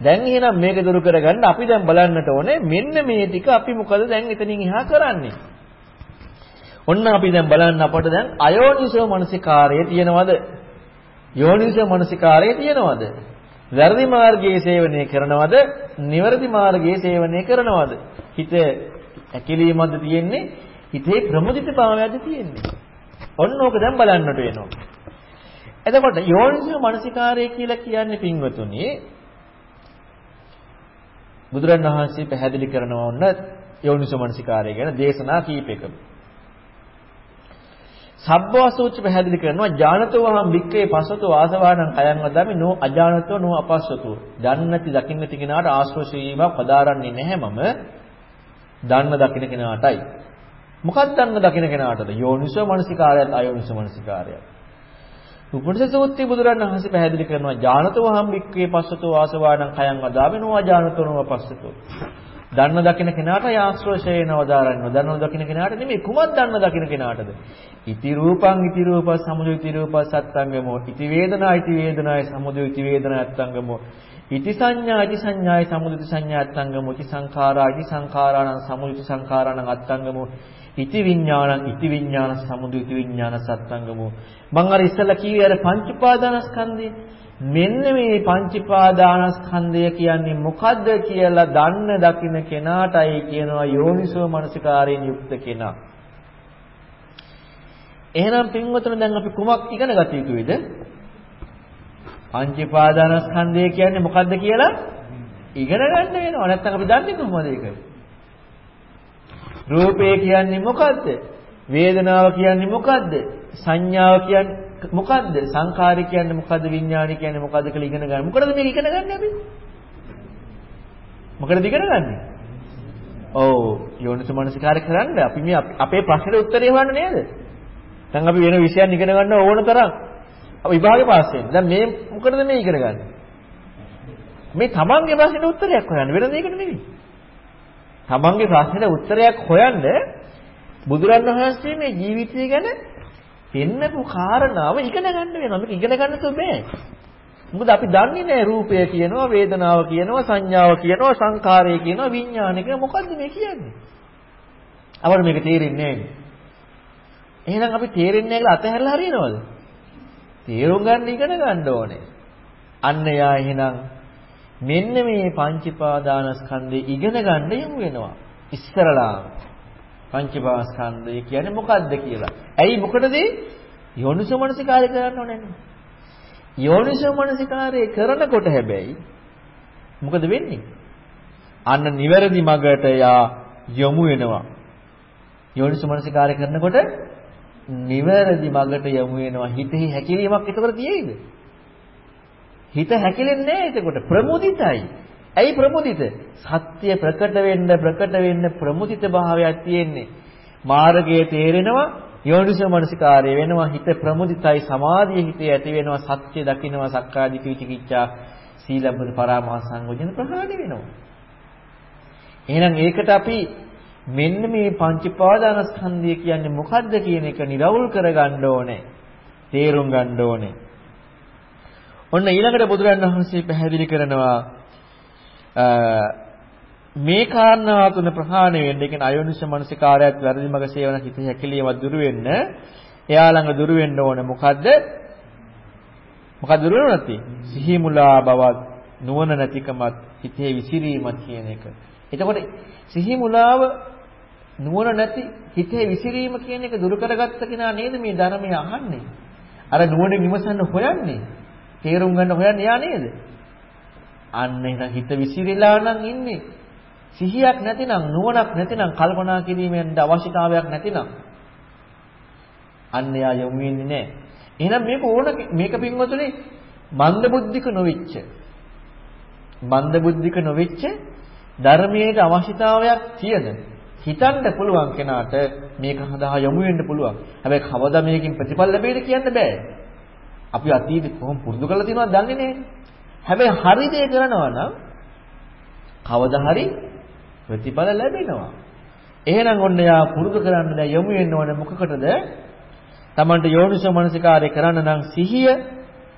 දැන් එහෙනම් මේක දුරු කරගන්න අපි දැන් බලන්නට ඕනේ මෙන්න මේ ටික අපි මොකද දැන් එතනින් එහා කරන්නේ. ඔන්න අපි දැන් බලන්න අපට දැන් අයෝනිසෝ මනසිකාරය තියෙනවද? යෝනිසෝ මනසිකාරය තියෙනවද? වැරදි මාර්ගයේ සේවනය කරනවද? නිවැරදි මාර්ගයේ සේවනය කරනවද? හිත ඇකිලීමක්ද තියෙන්නේ? හිතේ ප්‍රමුදිතභාවයක්ද තියෙන්නේ? ඔන්න ඕක දැන් බලන්නට වෙනවා. එතකොට යෝනිසෝ මනසිකාරය කියලා කියන්නේ පින්වතුනි බුදුරණවහන්සේ පැහැදිලි කරනවා ඔන්න යෝනිසෝ මනසිකාරය ගැන දේශනා කීපයකම. සබ්බවසෝච්ච පැහැදිලි කරනවා ඥානතෝ වහම් වික්කේ පස්සතෝ ආසවානං කයං වදාමි නෝ අජානතෝ නෝ අපස්සතෝ. දන්නති දකින්නති කෙනාට ආශ්‍රෝෂීමක් පදාරන්නේ නැහැ මම. දන්න දකින්න කෙනාටයි. මොකක්ද දන්න දකින්න කෙනාටද? යෝනිසෝ මනසිකාරයත් අයෝනිසෝ මනසිකාරයත්. උපනිෂදෝත්ති බුදුරණන් වහන්සේ පැහැදිලි කරනවා ඥානතෝ වහම් වික්කේ පස්සතෝ ආසවානං කයං වදාමි නෝ අජානතෝ නෝ අපස්සතෝ දන්න දකින්න කෙනාට ආශ්‍රෝෂේන වදාරන්නේ දන්න දකින්න කෙනාට නෙමෙයි කුමක් දන්න දකින්න කෙනාටද? ඉති රූපං ඉති රූප සමුදය ඉති රූප සත්ංගමෝ ඉති වේදනා ඉති වේදනාය සමුදය ඉති වේදනා අත්ංගමෝ ඉති සංඥා ඉති සංඥාය සමුදය ඉති සංඥා අත්ංගමෝ ඉති සංඛාරා ඉති සංඛාරාණං සමුදය ඉති සංඛාරාණං අත්ංගමෝ ඉති විඥානං ඉති විඥාන සමුදය ඉති විඥාන සත්ංගමෝ මම අර ඉස්සලා කිව්වේ අර පංච උපාදානස්කන්ධේ මෙන්න මේ පංචපාදානස්කන්ධය කියන්නේ මොකද්ද කියලා දන්න දකින්න කෙනාටයි කියනවා යෝනිසෝ මනසිකාරයෙන් යුක්ත කෙනා. එහෙනම් පින්වතුනි දැන් අපි කුමක් ඉගෙන ගත යුතුද? පංචපාදානස්කන්ධය කියන්නේ මොකද්ද කියලා ඉගෙන ගන්න වෙනවා. නැත්නම් අපි දන්නේ කොහොමද ඒක? රූපය කියන්නේ මොකද්ද? වේදනාව කියන්නේ මොකද්ද? සංඥාව කියන්නේ මොකද්ද? සංඛාරය කියන්නේ මොකද්ද? විඥානය කියන්නේ මොකද්ද කියලා ඉගෙන ගන්න. මොකටද මේක ඉගෙන ගන්න අපි? මොකටද ඉගෙන ගන්නේ? ඔව් යෝනිසමනසිකාරය කරන්න අපි මේ අපේ ප්‍රශ්නෙට උත්තරේ හොයන්න නේද? දැන් අපි වෙන විෂයන් ඉගෙන ගන්න ඕන තරම් අපි විභාගේ පාස් වෙන්න. දැන් මේ මොකටද මේ ඉගෙන ගන්න? මේ තමන්ගේ ප්‍රශ්නෙට උත්තරයක් හොයන්න වෙන දෙයකට නෙවෙයි. තමන්ගේ ප්‍රශ්නෙට උත්තරයක් හොයන්න බුදුරණවහන්සේ මේ ජීවිතය ගැන පෙන්නපු කාරණාව ඉගෙන ගන්න වෙනවා. මේක ඉගෙන ගන්න තෝ බෑ. මොකද අපි දන්නේ නැහැ රූපය කියනවා, වේදනාව කියනවා, සංඥාව කියනවා, සංඛාරය කියනවා, විඥානය කියනවා. මොකද්ද මේ කියන්නේ? අපර මේක තේරෙන්නේ නැහැ. එහෙනම් අපි තේරෙන්නේ නැහැ කියලා අතහැරලා හරියනවද? තේරුම් ගන්න ඉගෙන ගන්න ඕනේ. අන්න යා එහෙනම් මෙන්න මේ පංචපාදානස්කන්ධය ඉගෙන ගන්න යමු වෙනවා. ඉස්සරලා පංචභාස්කන්ධය කියන්නේ මොකද්ද කියලා. ඇයි මොකටද යෝනිසෝමනසිකාරය කරන්න ඕනේ නේද? යෝනිසෝමනසිකාරය කරනකොට හැබැයි මොකද වෙන්නේ? අන්න නිවැරදි මගට යා යොමු වෙනවා. යෝනිසෝමනසිකාරය කරනකොට නිවැරදි මගට යොමු වෙනවා. හිතෙහි හැකිලීමක් එතකොට තියෙයිද? හිත හැකිලෙන්නේ නැහැ එතකොට ප්‍රමුදිතයි. ඇයි ප්‍රමුදිත? සත්‍ය ප්‍රකට වෙන්න ප්‍රකට වෙන්න ප්‍රමුදිත භාවයක් තියෙන්නේ. මාර්ගයේ තේරෙනවා යෝනිසෝ මනසිකාරය වෙනවා හිත ප්‍රමුදිතයි සමාධිය හිතේ ඇති වෙනවා සත්‍ය දකින්නවා සක්කාදිට්ඨි විචිකිච්ඡා සීලබ්බත පරාමාස සංයෝජන ප්‍රහාණය වෙනවා. එහෙනම් ඒකට අපි මෙන්න මේ පංච පාදානස්කන්ධය කියන්නේ මොකද්ද කියන එක निराවුල් කරගන්න ඕනේ. තේරුම් ගන්න ඕනේ. ඔන්න ඊළඟට බුදුරජාණන් වහන්සේ පැහැදිලි කරනවා මේ කාරණා තුන ප්‍රහාණය වෙන්න, ඒ කියන්නේ අයෝනිස මනසිකාරයත් වැරදි මඟ සේවන හිත හැකිලියවත් දුරු වෙන්න, එයා ළඟ දුරු වෙන්න ඕනේ. මොකද්ද? මොකද දුරු නැති? සිහි මුලා බවත්, නුවණ නැතිකමත්, හිතේ විසිරීමත් කියන එක. එතකොට සිහි මුලාව නුවණ නැති හිතේ විසිරීම කියන එක දුරු කරගත්ත කෙනා නේද මේ ධර්මය අහන්නේ. අර නුවණින් විමසන්න හොයන්නේ. තේරුම් ගන්න හොයන්නේ යා නේද? අන්න එහෙනම් හිත විසිරීලා නම් ඉන්නේ. සිහියක් නැතිනම් නුවණක් නැතිනම් කල්පනා කිරීමෙන් අවශ්‍යතාවයක් නැතිනම් අන්න යා යොමු වෙන්නේ නැහැ. එහෙනම් මේක ඕන මේක පින්වතුනි මන්ද බුද්ධික නොවිච්ච මන්ද බුද්ධික නොවිච්ච ධර්මයේ අවශ්‍යතාවයක් තියෙන හිතන්න පුළුවන් කෙනාට මේක හදා යොමු වෙන්න පුළුවන්. හැබැයි කවදා මේකෙන් ප්‍රතිඵල ලැබෙයිද කියන්න බෑ. අපි අතීතේ කොහොම පුරුදු කරලා තියෙනවද දන්නේ නැහැ. හැබැයි හරි දේ කරනවා නම් කවදා හරි ප්‍රතිඵල ලැබෙනවා. එහෙනම් ඔන්න යා පුරුදු කරන්න දැන් යොමු වෙන්න ඕනේ මොකකටද? Tamanට යෝනිසෝ මනසිකාරය කරන්න නම් සිහිය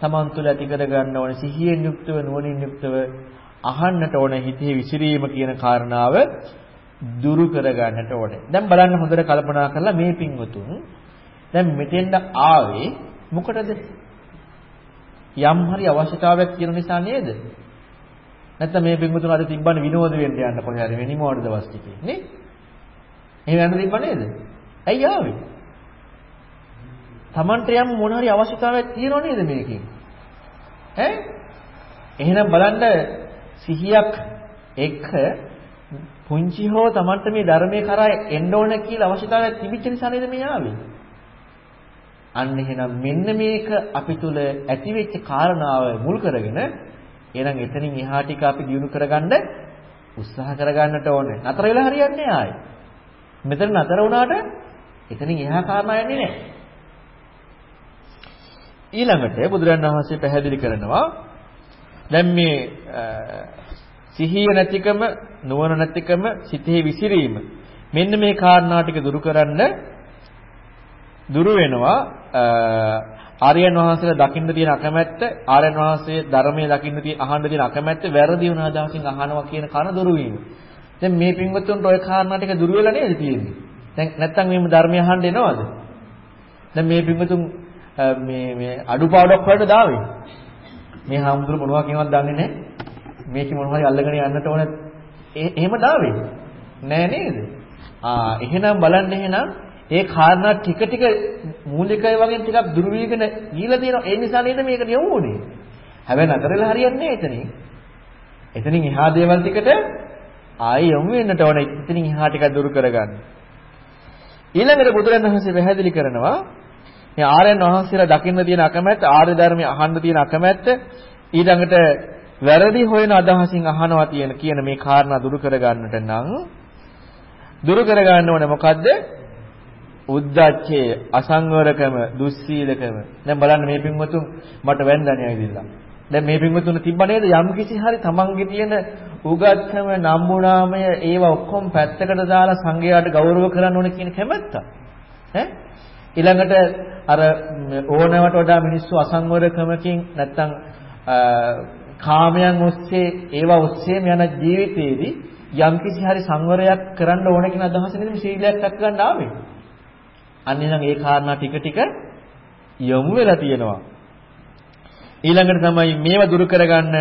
Taman තුළ ඇති කර ගන්න ඕනේ. සිහියෙන් යුක්තව නුවණින් යුක්තව අහන්නට ඕනේ හිතේ විසිරීම කියන කාරණාව දුරු කර ගන්නට ඕනේ. දැන් බලන්න හොඳට කල්පනා කරලා මේ පින්වතුන් දැන් මෙතෙන්ට ආවේ මොකටද? යම් හරි අවශ්‍යතාවයක් තියෙන නිසා නේද? නැත්නම් මේ පින්වතුන් අද තිබ්බනේ විනෝද වෙන්න යන්න කොහේ හරි වෙනිමෝඩ දවස් ටිකේ නේ? එහෙම යන්න තිබ්බ නේද? ඇයි ආවේ? Tamanට යම් මොන හරි අවශ්‍යතාවයක් තියෙනව නේද මේකේ? ඈ? එහෙනම් බලන්න සිහියක් එක්ක පුංචි හෝ Tamanට මේ ධර්මයේ කරා එන්න ඕන කියලා අවශ්‍යතාවයක් තිබිච්ච නිසා නේද මේ ආවේ? අන්න එහෙනම් මෙන්න මේක අපි තුල ඇතිවෙච්ච කාරණාව මුල් කරගෙන එහෙනම් එතනින් එහා ටික අපි දිනු කරගන්න උත්සාහ කරගන්නට ඕනේ. නතර වෙලා හරියන්නේ ආයි. මෙතන නතර වුණාට එතනින් එහා කාරණා යන්නේ නැහැ. ඊළඟට බුදුරජාණන් වහන්සේ පැහැදිලි කරනවා දැන් මේ සිහිය නැතිකම නුවණ නැතිකම සිතේ විසිරීම මෙන්න මේ කාරණා ටික දුරු කරන්න දුරු වෙනවා ආර්යයන් වහන්සේලා දකින්න තියෙන අකමැත්ත ආර්යයන් වහන්සේ ධර්මයේ දකින්න තියෙන අහන්න තියෙන අකමැත්ත වැරදි වුණ අදහසින් අහනවා කියන කන දුරු වීම. දැන් මේ පින්වත්තුන්ට ওই කාරණා ටික දුරු වෙලා නේද තියෙන්නේ? දැන් නැත්තම් මේ ධර්මය අහන්න එනවද? දැන් මේ පින්වත්තුන් මේ මේ අඩුපාඩුවක් වලට දාවේ. මේ හාමුදුරු මොනවා කියනවද දන්නේ නැහැ. මේක මොන හරි අල්ලගෙන යන්නට ඕන එහෙම දාවේ. නෑ නේද? ආ එහෙනම් බලන්න එහෙනම් ඒ කාරණා ටික ටික මූලිකයි වගේ ටිකක් දුරු වීගෙන ගිහිලා තියෙනවා. ඒ නිසා නේද මේකට යමු උනේ. හැබැයි නතරලා හරියන්නේ එතනින්. එතනින් එහා දේවල් ටිකට ආයෙ යමු වෙන්නට ඕන. එතනින් එහා ටිකක් දුරු කරගන්න. ඊළඟට බුදුරජාණන් වහන්සේ පැහැදිලි කරනවා මේ ආර්යයන් වහන්සේලා දකින්න තියෙන අකමැත්ත, ආර්ය ධර්මය අහන්න තියෙන අකමැත්ත, ඊළඟට වැරදි හොයන අදහසින් අහනවා තියෙන කියන මේ කාරණා දුරු කරගන්නට නම් දුරු කරගන්න ඕනේ මොකද්ද? උද්දච්චය, අසංවරකම, දුස්සීලකම. දැන් බලන්න මේ පින්වතුන් මට වැන්දනේ ඇවිදilla. දැන් මේ පින්වතුන් තිබ්බ නේද යම් කිසි හරි තමන්ගේ තියෙන උගත්කම, නම්බුනාමය ඒවා ඔක්කොම පැත්තකට දාලා සංඝයාට ගෞරව කරන්න ඕනේ කියන කැමැත්ත. ඈ ඊළඟට අර ඕනවට වඩා මිනිස්සු අසංවරකමකින් නැත්තම් කාමයන් ඔස්සේ ඒවා ඔස්සේම යන ජීවිතයේදී යම්කිසි හරි සංවරයක් කරන්න ඕන කියන අදහස නේද මේ ශීලයක් රැක ගන්න ආවේ. අන්න එහෙනම් ඒ කාරණා ටික ටික යොමු වෙලා තියෙනවා. ඊළඟට තමයි මේවා දුරු කරගන්න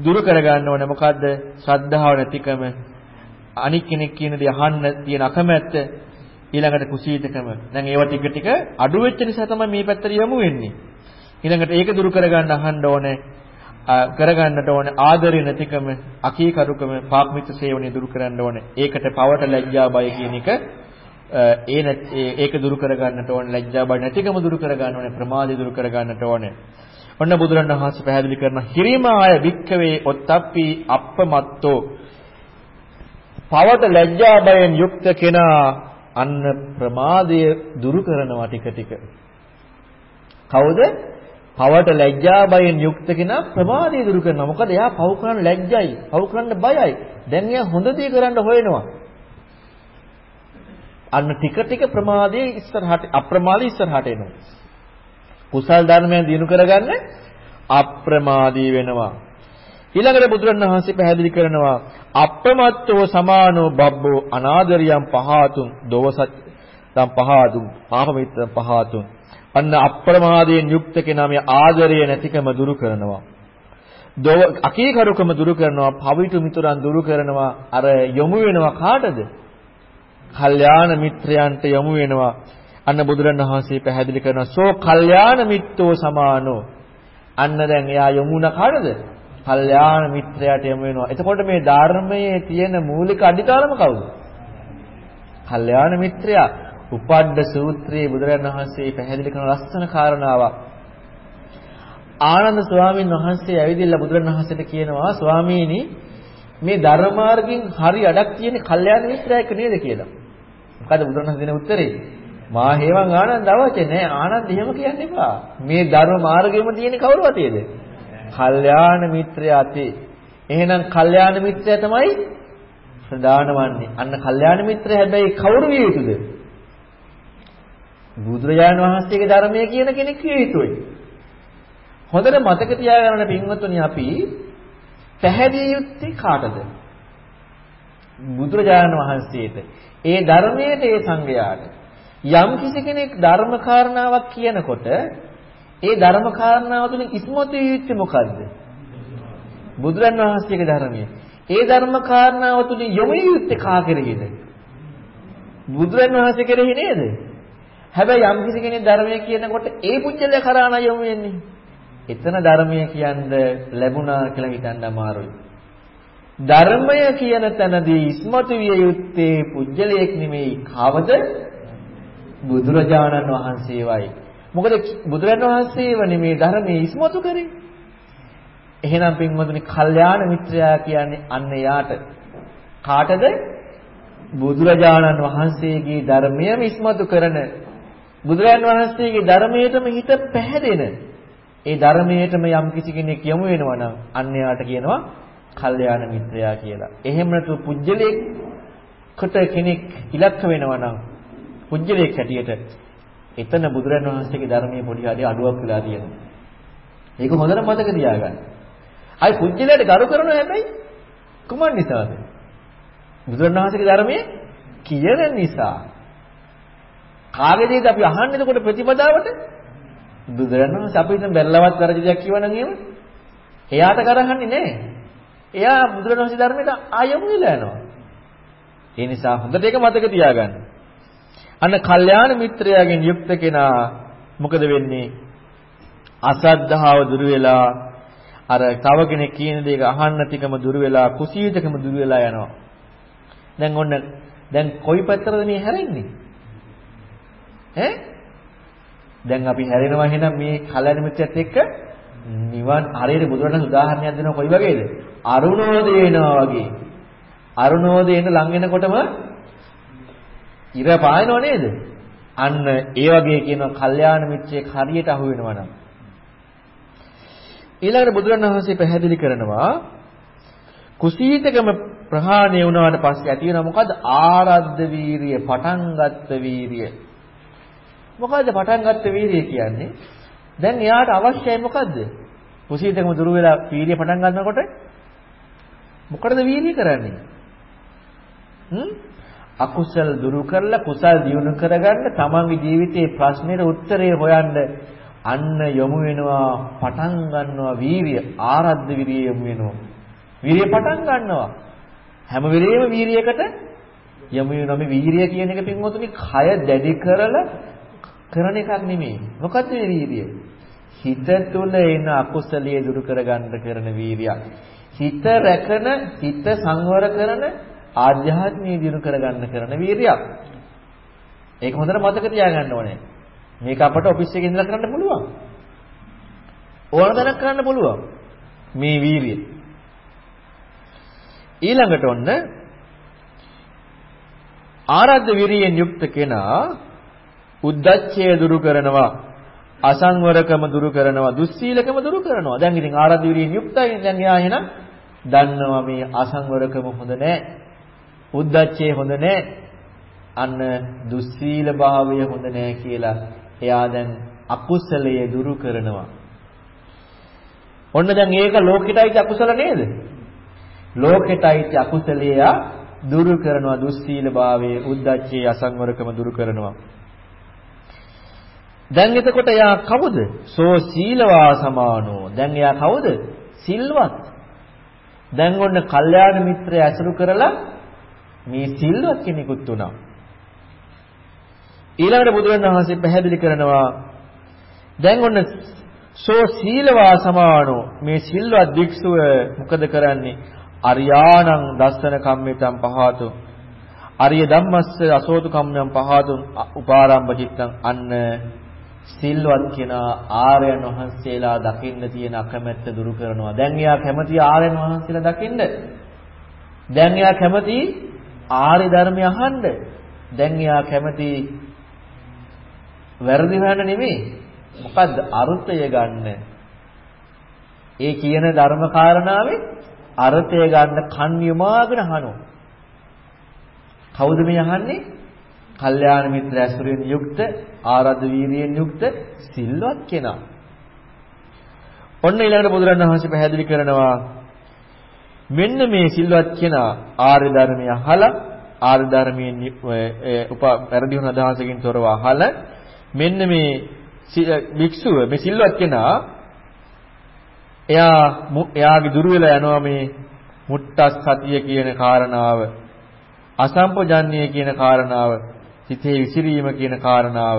දුරු කරගන්න ඕනේ මොකද්ද? ශ්‍රද්ධාව නැතිකම, අනික් කෙනෙක් කියන දේ අහන්න තියෙන අකමැත්ත ඊළඟට කුසීතකම දැන් ඒවා ටික ටික අඩු වෙච්ච නිසා තමයි මේ පැත්තට යමු වෙන්නේ ඊළඟට ඒක දුරු කරගන්න අහන්න ඕනේ කරගන්නට ඕනේ ආදරේ නැතිකම අකීකරුකම පාපමිත සේවනය දුරු කරන්න ඕනේ ඒකට පවට ලැජ්ජා බය කියන එක ඒ ඒක දුරු කරගන්නට ඕනේ ලැජ්ජා බය නැතිකම දුරු කරගන්න ඕනේ ප්‍රමාදය දුරු කරගන්නට ඕනේ ඔන්න බුදුරණවහන්සේ පැහැදිලි කරන හිරිමාය වික්කවේ ඔත්තප්පි අප්පමත්තෝ පවත ලැජ්ජා බයෙන් යුක්ත කෙනා අන්න ප්‍රමාදය දුරු කරනවා ටික ටික. කවුද? පවට ලැජ්ජා බයෙන් යුක්ත කෙනා ප්‍රමාදය දුරු කරනවා. මොකද එයා පව් කරන්න ලැජ්ජයි, පව් කරන්න බයයි. දැන් එයා හොඳ දේ කරන්න හොයනවා. අන්න ටික ටික ප්‍රමාදයේ ඉස්සරහට අප්‍රමාදී ඉස්සරහට එනවා. කුසල් ධර්මයන් දිනු කරගන්න අප්‍රමාදී වෙනවා. ඊළඟට බුදුරණවහන්සේ පැහැදිලි කරනවා අප්‍රමත්තෝ සමානෝ බබ්බෝ අනාදරියම් පහතුන් දෝසත් තම් පහතුන් පාපමිත්තම් පහතුන් අන්න අප්‍රමාදයෙන් යුක්ත කෙනා මේ ආදරය නැතිකම දුරු කරනවා දෝ අකීකරුකම දුරු කරනවා පවිතු මිතුරන් දුරු කරනවා අර යොමු වෙනවා කාටද කල්යාණ මිත්‍රයන්ට යොමු වෙනවා අන්න බුදුරණවහන්සේ පැහැදිලි කරනවා සෝ කල්යාණ මිත්තෝ සමානෝ අන්න දැන් එයා යොමුන කාටද කල්යාණ මිත්‍රයාට යොමු වෙනවා. එතකොට මේ ධර්මයේ තියෙන මූලික අඩිතාලම කවුද? කල්යාණ මිත්‍රයා. උපද්ද සූත්‍රයේ බුදුරජාණන් වහන්සේ පැහැදිලි කරන ලස්සන කාරණාවක්. ආනන්ද ස්වාමීන් වහන්සේ ඇවිදilla බුදුරජාණන් වහන්සේට කියනවා ස්වාමීනි මේ ධර්ම මාර්ගයෙන් හරි අඩක් තියෙන කල්යාණ මිත්‍රයෙක් නේද කියලා. මොකද බුදුරජාණන් දෙන උත්තරේ මා හේවන් ආනන්ද අවචේ නෑ ආනන්ද එහෙම කියන්න එපා. මේ ධර්ම මාර්ගෙම තියෙන කවුරු වතේද? කල්යාණ මිත්‍රයාතේ. එහෙනම් කල්යාණ මිත්‍රයා තමයි ප්‍රධාන වන්නේ. අන්න කල්යාණ මිත්‍රය හැබැයි කවුරු විය යුතුද? බුදුරජාණන් වහන්සේගේ ධර්මය කියන කෙනෙක් විය යුතුයි. හොඳට මතක තියාගන්න පින්වත්නි අපි පැහැදිලි යුත්තේ කාටද? බුදුරජාණන් වහන්සේට. ඒ ධර්මයට ඒ සංගයාට. යම් කිසි කෙනෙක් ධර්ම කාරණාවක් කියනකොට ඒ ධර්ම කාරණාව තුළින් ඉස්මතු වෙච්ච මොකද්ද? බුදුරන් වහන්සේගේ ධර්මය. ඒ ධර්ම කාරණාව තුළින් යොමු යුත්තේ කා කෙරෙහිද? බුදුරන් වහන්සේ කෙරෙහි නේද? හැබැයි යම් කිසි කෙනෙක් ධර්මය කියනකොට ඒ පුජ්‍යලය කරා න යොමු වෙන්නේ. එතන ධර්මය කියන්නේ ලැබුණා කියලා හිතන්න අමාරුයි. ධර්මය කියන තැනදී ඉස්මතු විය යුත්තේ පුජ්‍යලයක් නෙමෙයි කවද? බුදුරජාණන් වහන්සේවයි. මොකද බුදුරජාණන් වහන්සේවනේ මේ ධර්මයේ ඉස්මතු කරේ. එහෙනම් පින්වතුනි, කල්යාණ මිත්‍රයා කියන්නේ අන්න යාට. කාටද? බුදුරජාණන් වහන්සේගේ ධර්මයම ඉස්මතු කරන බුදුරජාණන් වහන්සේගේ ධර්මයටම හිත පැහැදෙන ඒ ධර්මයටම යම් කිසි කෙනෙක් යොමු වෙනවා නම් අන්න යාට කියනවා කල්යාණ මිත්‍රයා කියලා. එහෙම නැතු පුජ්‍යලයකට කෙනෙක් ඉලක්ක වෙනවා නම් පුජ්‍යලයක් හැටියට එතන බුදුරන් වහන්සේගේ ධර්මයේ පොඩි හරි අඩුවක් වෙලා තියෙනවා. ඒක හොඳට මතක තියාගන්න. අයි පුජ්‍යලයට ගරු කරනවා හැබැයි කුමන් නිසාද? බුදුරන් වහන්සේගේ ධර්මයේ කියන නිසා. කාගේදීද අපි අහන්නේ එතකොට ප්‍රතිපදාවට? බුදුරන් වහන්සේ අපි හිතන බැලලවත් වැරදි දෙයක් කියවනම් එහෙම එයාට කරහන්නේ නැහැ. එයා බුදුරන් වහන්සේ ධර්මයට ආයමු වෙලා යනවා. ඒ නිසා හොඳට ඒක මතක තියාගන්න. අන්න කල්යාණ මිත්‍රයාගෙන් යුක්ත කෙනා මොකද වෙන්නේ? අසද්ධාව දුරු වෙලා අර තව කෙනෙක් කියන දේ අහන්න ටිකම දුරු වෙලා කුසීතකම දුරු වෙලා යනවා. දැන් ඔන්න දැන් කොයි පැත්තටද මේ හැරෙන්නේ? ඈ? දැන් අපි හැරෙනවා එහෙනම් මේ කල්යාණ මිත්‍රයත් එක්ක නිවන් හරියට බුදුරජාණන් උදාහරණයක් දෙනවා කොයි වගේද? අරුණෝදය වෙනවා වගේ. අරුණෝදයෙන් ලං වෙනකොටම ඉර පායනව නේද? අන්න ඒ වගේ කියන කල්යාණ මිත්‍රයෙක් හරියට අහු වෙනවා නම් ඊළඟට බුදුරණවහන්සේ පැහැදිලි කරනවා කුසීතකම ප්‍රහාණය වුණාට පස්සේ ඇති වෙන මොකද්ද ආරද්ධ වීරිය පටන් ගත්ත වීරිය මොකද්ද පටන් ගත්ත වීරිය කියන්නේ? දැන් එයාට අවශ්‍යයි මොකද්ද? කුසීතකම දුරු වෙලා වීරිය පටන් ගන්නකොට මොකටද වීරිය කරන්නේ? හ්ම්? අකුසල් දුරු කරලා කුසල් දියුණු කරගන්න තමන්ගේ ජීවිතයේ ප්‍රශ්නෙට උත්තරේ හොයන්න අන්න යොමු වෙනවා පටන් ගන්නවා වීරිය ආරද්ධ විරිය යොමු වෙනවා. වීරිය පටන් ගන්නවා. හැම වෙලෙම වීරියකට යමු වෙනවා. මේ වීරිය කියන එක පින්වතුනි කය දැඩි කරලා කරන එකක් නෙමෙයි. මොකද්ද මේ වීරිය? හිත තුළ එන අකුසලයේ දුරු කරගන්න කරන වීරියක්. හිත රැකන, හිත සංවර කරන ආධ්‍යාත්මීය දිනු කරගන්න කරන වීරියක්. ඒක හොඳට මතක තියාගන්න ඕනේ. මේක අපට ඔෆිස් එකේ ඉඳලා කරන්න පුළුවන්. ඕන තැනක කරන්න පුළුවන්. මේ වීරිය. ඊළඟට ඔන්න ආරද්ධ විරියෙන් යුක්ත කෙනා උද්දච්චය දුරු කරනවා අසංවරකම දුරු කරනවා දුස්සීලකම දුරු කරනවා. දැන් ඉතින් ආරද්ධ විරියෙන් යුක්තයි දැන් එයා එහෙනම් දන්නවා මේ අසංවරකම හොඳ නැහැ උද්දච්චය හොඳ නැහැ අන්න දුස්සීල භාවය හොඳ නැහැ කියලා එයා දැන් අකුසලයේ දුරු කරනවා. ඔන්න දැන් ඒක ලෝකෙටයි අකුසල නේද? ලෝකෙටයි අකුසලයේ දුරු කරනවා දුස්සීලභාවයේ උද්දච්චයේ අසංවරකම දුරු කරනවා. දැන් එතකොට එයා කවුද? සෝ සීලවා සමානෝ. දැන් එයා කවුද? සිල්වත්. දැන් ඔන්න කල්යාණ මිත්‍රය ඇසුරු කරලා මේ සිල්වත් කෙනෙකුත් උනා. ඊළඟට බුදුරණවහන්සේ පැහැදිලි කරනවා දැන් ඔන්න සෝ සීලවා සමානෝ. මේ සිල්වත් භික්ෂුව මොකද කරන්නේ? අරියාණං දස්සන කම්මිතං පහතු. අරිය ධම්මස්ස අසෝතු කම්මයන් පහතු. උපාරම්භ චිත්තං අන්න. සිල්වත් කෙනා ආර්යයන් වහන්සේලා දකින්න තියෙන අකමැත්ත දුරු කරනවා. දැන් එයා කැමති ආර්යයන් වහන්සේලා දකින්න. දැන් එයා කැමති ආර්ය ධර්මය අහන්න. දැන් එයා කැමති වැරදි හොයන්න නෙමෙයි. මොකද්ද අරුතය ගන්න. ඒ කියන ධර්ම කාරණාවේ අර්ථය ගන්න කන් යමාගෙන අහනවා. කවුද මේ අහන්නේ? කල්යාණ මිත්‍ර ඇසුරෙන් යුක්ත ආරද්ධ වීරියෙන් යුක්ත සිල්වත් කෙනා. ඔන්න ඊළඟට බුදුරණවහන්සේ පැහැදිලි කරනවා මෙන්න මේ සිල්වත් කෙනා ආර්ය ධර්මය අහලා ආර්ය ධර්මයෙන් උප පෙරදි වුණ අදහසකින් තොරව අහලා මෙන්න මේ භික්ෂුව මේ සිල්වත් කෙනා එයා එයාගේ දුර වෙලා යනවා මේ මුට්ටස් සතිය කියන කාරණාව අසම්පජන්ණිය කියන කාරණාව සිතේ විසිරීම කියන කාරණාව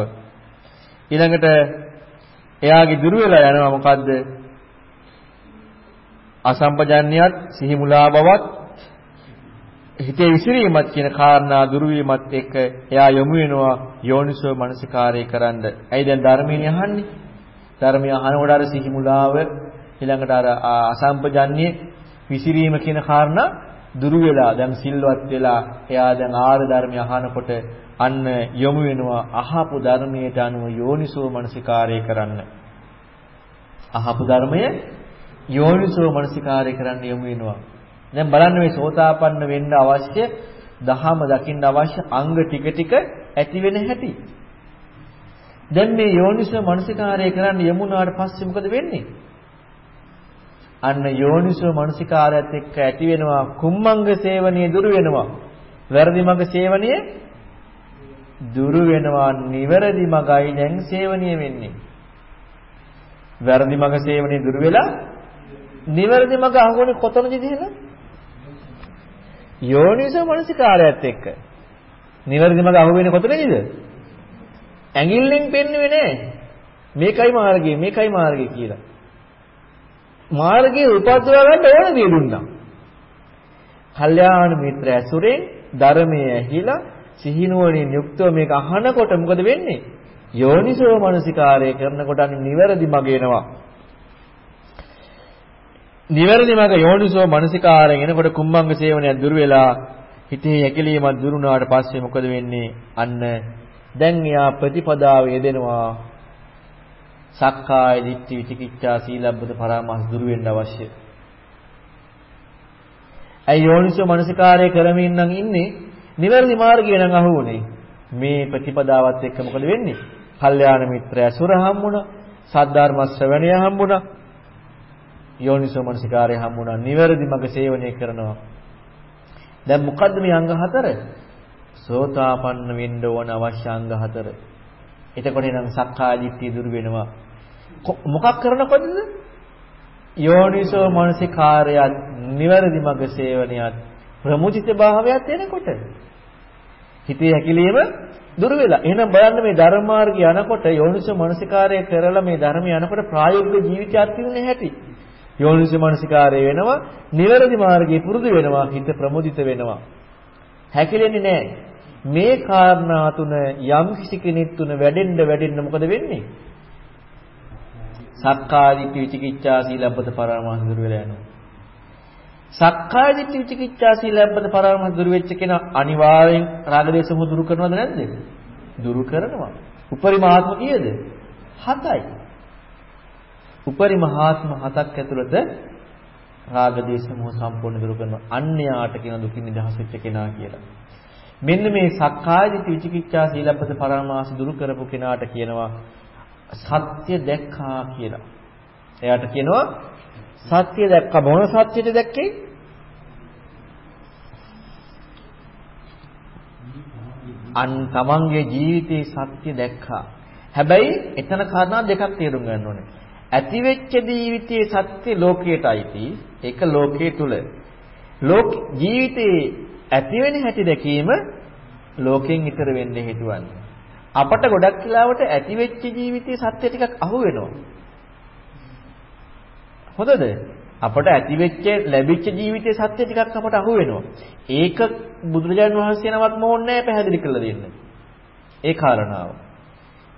ඊළඟට එයාගේ දුර වෙලා යනවා මොකද්ද අසම්පජන්ණියත් සිහි මුලා බවත් හිතේ විසිරීමත් කියන කාරණා දුරු වීමත් එක්ක එයා යොමු වෙනවා යෝනිසෝ මනසිකාරය කරන්න. ඇයි දැන් ධර්මයෙන් අහන්නේ? ධර්මය අහනකොට අර සිහි මුලාව ඊළඟට අර අසම්පජන්ණිය විසිරීම කියන කාරණා දුරු වෙලා දැන් සිල්වත් වෙලා එයා දැන් ආර්ය ධර්මය අහනකොට අන්න යොමු වෙනවා අහපු ධර්මයට අනුව යෝනිසෝ මනසිකාරය කරන්න. අහපු ධර්මය යෝනිසෝ මනසිකාරය කරන්න යොමු වෙනවා. දැන් බලන්න මේ සෝතාපන්න වෙන්න අවශ්‍ය දහම දකින්න අවශ්‍ය අංග ටික ටික ඇති වෙන හැටි. දැන් මේ යෝනිසෝ මනසිකාරය කරන්න යමුනාට පස්සේ මොකද වෙන්නේ? අන්න යෝනිසෝ මනසිකාරයත් එක්ක ඇති වෙනවා කුම්මංග සේවනයේ දුරු වෙනවා. වැරදි මඟ සේවනයේ දුරු වෙනවා නිවැරදි මඟයි දැන් සේවනීය වෙන්නේ. වැරදි මඟ සේවනයේ දුරු වෙලා නිවැරදි මඟ අහුවනේ කොතනද කියලා? යෝනිසෝ මනසිකාරයත් එක්ක. නිවැරදි මඟ අහුවෙන්නේ කොතනද? ඇඟිල්ලෙන් පෙන්වෙන්නේ නැහැ. මේකයි මාර්ගය මේකයි මාර්ගය කියලා. මාර්ගයේ උපද්දවා ගන්න ඕන දේ දුන්නා. කල්යාණ මිත්‍ර ඇසුරෙන් ධර්මයේ ඇහිලා සිහිනුවණින් යුක්තව මේක අහනකොට මොකද වෙන්නේ? යෝනිසෝ මනසිකාරය කරනකොට අනි නිවැරදි මග එනවා. නිවැරදි මග යෝනිසෝ මනසිකාරයෙන් එනකොට කුම්මංග සේවනය දුර වෙලා හිතේ යැකලීමක් දුරුනාට පස්සේ මොකද වෙන්නේ? අන්න දැන් එයා ප්‍රතිපදාව යෙදෙනවා සක්කාය දිට්ඨි විචිකිච්ඡා සීලබ්බත පරාමාස දුරු වෙන්න අවශ්‍ය. ඇයි යෝනිසෝ මනසිකාරය කරමින් නම් ඉන්නේ? නිවැරදි මාර්ගය නම් අහුුනේ. මේ ප්‍රතිපදාවත් එක්ක මොකද වෙන්නේ? කල්යාණ මිත්‍රය සුර හම්බුණා. සද්ධර්ම ශ්‍රවණය හම්බුණා. යෝනිසෝ මනසිකාරය හම්බුණා. නිවැරදි මඟ සේවනය කරනවා. දැන් මොකද්ද මේ අංග හතර? සෝතාපන්න වෙන්න ඕන අවශ්‍ය අංග හතර. එතකොට නම් සක්කාය දිට්ඨිය දුරු වෙනවා. මොකක් කරනකොටද? යෝනිසෝ මනසිකාරයත් නිවැරදි මඟ සේවනයත් ප්‍රමුජිත භාවයත් එනකොට හිතේ හැකිලිම දුර වෙලා. එහෙනම් බලන්න මේ ධර්ම මාර්ගය යනකොට යෝනිසෝ මනසිකාරය කරලා මේ ධර්මය යනකොට ප්‍රායෝගික ජීවිතයක් තිබුණේ හැටි. යෝනිසෝ මනසිකාරය වෙනවා, නිවැරදි මාර්ගයේ පුරුදු වෙනවා, හිත ප්‍රමුදිත වෙනවා. හැකිලෙන්නේ නැහැ. මේ කාරණා තුන යම් කිසි කෙනෙක් තුන වැඩෙන්න වැඩෙන්න මොකද වෙන්නේ? සක්කාදිට්ඨි විචිකිච්ඡා සීලබ්බත පරාමාස දුර වෙලා යනවා. සක්කාදිට්ඨි විචිකිච්ඡා සීලබ්බත පරාමාස දුර වෙච්ච කෙනා අනිවාර්යෙන් රාගදේශ මොහ දුරු කරනවද නැද්ද? දුරු කරනවා. උපරිම ආත්ම කීයද? 7යි. උපරිම ආත්ම 7ක් ඇතුළත රාගදේශ මොහ සම්පූර්ණ දුරු කරනවා. අන්‍යයාට කියන දුකින් නිදහස් වෙච්ච කෙනා කියලා. මෙන්න මේ සක්කායදිට්ඨි විචිකිච්ඡා සීලබ්බත පරාමාස දුරු කරපු කෙනාට කියනවා සත්‍ය දැක්කා කියලා. එයාට කියනවා සත්‍ය දැක්කා මොන සත්‍යද දැක්කේ? අන් තමන්ගේ ජීවිතේ සත්‍ය දැක්කා. හැබැයි එතන කාරණා දෙකක් තේරුම් ගන්න ඕනේ. ඇති වෙච්ච ජීවිතයේ සත්‍ය ලෝකයට අයිති. ඒක ලෝකයේ තුල. ලෝක ජීවිතේ ඇති වෙන හැටි දැකීම ලෝකෙන් ඈතර වෙන්න හේතුවන්නේ. අපට ගොඩක් වෙලාවට ඇති වෙච්ච ජීවිතයේ සත්‍ය ටිකක් අහු වෙනවා. හොඳද? අපට ඇති වෙච්ච ලැබිච්ච ජීවිතයේ සත්‍ය ටිකක් අපට අහු වෙනවා. ඒක බුදුරජාණන් වහන්සේ නමක් මොන්නේ පැහැදිලි කරලා දෙන්න. ඒ කාරණාව.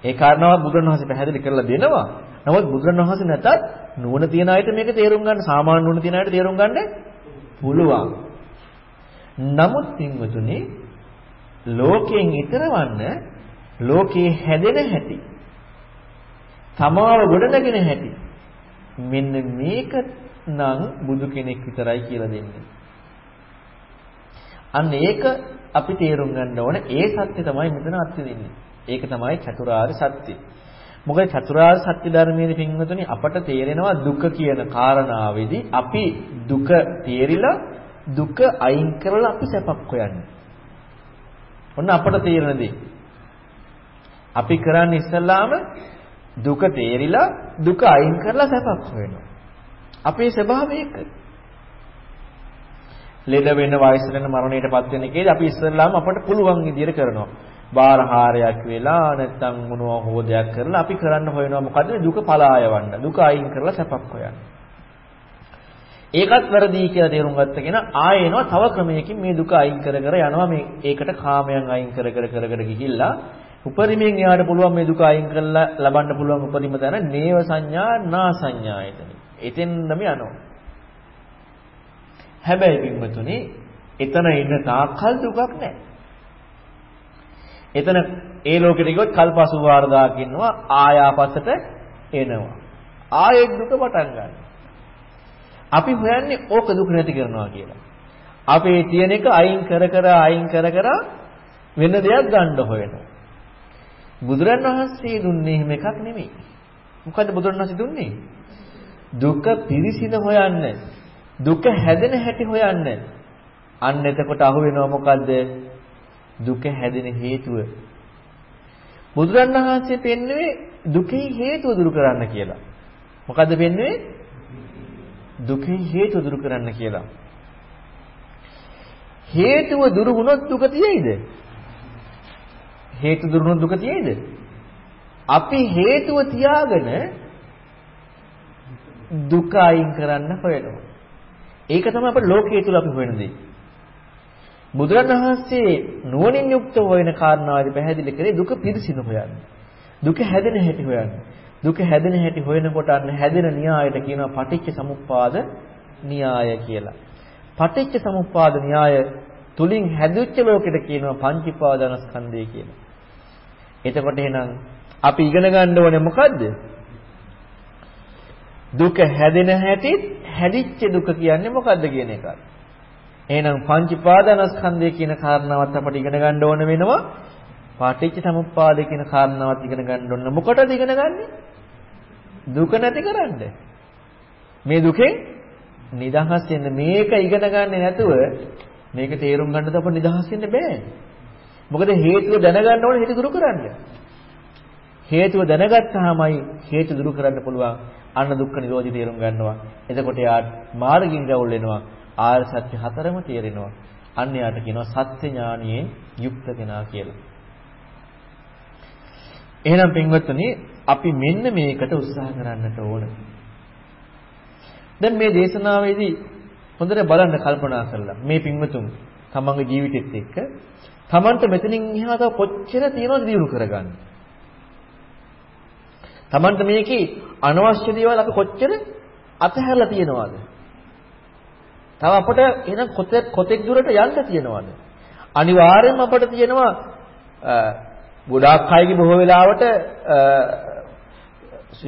ඒ කාරණාව බුදුරජාණන් වහන්සේ පැහැදිලි කරලා දෙනවා. නමුත් බුදුරජාණන් වහන්සේ නැතත් නුවණ තියන අයට මේක තේරුම් ගන්න සාමාන්‍ය නුවණ තියන අයට තේරුම් ගන්න පුළුවන්. නමුත් පින්වතුනි ලෝකයෙන් ඊතරවන්න ලෝකේ හැදෙන හැටි තමාව ගොඩනගෙන හැටි මෙන්න මේක නම් බුදු කෙනෙක් විතරයි කියලා දෙන්නේ. අන්න ඒක අපි තේරුම් ගන්න ඕන ඒ සත්‍ය තමයි මෙතන අත්විඳින්නේ. ඒක තමයි චතුරාර්ය සත්‍ය. මොකද චතුරාර්ය සත්‍ය ධර්මයේ පින්වතුනි අපට තේරෙනවා දුක කියන කාරණාවේදී අපි දුක තේරිලා දුක අයින් කරලා අපි සැපක් හොයන්නේ. ඔන්න අපට තේරෙන දේ. අපි කරන්නේ ඉස්සල්ලාම දුක තේරිලා දුක අයින් කරලා සැපක් හොයනවා. අපේ ස්වභාවය ඒක. ලෙඩ වෙන වයසට යන මරණයටපත් වෙන එකේදී අපි ඉස්සල්ලාම අපට පුළුවන් විදියට කරනවා. බාරහාරයක් වෙලා නැත්නම් මොනවා හෝ දෙයක් කරලා අපි කරන්න හොයනවා මොකද දුක පලායවන්න. දුක අයින් කරලා සැපක් හොයන්න. ඒකත් වැරදි කියලා තේරුම් ගත්ත කෙනා ආයෙනවා තව ක්‍රමයකින් මේ දුක අයින් කර කර යනවා මේ ඒකට කාමයන් අයින් කර කර කර කර ගිහිල්ලා උපරිමයෙන් එයාට පුළුවන් මේ දුක අයින් කරලා ලබන්න පුළුවන් උපරිම තැන නේව සංඥා නා සංඥායතන. එතෙන්දම යනවා. හැබැයි පින්වතුනි එතන ඉන්න තාක්කල් දුකක් නැහැ. එතන ඒ ලෝකෙට ගියොත් කල්ප 84000ක් ඉන්නවා ආයාපසට එනවා. ආයෙත් දුක පටන් ගන්නවා. අපි හොයන්නේ ඕක දුක නැති කරනවා කියලා. අපේ තියෙන එක අයින් කර කර අයින් කර කර වෙන දෙයක් ගන්න හොයනවා. බුදුරන් වහන්සේ දුන්නේ එහෙම එකක් නෙමෙයි. මොකද්ද බුදුරන් වහන්සේ දුන්නේ? දුක පිරිසින හොයන්න. දුක හැදෙන හැටි හොයන්න. අන්න එතකොට අහු වෙනවා මොකද්ද? දුක හැදෙන හේතුව. බුදුරන් වහන්සේ පෙන්වුවේ දුකේ හේතුව දුරු කරන්න කියලා. මොකද්ද පෙන්වුවේ? දුකේ හේතුව දුරු කරන්න කියලා. හේතුව දුරු වුණොත් දුක තියෙයිද? හේතු දුරුණු දුක තියෙයිද? අපි හේතුව තියාගෙන දුක අයින් කරන්න හොයනවා. ඒක තමයි අපේ ලෝකයේ තුල අපි හොයන දේ. බුදුරණවහන්සේ නුවණින් යුක්ත හොයන කාරණාවදී පැහැදිලි කරේ දුක පිරිසිදු හොයන්නේ. දුක හැදෙන හැටි හොයන්නේ. දුක හැදෙන හැටි හොයනකොට අන්න හැදෙන න්‍යායට කියනවා පටිච්ච සමුප්පාද න්‍යාය කියලා. පටිච්ච සමුප්පාද න්‍යාය තුලින් හැදිච්ච ලෝකෙට කියනවා පංචීපාදනස්කන්ධය කියලා. එතකොට එහෙනම් අපි ඉගෙන ගන්න ඕනේ මොකද්ද? දුක හැදෙන හැටි හැදිච්ච දුක කියන්නේ මොකද්ද කියන එකයි. එහෙනම් පංචීපාදනස්කන්ධය කියන කාරණාවත් අපිට ඉගෙන ගන්න ඕන වෙනවා. පාටිච්ච සමුප්පාද කියන කාරණාවත් ඉගෙන ගන්න ඕන. මොකටද ඉගෙන ගන්නේ? දුක නැති කරන්න. මේ දුකෙන් නිදහස් වෙන්න මේක ඉගෙන ගන්නේ නැතුව මේක තේරුම් ගන්නද අප නිදහස් වෙන්න බෑ. මොකද හේතුව දැනගන්න ඕනේ හේතු දුරු කරන්න. හේතුව දැනගත්තාමයි හේතු දුරු කරන්න පුළුවන්. අන්න දුක්ඛ නිරෝධي තේරුම් ගන්නවා. එතකොට යා මාර්ගින් රැවුල් වෙනවා. ආර්ය සත්‍ය හතරම තේරෙනවා. අන්න යාට කියනවා සත්‍ය ඥානියෙන් යුක්ත කෙනා කියලා. එහෙනම් පින්වත්නි අපි මෙන්න මේකට උත්සාහ කරන්නට ඕන. දැන් මේ දේශනාවේදී හොඳට බලන්න කල්පනා කරලා මේ පින්වතුන් තමන්ගේ ජීවිතෙත් එක්ක තමන්ට මෙතනින් එහා තව කොච්චර තියනවද දියුණු කරගන්න. තමන්ට මේකේ අනවශ්‍ය දේවල් අපි කොච්චර අතහැරලා තියනවද? තව අපට එහෙනම් කොතෙක් කොතෙක් දුරට යන්න තියනවද? අනිවාර්යයෙන්ම අපට තියෙනවා ගොඩාක් අයගේ බොහෝ වෙලාවට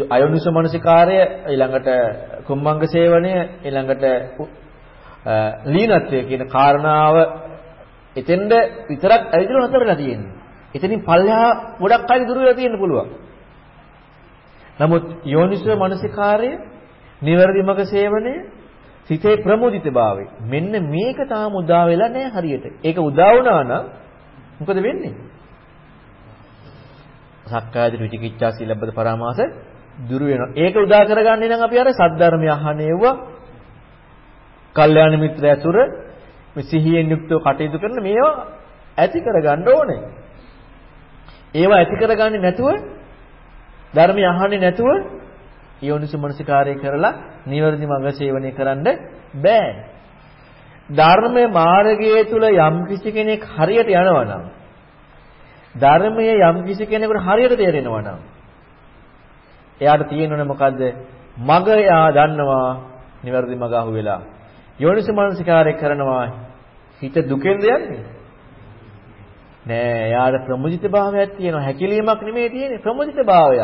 අයෝනිසෝ මනසිකාරය ඊළඟට කුම්මංග සේවනය ඊළඟට ලීනත්වය කියන කාරණාව එතෙන්ද විතරක් ඇවිදලා නැතරලා තියෙන්නේ. එතනින් පල්ලෙහා ගොඩක් අය දුර වෙලා තියෙන්න පුළුවන්. නමුත් යෝනිසෝ මනසිකාරය, නිවැරදි මඟ සේවනය, සිතේ ප්‍රමුදිතභාවය මෙන්න මේක තාම උදා වෙලා නැහැ හරියට. ඒක උදා වුණා නම් මොකද වෙන්නේ? සක්කාය විචිකිච්ඡා සීලබ්බත පරාමාස දුරු වෙනවා. ඒක උදා කරගන්නේ නම් අපි අර සද්ධර්මය අහන්නේව කල්යාණ මිත්‍ර ඇසුර මේ සිහියෙන් යුක්තව කටයුතු කරන මේවා ඇති කරගන්න ඕනේ. ඒවා ඇති කරගන්නේ නැතුව ධර්මය අහන්නේ නැතුව යෝනිසු මනසිකාරය කරලා නිවැරදි මඟ සේවනය කරන්න බෑ. ධර්මයේ මාර්ගයේ තුල යම් කිසි කෙනෙක් හරියට යනවා නම් ධර්මයේ යම් කිසි කෙනෙකුට හරියට තේරෙනවා නම් එයාට තියෙනවනේ මොකද්ද? මග එයා දන්නවා නිවැරදි මග අහුවෙලා. යෝනිසමනසිකාරය කරනවා හිත දුකෙන්ද යන්නේ? නෑ එයාට ප්‍රමුජිත භාවයක් තියෙනවා. හැකිලීමක් නෙමෙයි තියෙන්නේ ප්‍රමුජිත භාවය.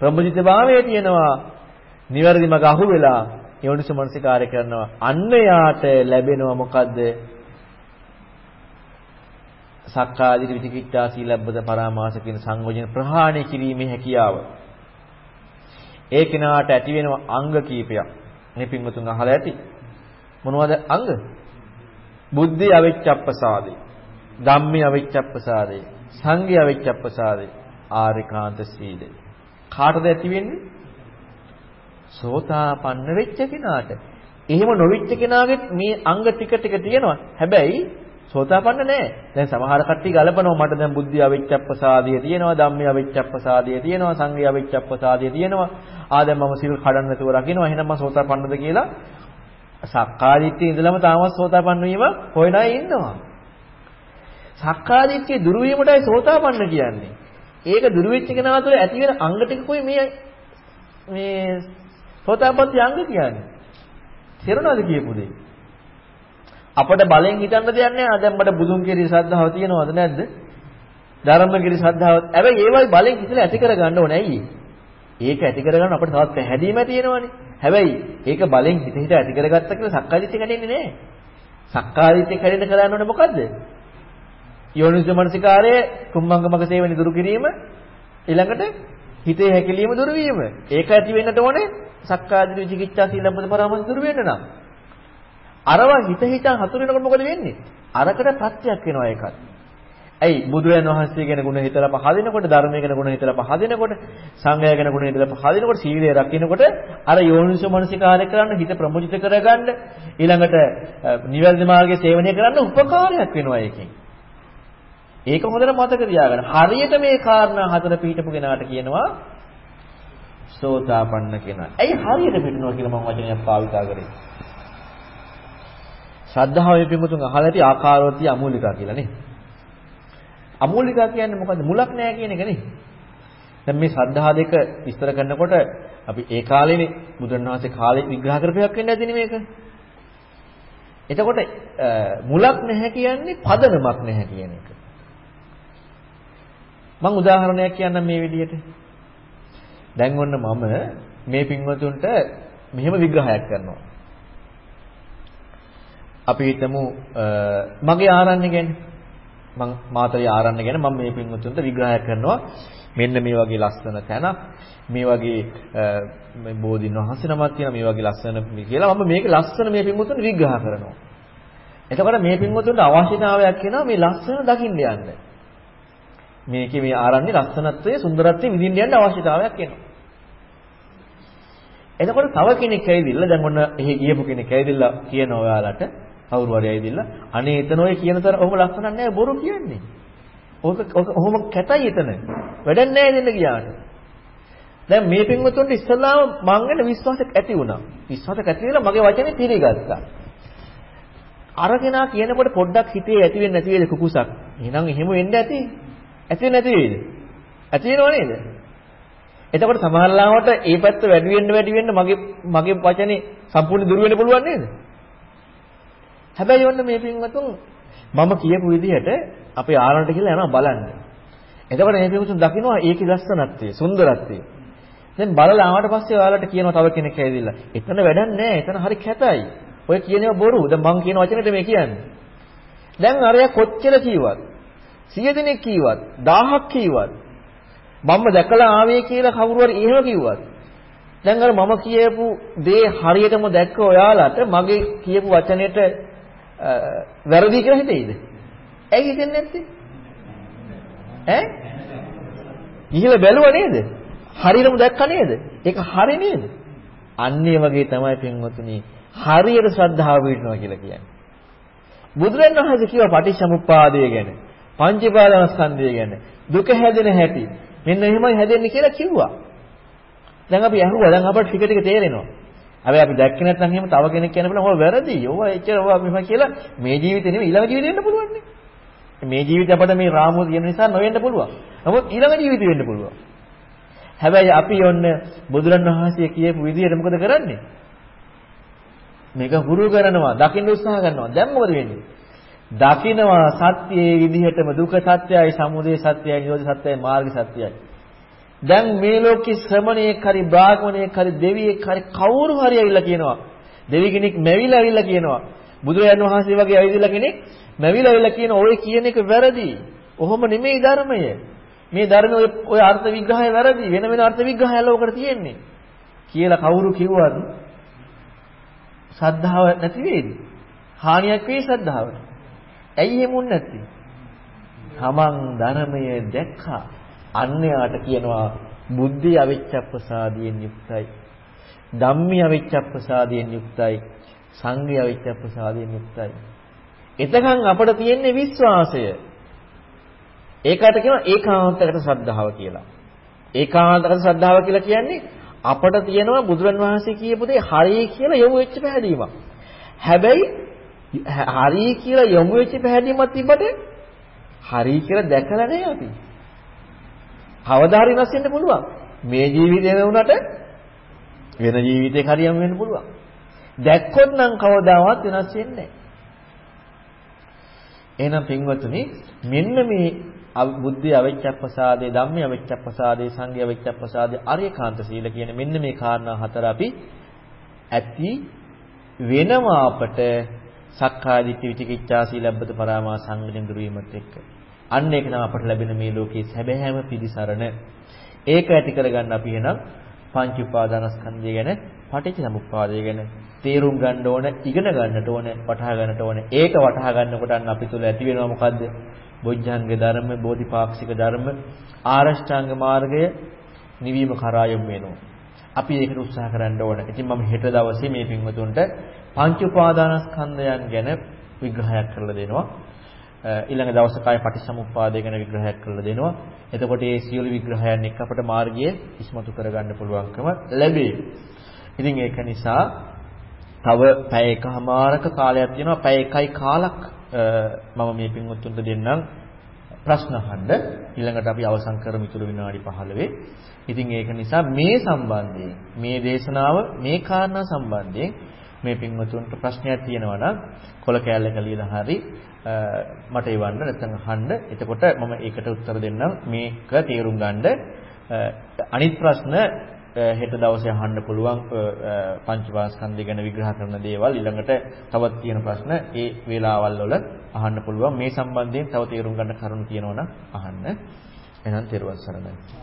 ප්‍රමුජිත භාවය තියෙනවා. නිවැරදි මග අහුවෙලා යෝනිසමනසිකාරය කරනවා. අන්න එයාට ලැබෙනවා මොකද්ද? සක්කාදිට විචිකිච්ඡා සීලබ්බත පරාමාස කියන සංයෝජන ප්‍රහාණය කිරීමේ හැකියාව. ඒ කෙනාට ඇති වෙන අංග කීපයක්. මේ පින්වතුන් අහලා ඇති. මොනවද අංග? බුද්ධි අවිච්ඡප්පසාදේ. ධම්මි අවිච්ඡප්පසාදේ. සංඝි අවිච්ඡප්පසාදේ. ආරිකාන්ත සීලය. කාටද ඇති වෙන්නේ? සෝතාපන්න වෙච්ච කෙනාට. එහෙම නොවිච්ච කෙනාගේ මේ අංග ටික ටික තියෙනවා. හැබැයි සෝතාපන්න නෑ. දැන් සමහර කට්ටිය ගලපනවා මට දැන් බුද්ධිය අවිච්ඡප්පසාදිය තියෙනවා, ධම්මිය අවිච්ඡප්පසාදිය තියෙනවා, සංඝිය අවිච්ඡප්පසාදිය තියෙනවා. ආ දැන් මම සිල් කඩන්න නැතුව රකින්නවා. එහෙනම් මම සෝතාපන්නද කියලා සක්කාදිට්ඨිය ඉඳලම තාමත් සෝතාපන්න වීම හොයන අය ඉන්නවා. සක්කාදිට්ඨිය දුරු වීමටයි සෝතාපන්න කියන්නේ. ඒක දුරු වෙච්ච කෙනා තුළ ඇති වෙන අංග ටිකකුයි මේ මේ සෝතාපට්ටි අංග කියන්නේ. තේරුණාද කියපු දේ? අපිට බලෙන් හිතන්න දෙයක් නැහැ. දැන් මට බුදුන් කෙරෙහි ශ්‍රද්ධාව තියෙනවද නැද්ද? ධර්ම කෙරෙහි ශ්‍රද්ධාව. හැබැයි ඒවයි බලෙන් හිතලා ඇති කරගන්න ඕනේ. ඇයි? ඒක ඇති කරගන්න අපිට තවත් පැහැදීම තියෙනවනේ. හැබැයි ඒක බලෙන් හිත හිත ඇති කරගත්ත කියලා සක්කාදිට්ඨිය කැඩෙන්නේ නැහැ. සක්කාදිට්ඨිය කැඩෙන්න කරන්න ඕනේ මොකද්ද? යෝනිසෝ මනසිකාරයේ කුම්මංගමක සේවනි දුරු කිරීම ඊළඟට හිතේ හැකිලිම දුරු වීම. ඒක ඇති වෙන්නට ඕනේ සක්කාදිට්ඨි විචිකිච්ඡා සීලබ්බත පරාමස දුරු වෙන්න නම්. අරව හිත හිතන් හතුරෙනකොට මොකද වෙන්නේ? අරකට ප්‍රත්‍යක් වෙනවා ඒකත්. ඇයි බුදුරයන් වහන්සේ ගැන ගුණ හිතලා පහදිනකොට ධර්මය ගැන ගුණ හිතලා පහදිනකොට සංඝය ගැන ගුණ හිතලා පහදිනකොට සීලය රකින්නකොට අර යෝනිසෝ මනසිකාරය කරන්න හිත ප්‍රමුජිත කරගන්න ඊළඟට නිවැරදි මාර්ගයේ සේවනය කරන්න උපකාරයක් වෙනවා ඒකෙන්. ඒක හොඳට මතක තියාගන්න. හරියට මේ කාරණා හතර පිළිටපු කෙනාට කියනවා සෝතාපන්න කෙනා. ඇයි හරියට පිළිනවා කියලා මම වචනයක් පාවිච්චි කරේ. ශ්‍රද්ධාවේ පිමුතුන් අහලා ඇති ආකාරවත්‍ය අමූලිකා කියලා නේ. අමූලිකා කියන්නේ මොකද්ද? මුලක් නැහැ කියන එක නේ. දැන් මේ ශ්‍රද්ධා දෙක විස්තර කරනකොට අපි ඒ කාලේනේ බුදුරණවහන්සේ කාලේ විග්‍රහ කරපයක් වෙන්නේ නැතිනේ මේක. එතකොට මුලක් නැහැ කියන්නේ පදනමක් නැහැ කියන එක. මම උදාහරණයක් කියන්නම් මේ විදිහට. දැන් ඔන්න මම මේ පින්වතුන්ට මෙහෙම විග්‍රහයක් කරනවා. අපි හිතමු මගේ ආරණ්‍ය ගැන මම මාතරේ ආරණ්‍ය ගැන මම මේ පින්වතුන්ට විග්‍රහයක් කරනවා. මෙන්න මේ වගේ ලස්සන තැනක් මේ වගේ මේ බෝධින් වහන්සේ නමක් තියෙන මේ වගේ ලස්සන කියලා මම මේක ලස්සන මේ පින්වතුන්ට විග්‍රහ කරනවා. එතකොට මේ පින්වතුන්ට අවශ්‍යතාවයක් වෙනවා මේ ලස්සන දකින්න යන්න. මේකේ මේ ආරණ්‍ය ලස්සනත්වයේ සුන්දරත්වයේ විඳින්න යන්න අවශ්‍යතාවයක් එනවා. එතකොට තව කෙනෙක් ඇවිදින්න දැන් ඔන්න එහෙ ගියපු කෙනෙක් ඇවිදilla කියන ඔයාලට. කවුරු හරි ඇවිදilla අනේ එතන ඔය කියන තර ඔහොම ලස්සනක් නැහැ බොරු කියන්නේ. ඕක ඔහොම කැතයි එතන. වැඩක් නැහැ දෙන්න ගියාට. දැන් මේ පින්වතුන්ට ඉස්සල්ලාම මං ගැන විශ්වාසයක් ඇති වුණා. විශ්වාසයක් ඇති වෙලා මගේ වචනේ පිළිගත්තා. අර කෙනා කියනකොට පොඩ්ඩක් හිතේ ඇති වෙන්නේ නැති වේද කුකුසක්. එහෙනම් එහෙම වෙන්න ඇති. ඇති නැති වේද? ඇති වෙනව නේද? එතකොට සමහරලාවට ඒ පැත්ත වැඩි වෙන්න වැඩි වෙන්න මගේ මගේ වචනේ සම්පූර්ණ දුර වෙන්න පුළුවන් නේද? හැබැයි ඔන්න මේ පින්වතුන් මම කියපු විදිහට අපේ ආරණ්‍යට කියලා යනවා බලන්න. එතකොට මේ පින්වතුන් දකින්නවා ඒකේ ලස්සනත්වය, සුන්දරත්වය. දැන් බලලා ආවට පස්සේ ඔයාලට කියනවා තව කෙනෙක් ඇවිදilla. එතන වැඩක් නැහැ. එතන හරි කැතයි. ඔය කියනවා බොරු. දැන් මං කියන වචනෙට මේ කියන්නේ. දැන් අරයා කොච්චර කීවත් 100 දෙනෙක් කීවත් 1000ක් කීවත් මම දැකලා ආවේ කියලා කවුරු හරි එහෙම කිව්වත් දැන් අර මම කියපු දේ හරියටම දැක්ක ඔයාලට මගේ කියපු වචනෙට වැරදි කියලා හිතෙයිද? ඇයි හිතෙන්නේ නැත්තේ? ඈ? ඉහිල බැලුවා නේද? හරියටම දැක්කා නේද? ඒක හරි නේද? අන්න ඒ වගේ තමයි පින්වතුනි හරියට ශ්‍රද්ධාව පිටනවා කියලා කියන්නේ. බුදුරණවහන්සේ කිව්වා පටිච්චසමුප්පාදය ගැන, පංචපාදස්කන්ධය ගැන, දුක හැදෙන හැටි. මෙන්න එහෙමයි හැදෙන්නේ කියලා කිව්වා. දැන් අපි අහුවා දැන් අපට ටික ටික තේරෙනවා. හැබැයි අපි දැක්කේ නැත්නම් එහෙම තව කෙනෙක් කියන බල ඕවා වැරදි. ඕවා එච්චර ඕවා මෙහෙම කියලා මේ ජීවිතේ නෙමෙයි ඊළඟ ජීවිතේ වෙන්න පුළුවන් නේ. මේ ජීවිතේ අපිට මේ රාමුව තියෙන නිසා නොවෙන්න පුළුවන්. නමුත් ඊළඟ ජීවිතේ වෙන්න පුළුවන්. හැබැයි අපි ඔන්න බුදුරණවහන්සේ කියපු විදිහට මොකද කරන්නේ? මේක හුරු කරනවා, දකින්න උත්සාහ කරනවා. දැන් මොකද වෙන්නේ? දකින්නවා සත්‍යයේ විදිහටම දුක සත්‍යයි, සමුදය සත්‍යයි, නිරෝධ සත්‍යයි, මාර්ග සත්‍යයි. දැන් මේ ලෝකේ ශ්‍රමණයෙක් හරි බ්‍රාහ්මණයෙක් හරි දෙවියෙක් හරි කවුරු හරි ඇවිල්ලා කියනවා. දෙවි කෙනෙක් මැවිලා ඇවිල්ලා කියනවා. බුදුරජාණන් වහන්සේ වගේ ඇවිදලා කෙනෙක් මැවිලා ඇවිල්ලා කියන ඔය කියන එක වැරදි. ඔහොම නෙමෙයි ධර්මය. මේ ධර්මයේ ඔය අර්ථ විග්‍රහය වැරදි. වෙන වෙන අර්ථ විග්‍රහය ලෝකෙට තියෙන්නේ. කියලා කවුරු කිව්වද? ශ්‍රද්ධාව නැති වෙයිද? හානියක් වෙයි ශ්‍රද්ධාවට. ඇයි එහෙමුන් නැත්තේ? තමන් ධර්මය දැක්කා. අන්‍යයාට කියනවා බුද්ධි අවිච්ඡප්පසාදියෙන් යුක්තයි. ධම්මි අවිච්ඡප්පසාදියෙන් යුක්තයි. සංඝය අවිච්ඡප්පසාදියෙන් යුක්තයි. එතකන් අපිට තියෙන්නේ විශ්වාසය. ඒකට කියනවා ඒකාන්තකට ශ්‍රද්ධාව කියලා. ඒකාන්තකට ශ්‍රද්ධාව කියලා කියන්නේ අපට තියෙනවා බුදුරන් වහන්සේ කියපු දේ හරි කියලා යොමු වෙච්ච පැහැදීමක්. හැබැයි හරි කියලා යොමු වෙච්ච පැහැදීමක් තිබ්බට හරි කියලා දැකලා නැහැ අපි. කවදා හරි වෙනස් වෙන්න පුළුවන්. මේ ජීවිතේ වුණාට වෙන ජීවිතයක හරියම වෙන්න පුළුවන්. දැක්කොත් නම් කවදාවත් වෙනස් වෙන්නේ නැහැ. එහෙනම් පින්වතුනි මෙන්න මේ බුද්ධි අවිච්ඡප්පසාදේ ධම්මේ අවිච්ඡප්පසාදේ සංඝේ අවිච්ඡප්පසාදේ අරියකාන්ත සීල කියන මෙන්න මේ කාරණා හතර අපි ඇති වෙනවා අපට සක්කාය දිට්ඨි විචිකිච්ඡා සීලබ්බත පරාමාස සංගණන දුරීමත් එක්ක. අන්න ඒක තමයි අපට ලැබෙන මේ ලෝකයේ සැබෑම පිළිසරණ. ඒක ඇති කරගන්න අපි එහෙනම් පංච උපාදානස්කන්ධය ගැන පටිච්චසමුප්පාදය ගැන තේරුම් ගන්න ඕන, ඉගෙන ගන්නට ඕන, වටහා ගන්නට ඕන. ඒක වටහා ගන්නකොට අන්න අපි තුල ඇති වෙනවා මොකද්ද? බොජ්ජංග ධර්ම, බෝධිපාක්ෂික ධර්ම, ආරෂ්ඨාංග මාර්ගය නිවීම කරා යොමු වෙනවා. අපි ඒකට උත්සාහ කරන්න ඕන. ඉතින් මම හෙට දවසේ මේ පින්වතුන්ට පංච උපාදානස්කන්ධයන් ගැන විග්‍රහයක් කරලා දෙනවා. ඊළඟ දවසේ කාය පටිච්චසමුප්පාදය ගැන විග්‍රහයක් කරලා දෙනවා. එතකොට මේ සියලු විග්‍රහයන් එක්ක අපට මාර්ගය ඉස්මතු කරගන්න පුළුවන්කම ලැබේ. ඉතින් ඒක නිසා තව පැය එකමාරක කාලයක් තියෙනවා. පැය එකයි කාලක් මම මේ පින්වත්තුන්ට දෙන්නම් ප්‍රශ්න අහන්න. ඊළඟට අපි අවසන් කරමු ඉතුරු විනාඩි 15. ඉතින් ඒක නිසා මේ සම්බන්ධයෙන් මේ දේශනාව මේ කාරණා සම්බන්ධයෙන් මේ පින්වතුන්ට ප්‍රශ්නයක් තියෙනවා නම් කොල කෑල්ලක ලියලා හරි මට එවන්න නැත්නම් අහන්න. එතකොට මම ඒකට උත්තර දෙන්නම්. මේක තේරුම් ගන්න. අනිත් ප්‍රශ්න හෙට දවසේ අහන්න පුළුවන් පංචවාස්කන්ධය ගැන විග්‍රහ කරන දේවල්. ඊළඟට තවත් තියෙන ප්‍රශ්න ඒ වේලාවල් වල අහන්න පුළුවන්. මේ සම්බන්ධයෙන් තව තේරුම් ගන්න කරුණු තියෙනවා නම් අහන්න. එහෙනම් තෙරුවන් සරණයි.